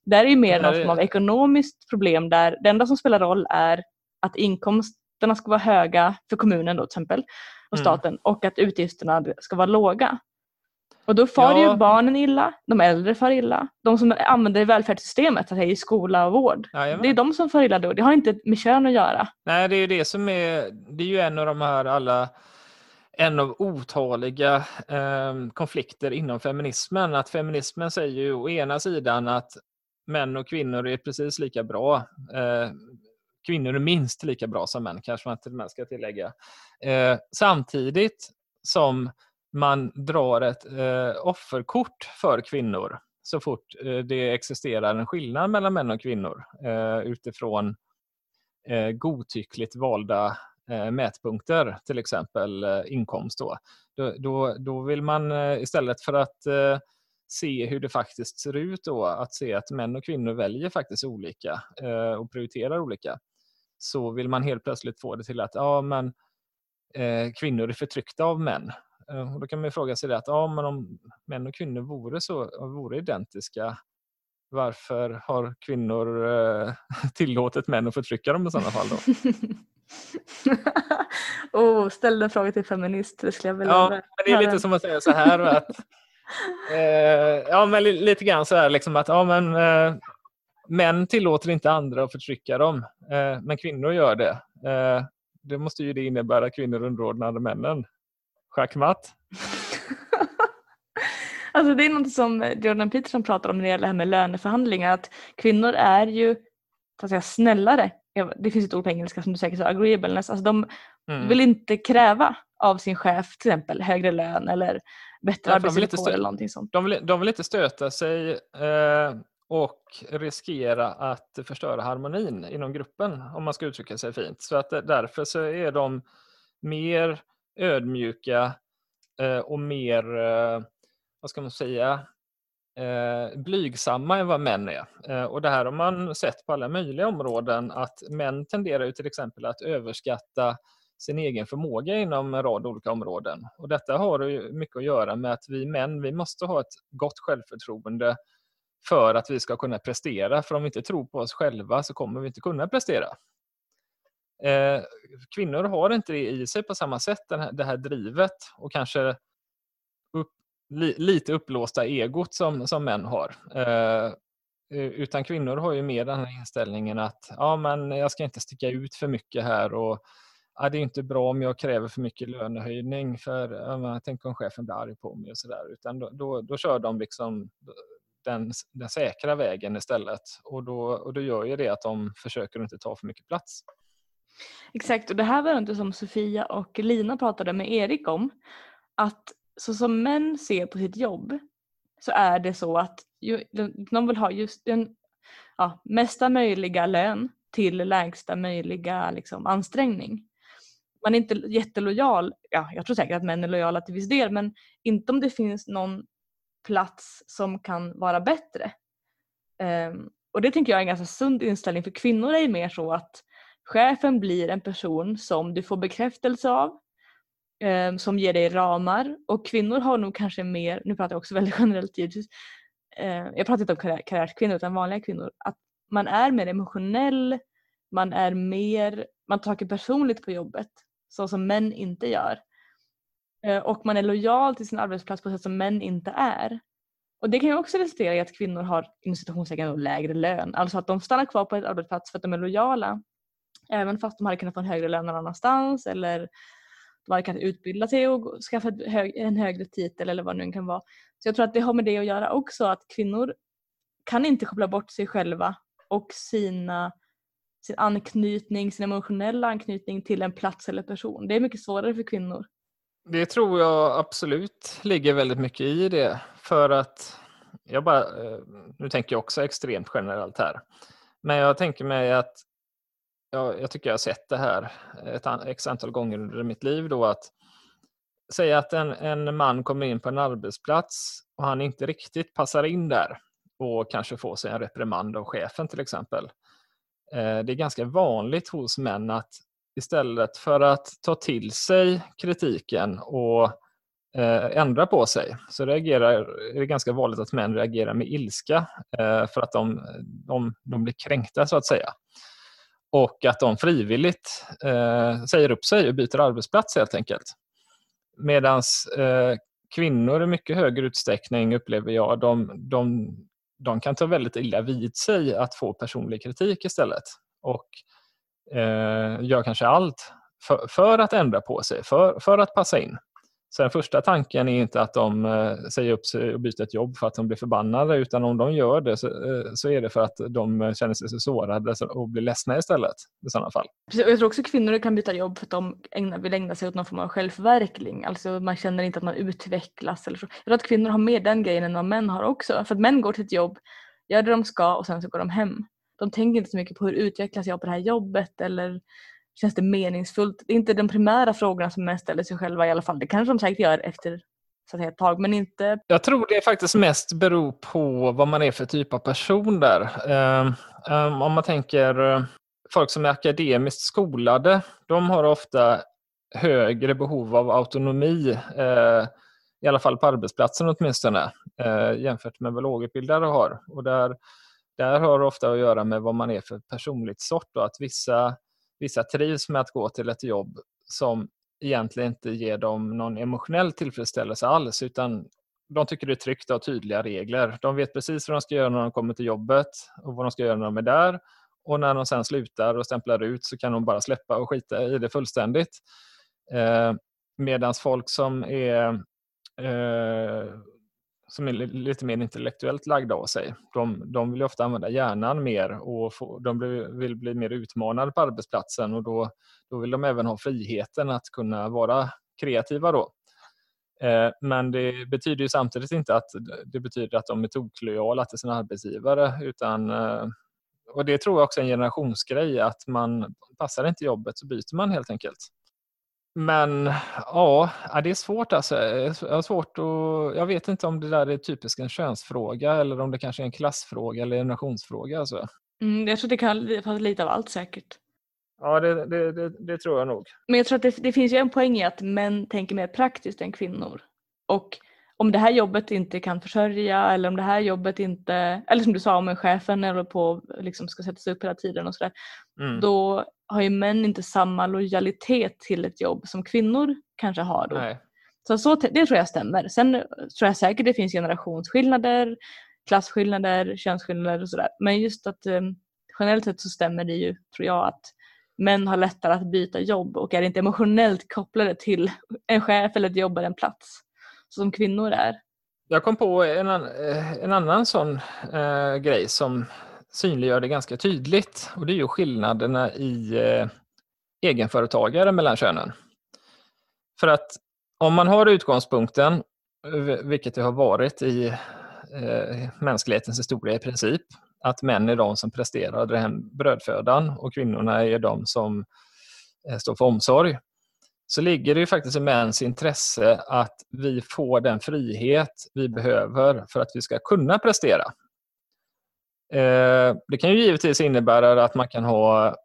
det är ju mer någon form av ekonomiskt problem där det enda som spelar roll är att inkomsterna ska vara höga för kommunen då till exempel och mm. staten mm. och att utgifterna ska vara låga. Och då far ja. ju barnen illa, de äldre far illa, de som använder välfärdssystemet, alltså i skola och vård. Jajamän. Det är de som far illa då, det har inte med kön att göra. Nej, det är ju det som är, det är ju en av de här alla en av otaliga eh, konflikter inom feminismen. Att feminismen säger ju å ena sidan att män och kvinnor är precis lika bra. Eh, kvinnor är minst lika bra som män, kanske man till och med ska tillägga. Eh, samtidigt som man drar ett eh, offerkort för kvinnor så fort eh, det existerar en skillnad mellan män och kvinnor eh, utifrån eh, godtyckligt valda Eh, mätpunkter, till exempel eh, inkomst. Då. Då, då, då vill man eh, istället för att se hur det faktiskt ser ut, då, att se att män och kvinnor väljer faktiskt olika och prioriterar olika, så vill man helt plötsligt få det till att ja, men, kvinnor är förtryckta av män och då kan man fråga sig det att ja, men om män och kvinnor vore, så, vore identiska, varför har kvinnor (laughs) tillåtit män att förtrycka dem i sådana fall då? (laughs) (laughs) oh, ställ en fråga till feminist, det skulle jag vilja Ja, men det är lite som att säga så här att (laughs) eh, ja, men lite grann så här liksom att ja, men, eh, män tillåter inte andra att förtrycka dem, eh, men kvinnor gör det. Eh, det måste ju det innebära att kvinnor underordnade männen. Schackmatt? (laughs) alltså det är något som Jordan Peterson pratar om när det gäller det här med löneförhandlingar. Att kvinnor är ju så att säga, snällare. Det finns ett ord på engelska som du säkert sa, agreeableness. Alltså de mm. vill inte kräva av sin chef till exempel högre lön eller bättre arbetsvillkor eller någonting sånt. De vill, de vill inte stöta sig eh, och riskera att förstöra harmonin inom gruppen om man ska uttrycka sig fint. Så att därför så är de mer ödmjuka eh, och mer, eh, vad ska man säga, eh, blygsamma än vad män är. Eh, och det här har man sett på alla möjliga områden att män tenderar ju till exempel att överskatta sin egen förmåga inom en rad olika områden. Och detta har ju mycket att göra med att vi män, vi måste ha ett gott självförtroende för att vi ska kunna prestera. För om vi inte tror på oss själva så kommer vi inte kunna prestera. Eh, kvinnor har inte det i sig på samma sätt, här, det här drivet och kanske upp, li, lite uppblåsta egot som, som män har. Eh, utan kvinnor har ju mer den här inställningen att ja, men jag ska inte sticka ut för mycket här och ja, det är inte bra om jag kräver för mycket lönehöjning för ja, tänk om chefen blir arg på mig och sådär. Utan då, då, då, kör de liksom den, den säkra vägen istället och då, och då gör ju det att de försöker inte ta för mycket plats. Exakt och det här var inte som Sofia och Lina pratade med Erik om. Att så som män ser på sitt jobb så är det så att de vill ha just den ja, mesta möjliga lön till lägsta möjliga liksom, ansträngning. Man är inte jättelojal, ja jag tror säkert att män är lojala till viss del men inte om det finns någon plats som kan vara bättre. Um, Och det tänker jag är en ganska sund inställning för kvinnor är ju mer så att chefen blir en person som du får bekräftelse av, eh, som ger dig ramar och kvinnor har nog kanske mer, nu pratar jag också (laughs) väldigt generellt givetvis, eh, jag pratar inte om karriär, karriärskvinnor utan vanliga kvinnor, att man är mer emotionell, man är mer, man tar personligt på jobbet så som män inte gör. Eh, och man är lojal till sin arbetsplats på ett sätt som män inte är. Och det kan ju också resultera i att kvinnor har institutionstecken lägre lön. Alltså att de stannar kvar på ett arbetsplats för att de är lojala. Även fast de hade kunnat få en högre lön någon annanstans eller varken utbilda sig och skaffa en högre titel eller vad det nu kan vara. Så jag tror att det har med det att göra också att kvinnor kan inte koppla bort sig själva och sina, sin anknytning, sin emotionella anknytning till en plats eller person. Det är mycket svårare för kvinnor. Det tror jag absolut ligger väldigt mycket i det. För att jag bara, eh, nu tänker jag också extremt generellt här. Men jag tänker mig att jag, jag tycker jag har sett det här ett x antal gånger under mitt liv då att säga att en, en man kommer in på en arbetsplats och han inte riktigt passar in där och kanske får sig en reprimand av chefen till exempel. Eh, det är ganska vanligt hos män att istället för att ta till sig kritiken och eh, ändra på sig så reagerar, är det ganska vanligt att män reagerar med ilska eh, för att de, de, de blir kränkta så att säga. Och att de frivilligt eh, säger upp sig och byter arbetsplats helt enkelt. Medan eh, kvinnor i mycket högre utsträckning upplever jag, de, de, de kan ta väldigt illa vid sig att få personlig kritik istället. Och eh, gör kanske allt för, för, att ändra på sig, för, för att passa in. Så den första tanken är inte att de eh, säger upp sig och byter ett jobb för att de blir förbannade, utan om de gör det så, eh, så är det för att de eh, känner sig så sårade och blir ledsna istället i sådana fall. Jag tror också kvinnor kan byta jobb för att de ägnar, vill ägna sig åt någon form av självförverkling. Alltså man känner inte att man utvecklas. Eller så. Jag tror att kvinnor har mer den grejen än vad män har också. För att män går till ett jobb, gör det de ska och sen så går de hem. De tänker inte så mycket på hur utvecklas jag på det här jobbet eller känns det meningsfullt? Det är inte de primära frågorna som män ställer sig själva i alla fall. Det kanske de säkert gör efter så att säga, ett tag, men inte... Jag tror det faktiskt mest beror på vad man är för typ av person där. Um, um, om man tänker eh, folk som är akademiskt skolade, de har ofta högre behov av autonomi, eh, i alla fall på arbetsplatsen åtminstone, eh, jämfört med vad lågutbildade har. Och där, där har det ofta att göra med vad man är för personligt sort och att vissa vissa trivs med att gå till ett jobb som egentligen inte ger dem någon emotionell tillfredsställelse alls utan de tycker det är tryggt att ha tydliga regler. De vet precis vad de ska göra när de kommer till jobbet och vad de ska göra när de är där. Och när de sen slutar och stämplar ut så kan de bara släppa och skita i det fullständigt. Eh, Medan folk som är eh, som är lite mer intellektuellt lagda av sig. De, de vill ofta använda hjärnan mer och få, de vill bli mer utmanade på arbetsplatsen och då, då vill de även ha friheten att kunna vara kreativa. Då. Eh, men det betyder ju samtidigt inte att det betyder att de är toklojala till sin arbetsgivare utan eh, och det tror jag också är en generationsgrej att man passar inte jobbet så byter man helt enkelt. Men ja, det är svårt alltså. Jag, har svårt att, jag vet inte om det där är typiskt en könsfråga eller om det kanske är en klassfråga eller generationsfråga. Alltså. Mm, jag tror det kan vara lite av allt säkert. Ja, det, det, det, det, tror jag nog. Men jag tror att det, finns ju en poäng i att män tänker mer praktiskt än kvinnor. Och om det här jobbet inte kan försörja eller om det här jobbet inte, eller som du sa om en chefen eller på liksom ska sätta sig upp hela tiden och sådär. Mm. Då har ju män inte samma lojalitet till ett jobb som kvinnor kanske har då. Nej. Så, så det tror jag stämmer. Sen tror jag säkert det finns generationsskillnader, klasskillnader, könsskillnader och sådär. Men just att eh, generellt sett så stämmer det ju, tror jag, att män har lättare att byta jobb och är inte emotionellt kopplade till en chef eller ett jobb eller en plats som kvinnor är. Jag kom på en, eh, en annan sån eh, grej som synliggör det ganska tydligt och det är ju skillnaderna i eh, egenföretagare mellan könen. För att om man har utgångspunkten, vilket det har varit i eh, mänsklighetens historia i princip, att män är de som presterar den brödfödan och kvinnorna är de som eh, står för omsorg, så ligger det ju faktiskt i mäns intresse att vi får den frihet vi behöver för att vi ska kunna prestera. Eh, det kan ju givetvis innebära att man kan ha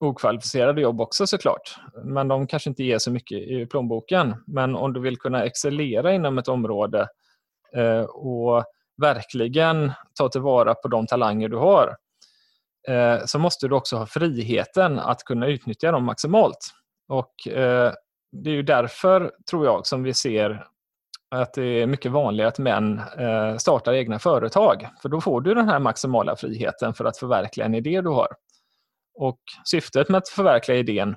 okvalificerade jobb också såklart. Men de kanske inte ger så mycket i plånboken. Men om du vill kunna excellera inom ett område eh, och verkligen ta tillvara på de talanger du har eh, så måste du också ha friheten att kunna utnyttja dem maximalt. Och eh, Det är ju därför, tror jag, som vi ser att det är mycket vanligare att män eh, startar egna företag. För då får du den här maximala friheten för att förverkliga en idé du har. Och syftet med att förverkliga idén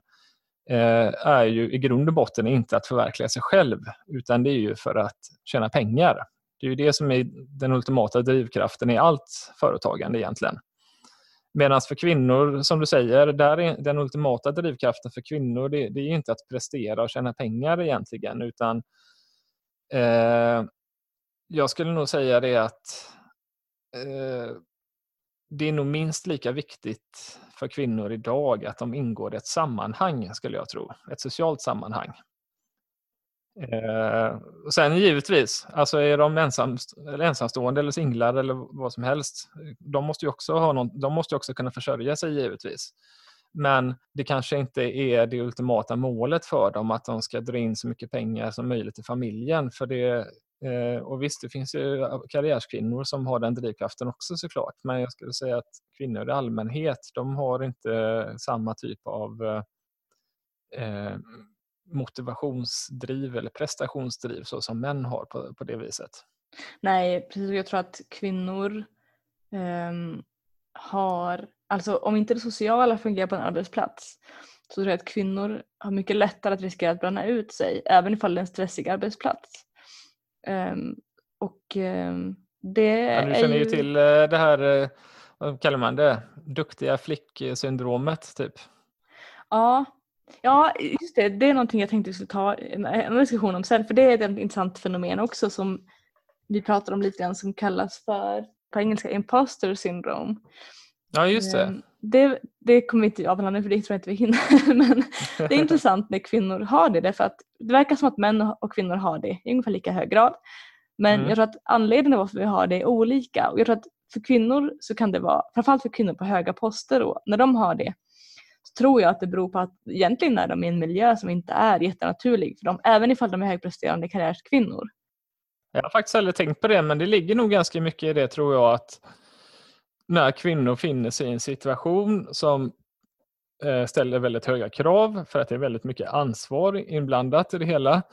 eh, är ju i grund och botten inte att förverkliga sig själv, utan det är ju för att tjäna pengar. Det är ju det som är den ultimata drivkraften i allt företagande egentligen. Medan för kvinnor, som du säger, där är den ultimata drivkraften för kvinnor, det, det är inte att prestera och tjäna pengar egentligen, utan eh, jag skulle nog säga det att eh, det är nog minst lika viktigt för kvinnor idag att de ingår i ett sammanhang, skulle jag tro. Ett socialt sammanhang. Eh, och sen givetvis, alltså är de ensam, ensamstående eller singlar eller vad som helst, de måste ju också, ha någon, de måste också kunna försörja sig givetvis. Men det kanske inte är det ultimata målet för dem att de ska dra in så mycket pengar som möjligt i familjen. För det, Eh, och visst, det finns ju karriärskvinnor som har den drivkraften också såklart. Men jag skulle säga att kvinnor i allmänhet, de har inte samma typ av eh, eh motivationsdriv eller prestationsdriv så som män har på, på det viset. Nej, precis. Jag tror att kvinnor eh, har, alltså om inte det sociala fungerar på en arbetsplats så tror jag att kvinnor har mycket lättare att riskera att bränna ut sig även ifall det är en stressig arbetsplats. Um, och um, det ja, Du känner ju till uh, det här, uh, vad kallar man det, duktiga flicksyndromet typ. Ja, ja just det, det är någonting jag tänkte vi skulle ta en diskussion om sen för det är ett intressant fenomen också som vi pratar om lite grann som kallas för på engelska imposter syndrome. Ja just det. Um, det, det kommer vi inte avhandla nu för det tror jag inte vi hinner. (laughs) Men det är intressant när kvinnor har det därför att det verkar som att män och kvinnor har det i ungefär lika hög grad. Men mm. jag tror att anledningen till varför vi har det är olika. Och jag tror att för kvinnor så kan det vara, framförallt för kvinnor på höga poster, då, när de har det tror jag att det beror på att egentligen är de i en miljö som inte är jättenaturlig för dem, även ifall de är högpresterande karriärskvinnor. Jag har faktiskt aldrig tänkt på det, men det ligger nog ganska mycket i det tror jag att när kvinnor finner sig i en situation som eh, ställer väldigt höga krav för att det är väldigt mycket ansvar inblandat i det hela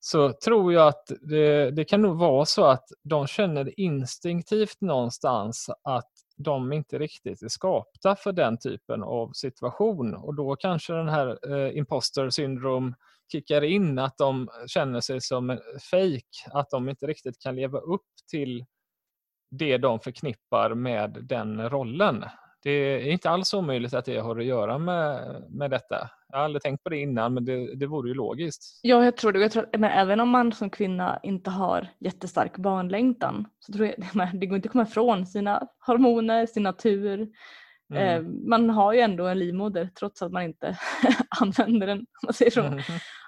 så tror jag att det, det, kan nog vara så att de känner instinktivt någonstans att de inte riktigt är skapta för den typen av situation och då kanske den här eh, imposter syndrom kickar in, att de känner sig som fake, att de inte riktigt kan leva upp till det de förknippar med den rollen. Det är inte alls omöjligt att det har att göra med, med detta. Jag har aldrig tänkt på det innan men det, det vore ju logiskt. Ja, jag tror det. Jag tror, men även om man som kvinna inte har jättestark barnlängtan så tror jag (laughs) det går inte att komma ifrån sina hormoner, sin natur, Mm. Eh, man har ju ändå en livmoder trots att man inte (laughs) använder den. Man säger så. Mm.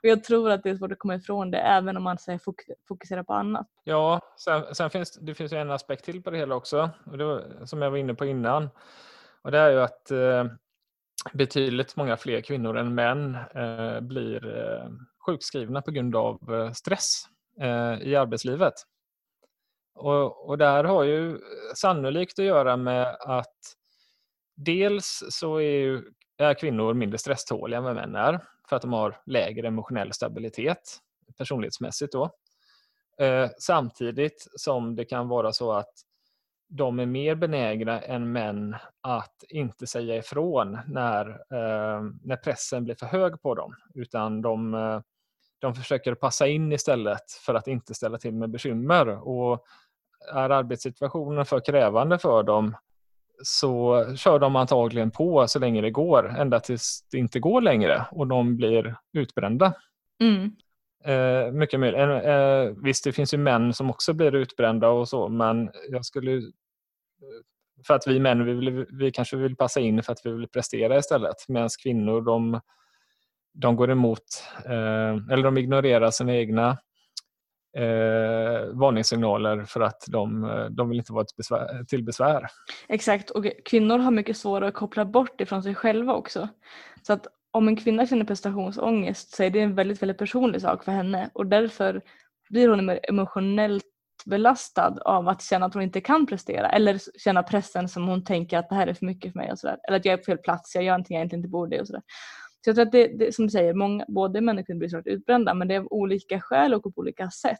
Och jag tror att det är svårt att komma ifrån det även om man säger fokuserar på annat. Ja, sen, sen finns det finns en aspekt till på det hela också och det var, som jag var inne på innan. Och det är ju att eh, betydligt många fler kvinnor än män eh, blir eh, sjukskrivna på grund av stress i arbetslivet. Och, och där har ju sannolikt att göra med att Dels så är, ju, är kvinnor mindre stresståliga än vad män är för att de har lägre emotionell stabilitet personlighetsmässigt. Då. Eh, samtidigt som det kan vara så att de är mer benägna än män att inte säga ifrån när, eh, när pressen blir för hög på dem. Utan de, eh, de försöker passa in istället för att inte ställa till med bekymmer. Och är arbetssituationen för krävande för dem så kör de antagligen på så länge det går, ända tills det inte går längre och de blir utbrända. Mm. Eh, mycket möjligt. Eh, visst, det finns ju män som också blir utbrända och så, men jag skulle eh, för att vi män vi, vill, vi kanske vill passa in för att vi vill prestera istället, medan kvinnor de, de går emot, eh, eller de ignorerar sina egna eh, varningssignaler för att de, de vill inte vara till besvär, till besvär. Exakt och kvinnor har mycket svårare att koppla bort ifrån sig själva också. Så att om en kvinna känner prestationsångest så är det en väldigt, väldigt personlig sak för henne och därför blir hon mer emotionellt belastad av att känna att hon inte kan prestera eller känna pressen som hon tänker att det här är för mycket för mig och sådär. Eller att jag är på fel plats, jag gör någonting jag egentligen inte borde och sådär. Så jag tror att det, det som du säger, många, både män och kvinnor blir såklart utbrända men det är av olika skäl och på olika sätt.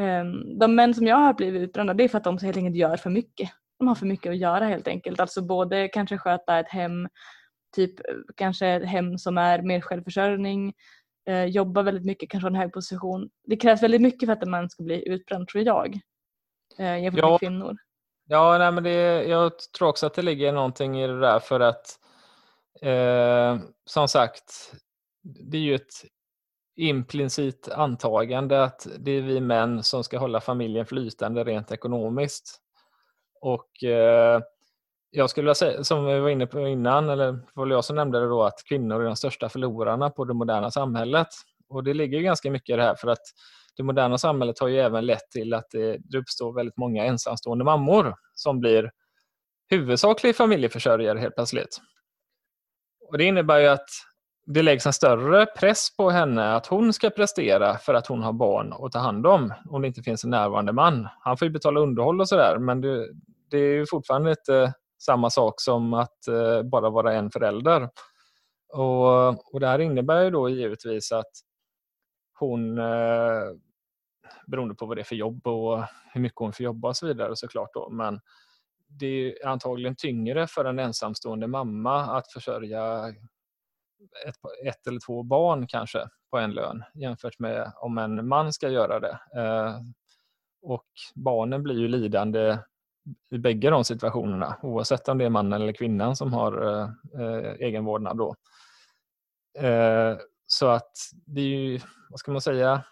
Um, de män som jag har blivit utbrända det är för att de helt enkelt gör för mycket. De har för mycket att göra helt enkelt. Alltså både kanske sköta ett hem, typ kanske ett hem som är mer självförsörjning, eh, jobba väldigt mycket, kanske ha en hög position. Det krävs väldigt mycket för att en man ska bli utbränd tror jag. Eh, jämfört ja. med kvinnor. Ja, nej, men det, jag tror också att det ligger någonting i det där för att eh, som sagt, det är ju ett implicit antagande att det är vi män som ska hålla familjen flytande rent ekonomiskt. Och eh, jag skulle vilja säga, som vi var inne på innan, eller var jag som nämnde det då, att kvinnor är de största förlorarna på det moderna samhället. Och det ligger ju ganska mycket i det här för att det moderna samhället har ju även lett till att det uppstår väldigt många ensamstående mammor som blir huvudsaklig familjeförsörjare helt plötsligt. Och Det innebär ju att det läggs en större press på henne att hon ska prestera för att hon har barn att ta hand om om det inte finns en närvarande man. Han får ju betala underhåll och sådär men det, det är ju fortfarande inte samma sak som att eh, bara vara en förälder. Och, och det här innebär ju då givetvis att hon, eh, beroende på vad det är för jobb och hur mycket hon får jobba och så vidare såklart då, men det är antagligen tyngre för en ensamstående mamma att försörja ett, ett eller två barn kanske på en lön jämfört med om en man ska göra det. Eh, och barnen blir ju lidande i bägge de situationerna oavsett om det är mannen eller kvinnan som har eh, eh, egen vårdnad. Då. Eh, så att det är ju, vad ska man säga,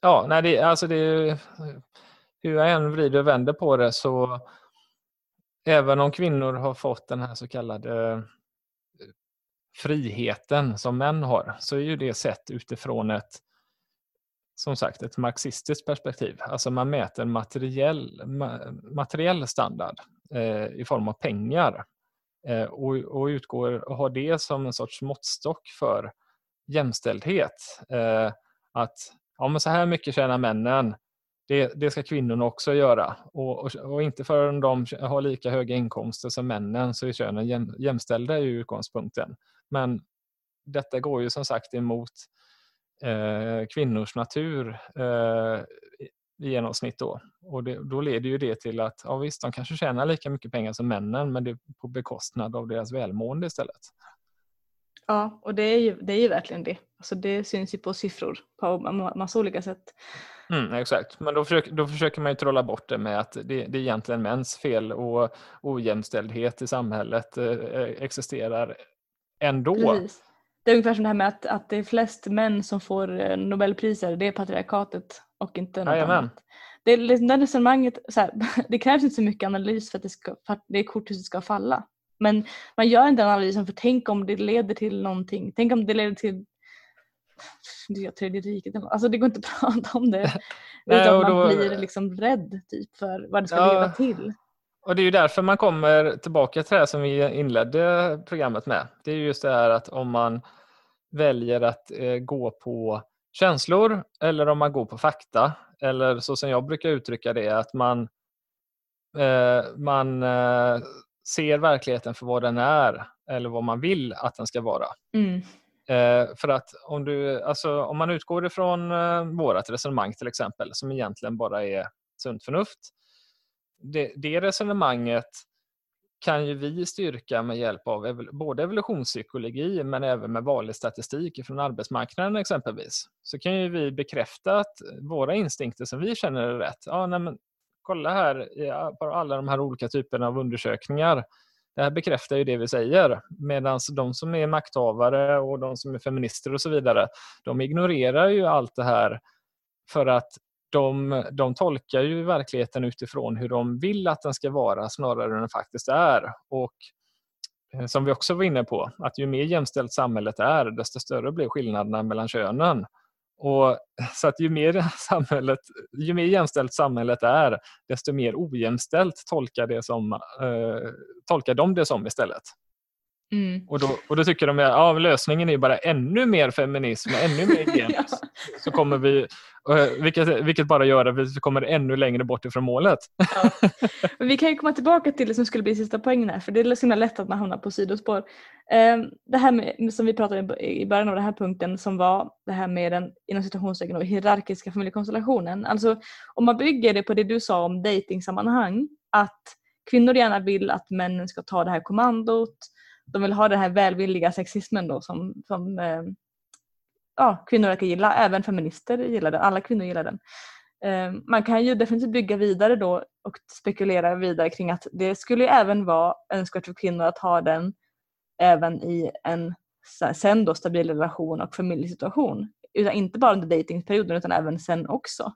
ja, nej, det, alltså det, hur jag än vrider och vänder på det så även om kvinnor har fått den här så kallade eh, friheten som män har så är ju det sett utifrån ett som sagt ett marxistiskt perspektiv. Alltså man mäter materiell, materiell standard eh, i form av pengar eh, och, och, utgår och har det som en sorts måttstock för jämställdhet. Eh, att ja, men så här mycket tjänar männen, det, det ska kvinnorna också göra. Och, och, och, inte förrän de har lika höga inkomster som männen så är könen jäm, jämställda i utgångspunkten. Men detta går ju som sagt emot kvinnors natur eh, i genomsnitt. Då. Och det, då leder ju det till att ja, visst, de kanske tjänar lika mycket pengar som männen men det är på bekostnad av deras välmående istället. Ja, och det är ju, det är ju verkligen det. Alltså det syns ju på siffror på massa olika sätt. Mm, exakt, men då försöker, då försöker man ju trolla bort det med att det, det är egentligen mäns fel och ojämställdhet i samhället eh, existerar ändå. Precis. Det är ungefär som det här med att, att det är flest män som får eh, Nobelpriser, det är patriarkatet och inte något Jajamän. annat. Det, det resonemanget, så här, (laughs) det krävs inte så mycket analys för att det, ska, för att det korthuset ska falla. Men man gör inte analysen för tänk om det leder till någonting. Tänk om det leder till det tredje riket. Alltså det går inte att (laughs) prata om det (laughs) utan att man blir liksom rädd typ för vad det ska ja, leda till. Och det är ju därför man kommer tillbaka till det som vi inledde programmet med. Det är just det här att om man väljer att eh, gå på känslor eller om man går på fakta eller så som jag brukar uttrycka det att man, eh, man eh, ser verkligheten för vad den är eller vad man vill att den ska vara. Mm. För att om, du, alltså, om man utgår ifrån eh, vårt resonemang till exempel som egentligen bara är sunt förnuft det, det resonemanget kan ju vi styrka med hjälp av både evolutionspsykologi men även med vanlig statistik från arbetsmarknaden exempelvis. Så kan ju vi bekräfta att våra instinkter som vi känner är rätt. Ja, nej, men kolla här på alla de här olika typerna av undersökningar. Det här bekräftar ju det vi säger. Medan de som är makthavare och de som är feminister och så vidare, de ignorerar ju allt det här för att de, de tolkar ju verkligheten utifrån hur de vill att den ska vara snarare än den faktiskt är. Och eh, som vi också var inne på, att ju mer jämställt samhället är, desto större blir skillnaderna mellan könen. Och, så att ju mer, (laughs) samhället, ju mer jämställt samhället är, desto mer ojämställt tolkar, det som, eh, tolkar de det som istället. Mm. Och, då, och då tycker de att ja, lösningen är bara ännu mer feminism, ännu mer (laughs) genus. ja. Så kommer vi, eh, vilket, vilket bara gör att vi kommer ännu längre bort ifrån målet. ja. Vi kan ju komma tillbaka till det som skulle bli sista poängen här för det är så himla lätt att man hamnar på sidospår. Ehm, det här med, som vi pratade i början av den här punkten som var det här med den inom situationstecken hierarkiska familjekonstellationen. Alltså om man bygger det på det du sa om dejtingsammanhang att kvinnor gärna vill att männen ska ta det här kommandot de vill ha den här välvilliga sexismen då som, som eh, ja, kvinnor verkar gilla. Även feminister gillar den. Alla kvinnor gillar den. Eh, man kan ju definitivt bygga vidare då och spekulera vidare kring att det skulle även vara önskvärt för kvinnor att ha den även i en sen då stabil relation och familjesituation. Utan inte bara under dejtingperioden utan även sen också.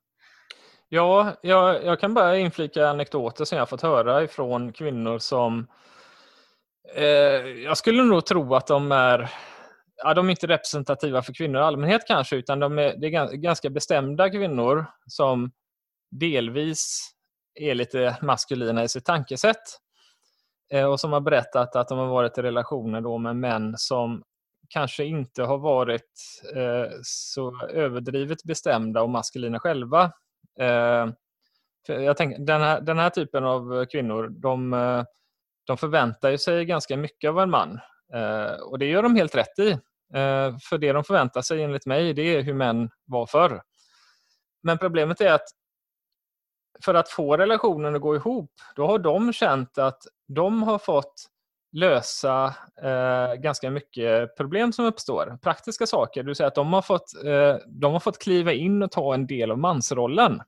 Ja, jag, jag kan bara inflika anekdoter som jag fått höra ifrån kvinnor som Eh, Eh, jag skulle nog tro att de är ja, de är inte representativa för kvinnor i allmänhet kanske, utan de är, det är ganska bestämda kvinnor som delvis är lite maskulina i sitt tankesätt eh, och som har berättat att de har varit i relationer då med män som kanske inte har varit eh, så överdrivet bestämda och maskulina själva. Eh, jag tänker, den, här, den här typen av kvinnor, de eh, de förväntar sig ganska mycket av en man. Eh, och det gör de helt rätt i. Eh, för det de förväntar sig enligt mig, det är hur män var förr. Men problemet är att för att få relationen att gå ihop, då har de känt att de har fått lösa eh, ganska mycket problem som uppstår. Praktiska saker, du säger att de har, fått, eh, de har fått kliva in och ta en del av mansrollen.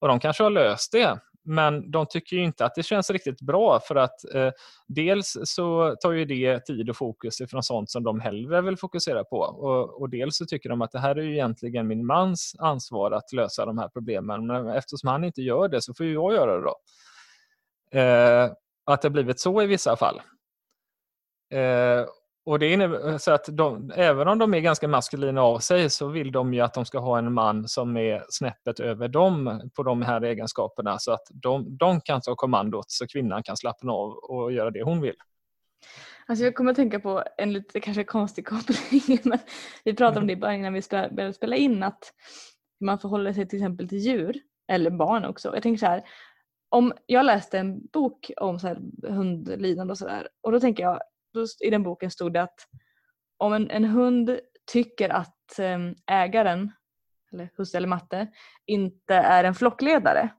Och de kanske har löst det, men de tycker inte att det känns riktigt bra för att eh, dels så tar ju det tid och fokus ifrån sånt som de hellre vill fokusera på och, och dels så tycker de att det här är ju egentligen min mans ansvar att lösa de här problemen. Men eftersom han inte gör det så får ju jag göra det då. Eh, att det har blivit så i vissa fall. Eh, och det innebär, eh, så att de, även om de är ganska maskulina av sig så vill de ju att de ska ha en man som är snäppet över dem på de här egenskaperna så att de, de kan ta kommandot så kvinnan kan slappna av och göra det hon vill. Alltså jag kommer att tänka på en lite kanske konstig koppling (laughs) men vi pratade om det bara innan vi började spela in att man förhåller sig till exempel till djur eller barn också. Jag tänker så här, om jag läste en bok om så här hundlidande och sådär och då tänker jag i den boken stod det att om en, en hund tycker att ehm, ägaren, eller husse eller matte, inte är en flockledare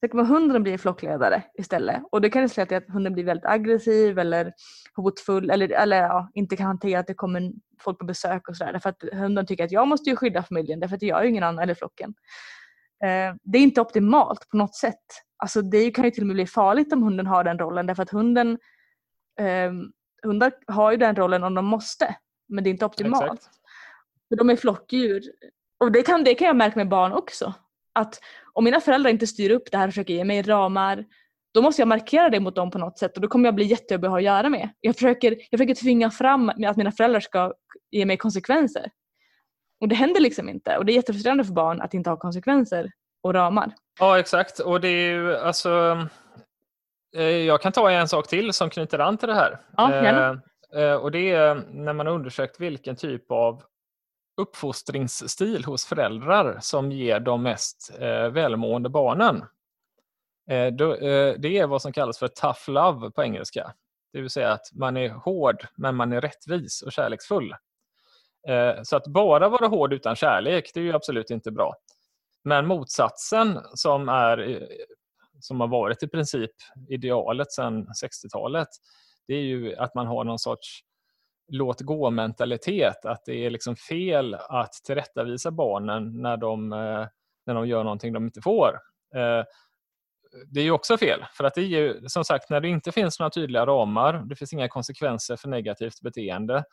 så kommer hunden bli flockledare istället och det kan resultera i att hunden blir väldigt aggressiv eller hotfull eller, eller ja, inte kan hantera att det kommer folk på besök och sådär därför att hunden tycker att jag måste ju skydda familjen därför att jag är ju ingen annan eller flocken. Eh, det är inte optimalt på något sätt. Alltså det kan ju till och med bli farligt om hunden har den rollen därför att hunden eh, hundar har ju den rollen om de måste, men det är inte optimalt. Exakt. För de är flockdjur. Och det kan, det kan jag märka med barn också. Att om mina föräldrar inte styr upp det här och försöker ge mig ramar, då måste jag markera det mot dem på något sätt och då kommer jag bli jättejobbig att ha att göra med. Jag försöker, jag försöker tvinga fram att mina föräldrar ska ge mig konsekvenser. Och det händer liksom inte. Och det är jättefrustrerande för barn att inte ha konsekvenser och ramar. Ja exakt och det är ju alltså jag kan ta en sak till som knyter an till det här. Ja. Eh, eh, och det är när man har undersökt vilken typ av uppfostringsstil hos föräldrar som ger de mest välmående barnen. Det är vad som kallas för tough love på engelska. Det vill säga att man är hård men man är rättvis och kärleksfull. Så att bara vara hård utan kärlek, det är ju absolut inte bra. Men motsatsen som är som har varit i princip idealet sedan 60-talet, det är ju att man har någon sorts låt gå-mentalitet. Att det är liksom fel att tillrättavisa barnen när de, eh, när de gör någonting de inte får. Eh, det är ju också fel, för att det är ju som sagt när det inte finns några tydliga ramar, det finns inga konsekvenser för negativt beteende,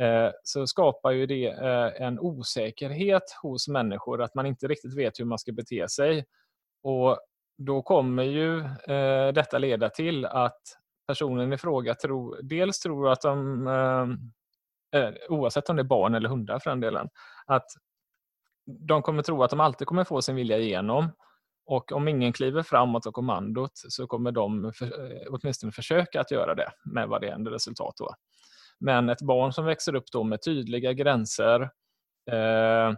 eh, så skapar ju det en osäkerhet hos människor, att man inte riktigt vet hur man ska bete sig. Och då kommer ju eh, detta leda till att personen i fråga tror, dels tror att de, eh, eh, oavsett om det är barn eller hundar för den delen, att de kommer tro att de alltid kommer få sin vilja igenom. Och om ingen kliver framåt av kommandot så kommer de för, eh, åtminstone försöka att göra det med varierande resultat. Då. Men ett barn som växer upp då med tydliga gränser, eh,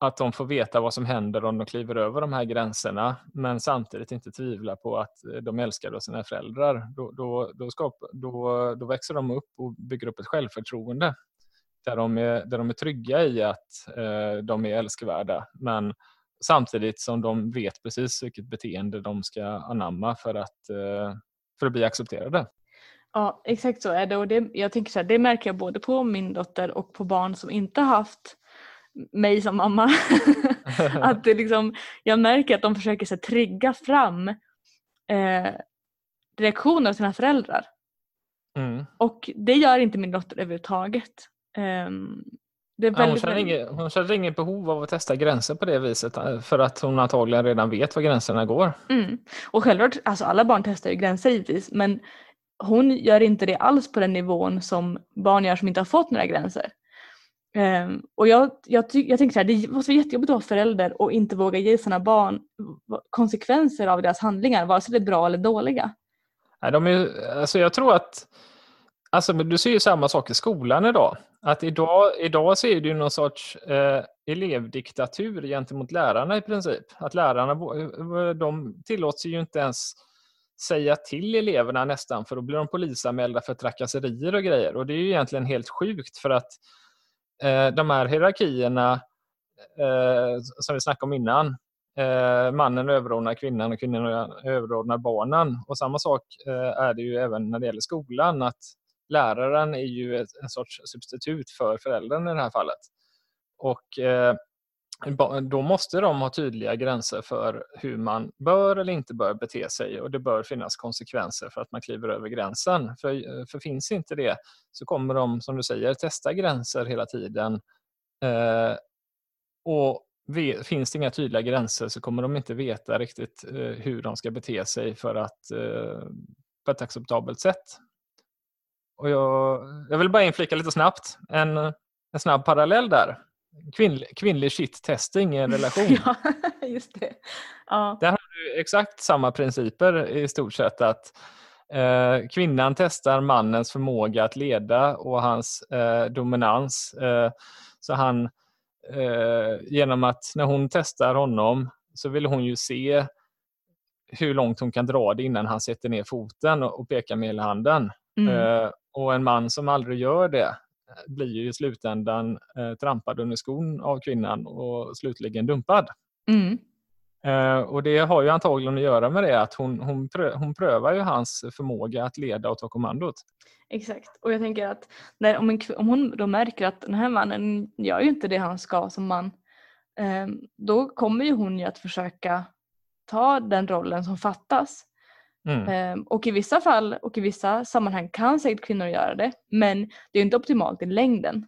att de får veta vad som händer om de kliver över de här gränserna, men samtidigt inte tvivla på att eh, de älskar sina föräldrar. Då, då, då, skap, då, då växer de upp och bygger upp ett självförtroende där de är, där de är trygga i att eh, de är älskvärda, men samtidigt som de vet precis vilket beteende de ska anamma för att, eh, för att bli accepterade. Ja, exakt så är det. Och det, jag tänker så här, det märker jag både på min dotter och på barn som inte haft mig som mamma. (laughs) att det liksom, jag märker att de försöker så här, trigga fram eh, reaktioner av sina föräldrar. Mm. Och det gör inte min dotter överhuvudtaget. Um, det väldigt, hon, känner inget, hon känner inget behov av att testa gränser på det viset eh, för att hon antagligen redan vet var gränserna går. Mm. Och självklart, alltså alla barn testar ju gränser givetvis men hon gör inte det alls på den nivån som barn gör som inte har fått några gränser. Um, och jag, jag, jag tänker så här, det måste vara jättejobbigt att vara förälder och inte våga ge sina barn konsekvenser av deras handlingar, vare sig det är bra eller dåliga. Nej, de är, alltså jag tror att Alltså, du ser ju samma sak i skolan idag. Att idag, idag så är det ju någon sorts eh, elevdiktatur gentemot lärarna i princip. Att lärarna de tillåts ju inte ens säga till eleverna nästan för då blir de polisanmälda för trakasserier och grejer. Och det är ju egentligen helt sjukt för att Eh, de här hierarkierna eh, som vi snackade om innan, eh, mannen överordnar kvinnan och kvinnan överordnar barnen. Och samma sak eh, är det ju även när det gäller skolan. att läraren är ju ett, en sorts substitut för föräldern i det här fallet. Och eh, då måste de ha tydliga gränser för hur man bör eller inte bör bete sig och det bör finnas konsekvenser för att man kliver över gränsen. För, för finns inte det så kommer de, som du säger, testa gränser hela tiden. Eh, och finns det inga tydliga gränser så kommer de inte veta riktigt eh, hur de ska bete sig för att eh, på ett acceptabelt sätt. Och jag, jag vill bara inflika lite snabbt, en, en snabb parallell där. Kvinn, kvinnlig shit-testing i en relation. (laughs) ja, just det. Ja. Där har du exakt samma principer i stort sett. att eh, Kvinnan testar mannens förmåga att leda och hans eh, dominans. Eh, så han, eh, genom att när hon testar honom så vill hon ju se hur långt hon kan dra det innan han sätter ner foten och, och pekar med hela handen. Mm. Eh, och en man som aldrig gör det blir ju i slutändan eh, trampad under skon av kvinnan och slutligen dumpad. Mm. Eh, och det har ju antagligen att göra med det att hon, hon, prö hon prövar ju hans förmåga att leda och ta kommandot. Exakt, och jag tänker att när, om, en, om hon då märker att den här mannen gör ju inte det han ska som man, eh, då kommer ju hon ju att försöka ta den rollen som fattas. Mm. Ehm, och i vissa fall och i vissa sammanhang kan säkert kvinnor göra det men det är inte optimalt i längden.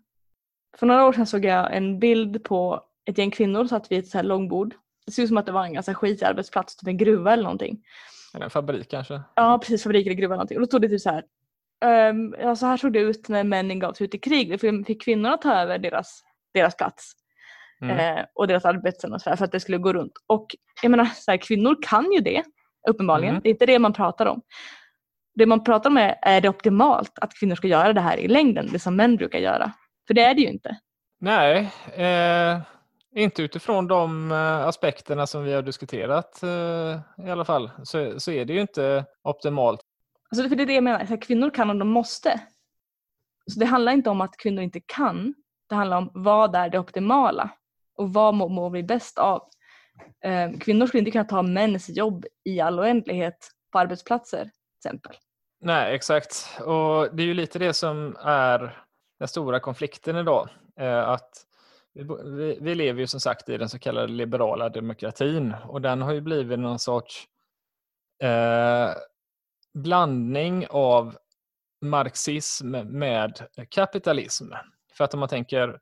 För några år sedan såg jag en bild på ett gäng kvinnor satt vid ett så här långbord. Det såg ut som att det var en ganska skitig arbetsplats, typ en gruva eller någonting. Eller en fabrik kanske? Ja precis, fabrik eller gruva eller någonting. Och då stod det typ så här. Um, ja, så här såg det ut när männen gav sig ut i krig. Då fick kvinnorna ta över deras, deras plats. Mm. Eh, och deras arbeten och så här, för att det skulle gå runt. Och jag menar, så här, kvinnor kan ju det uppenbarligen. Mm. Det är inte det man pratar om. Det man pratar om är, är det optimalt att kvinnor ska göra det här i längden, det som män brukar göra? För det är det ju inte. Nej, eh, inte utifrån de eh, aspekterna som vi har diskuterat eh, i alla fall, så, så är det ju inte optimalt. Alltså, för det är det jag menar, så kvinnor kan om de måste. Så det handlar inte om att kvinnor inte kan, det handlar om vad är det optimala och vad mår, mår vi bäst av. Eh, kvinnor skulle inte kunna ta mäns jobb i all oändlighet på arbetsplatser till exempel. Nej, exakt. Och det är ju lite det som är den stora konflikten idag. Eh, att vi, vi, lever ju som sagt i den så kallade liberala demokratin och den har ju blivit någon sorts eh, blandning av marxism med kapitalism. För att om man tänker,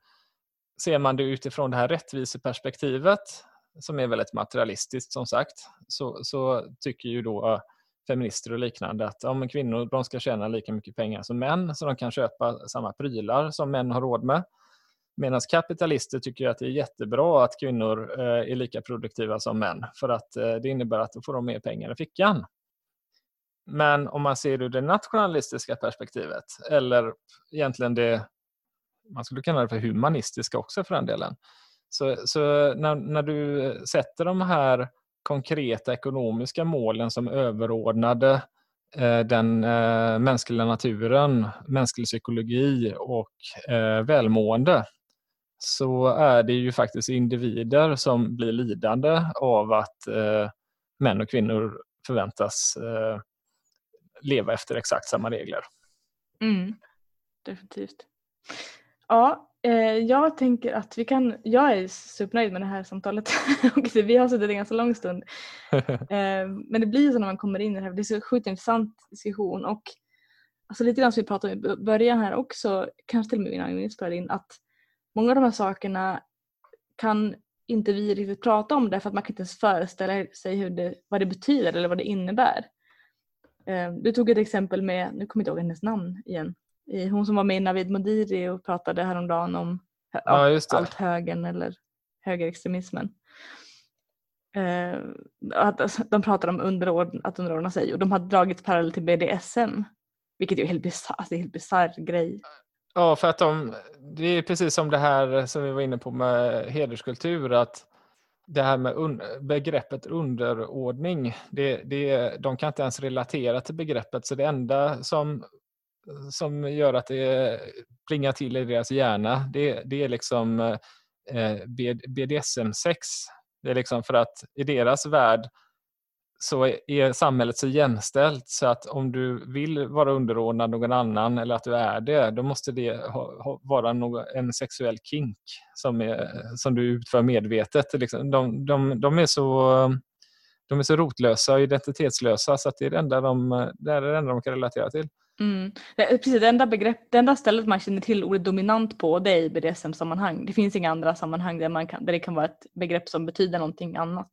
ser man det utifrån det här rättviseperspektivet som är väldigt materialistiskt som sagt, så, så tycker ju då eh, feminister och liknande att ja, kvinnor de ska tjäna lika mycket pengar som män så de kan köpa samma prylar som män har råd med. Medan kapitalister tycker att det är jättebra att kvinnor eh, är lika produktiva som män för att eh, det innebär att då får de mer pengar i fickan. Men om man ser ur det nationalistiska perspektivet, eller egentligen det, man skulle kalla det för humanistiska också för den delen. Så, så när, när du sätter de här konkreta ekonomiska målen som överordnade eh, den eh, mänskliga naturen, mänsklig psykologi och eh, välmående, så är det ju faktiskt individer som blir lidande av att eh, män och kvinnor förväntas eh, leva efter exakt samma regler. Mm, definitivt. Ja, jag tänker att vi kan, jag är supernöjd med det här samtalet. (laughs) vi har suttit en ganska lång stund. (laughs) eh, men det blir så när man kommer in i det här, det är så sjukt intressant diskussion och alltså lite grann som vi pratade om i början här också, kanske till och med innan vi spelade in, att många av de här sakerna kan inte vi riktigt prata om därför att man kan inte ens föreställa sig hur det, vad det betyder eller vad det innebär. Eh, du tog ett exempel med, nu kommer jag inte ihåg hennes namn igen, hon som var med i Navid Modiri och pratade häromdagen om ja, allt högern eller högerextremismen. Eh, att, alltså, de pratar om underord, att underordna sig och de har dragit parallell till BDSM. Vilket är helt bisarr, alltså, helt bisarr grej. Ja, för att de, det är precis som det här som vi var inne på med hederskultur, att det här med un, begreppet underordning, det, det, de kan inte ens relatera till begreppet, så det enda som, som gör att det plingar till i deras hjärna, det, det är liksom eh, BDSM-sex. Det är liksom för att i deras värld så är samhället så jämställt så att om du vill vara underordnad någon annan eller att du är det, då måste det ha, ha, vara någon, en sexuell kink som, är, som du utför medvetet. Liksom. De, de, de, är så, de är så rotlösa och identitetslösa så att det är det enda de, det är det enda de kan relatera till. Mm. Precis, det enda, begrepp, det enda stället man känner till ordet dominant på det är i BDSM-sammanhang. Det finns inga andra sammanhang där, man kan, där det kan vara ett begrepp som betyder någonting annat.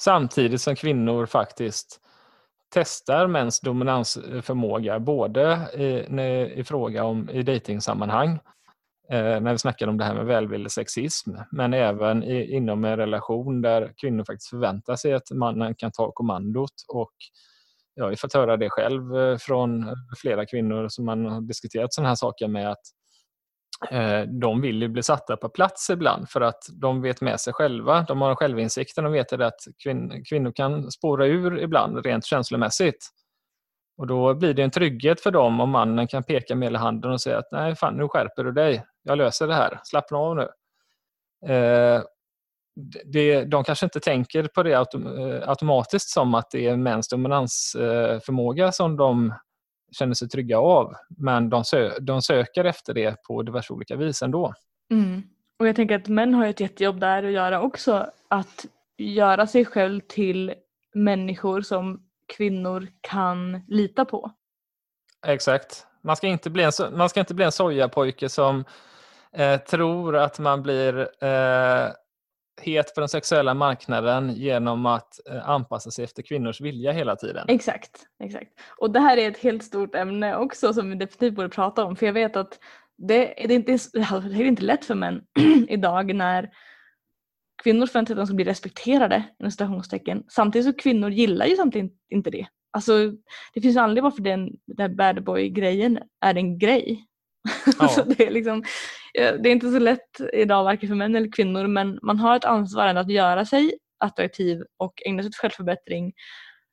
Samtidigt som kvinnor faktiskt testar mäns dominansförmåga både i, i fråga om i dejtingsammanhang eh, när vi snackar om det här med välvillig sexism men även i, inom en relation där kvinnor faktiskt förväntar sig att mannen kan ta kommandot och jag har fått höra det själv eh, från eh, flera kvinnor som man har diskuterat sådana här saker med att eh, de vill ju bli satta på plats ibland för att de vet med sig själva, de har självinsikten och vet att kvinnor kan spåra ur ibland rent känslomässigt. Och då blir det en trygghet för dem om mannen kan peka med hela handen och säga att nej fan nu skärper du dig, jag löser det här, slappna av nu. Eh, det, de kanske inte tänker på det eh, automatiskt som att det är mäns dominansförmåga som de känner sig trygga av. Men de, sö de söker efter det på diverse olika vis ändå. Mm. Och jag tänker att män har ett jättejobb där att göra också. Att göra sig själv till människor som kvinnor kan lita på. Exakt. Man ska inte bli en, man ska inte bli en sojapojke som eh, tror att man blir eh, het på den sexuella marknaden genom att eh, anpassa sig efter kvinnors vilja hela tiden. Exakt, exakt. Och det här är ett helt stort ämne också som vi definitivt borde prata om för jag vet att det, det, är, inte, det är inte lätt för män (clears throat) idag när kvinnor förväntar att de ska bli respekterade inom citationstecken. Samtidigt så kvinnor gillar ju samtidigt inte det. Alltså det finns en anledning varför den, den här bad boy grejen är en grej. (laughs) Ja. så det, är liksom, det är inte så lätt idag varken för män eller kvinnor men man har ett ansvar att göra sig attraktiv och ägna sig åt självförbättring.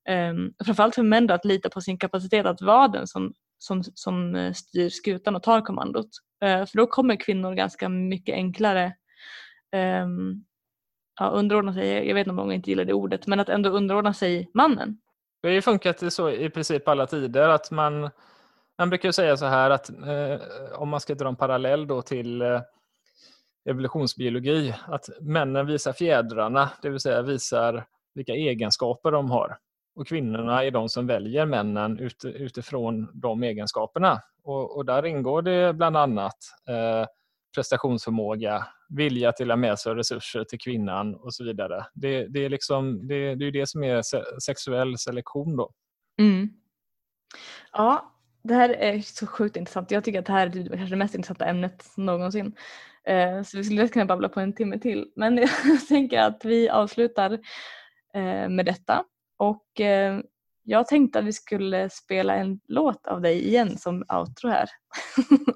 Um, framförallt för män då, att lita på sin kapacitet att vara den som, som, som eh, styr skutan och tar kommandot. Uh, för då kommer kvinnor ganska mycket enklare um, ja, underordna sig, jag vet att många inte gillar det ordet, men att ändå underordna sig mannen. Det har ju funkat så i princip alla tider att man man brukar säga så här att eh, om man ska dra en parallell då till eh, evolutionsbiologi, att männen visar fjädrarna, det vill säga visar vilka egenskaper de har. Och kvinnorna är de som väljer männen ut, utifrån de egenskaperna. Och, och, där ingår det bland annat eh, prestationsförmåga, vilja till att med sig resurser till kvinnan och så vidare. Det, det är liksom, det, det, är det som är sexuell selektion då. Mm. Ja, det här är så sjukt intressant. Jag tycker att det här är kanske det mest intressanta ämnet någonsin. Eh, så vi skulle lätt kunna babbla på en timme till. Men (laughs) jag tänker att vi avslutar eh, med detta. Och eh, jag tänkte att vi skulle spela en låt av dig igen som outro här.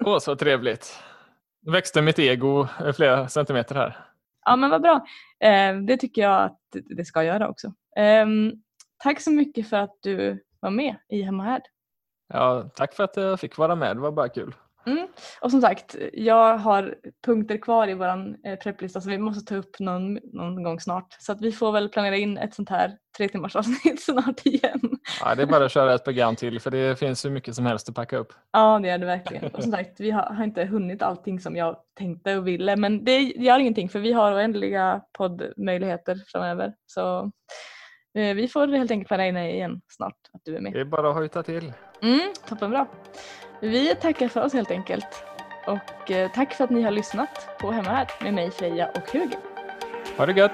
(laughs) Åh, så trevligt. Växte mitt ego flera centimeter här. Ja, men vad bra. Eh, det tycker jag att det ska göra också. Eh, tack så mycket för att du var med i Hemma Härd. Ja, tack för att jag fick vara med. Det var bara kul. Mm. Och som sagt, jag har punkter kvar i vår eh, prepplista som vi måste ta upp någon, någon gång snart. Så att vi får väl planera in ett sånt här tre timmars (laughs) avsnitt snart igen. Ja, det är bara att köra ett program till för det finns hur mycket som helst att packa upp. Ja, det är det verkligen. Och som (laughs) sagt, vi har, inte hunnit allting som jag tänkte och ville men det gör ingenting för vi har oändliga poddmöjligheter framöver. Så vi får helt enkelt planera in igen snart att du är med. Det är bara att hojta till. Mm, toppenbra. Vi tackar för oss helt enkelt. Och eh, tack för att ni har lyssnat på Hemma här med mig Freja och Hugo. Ha det gött!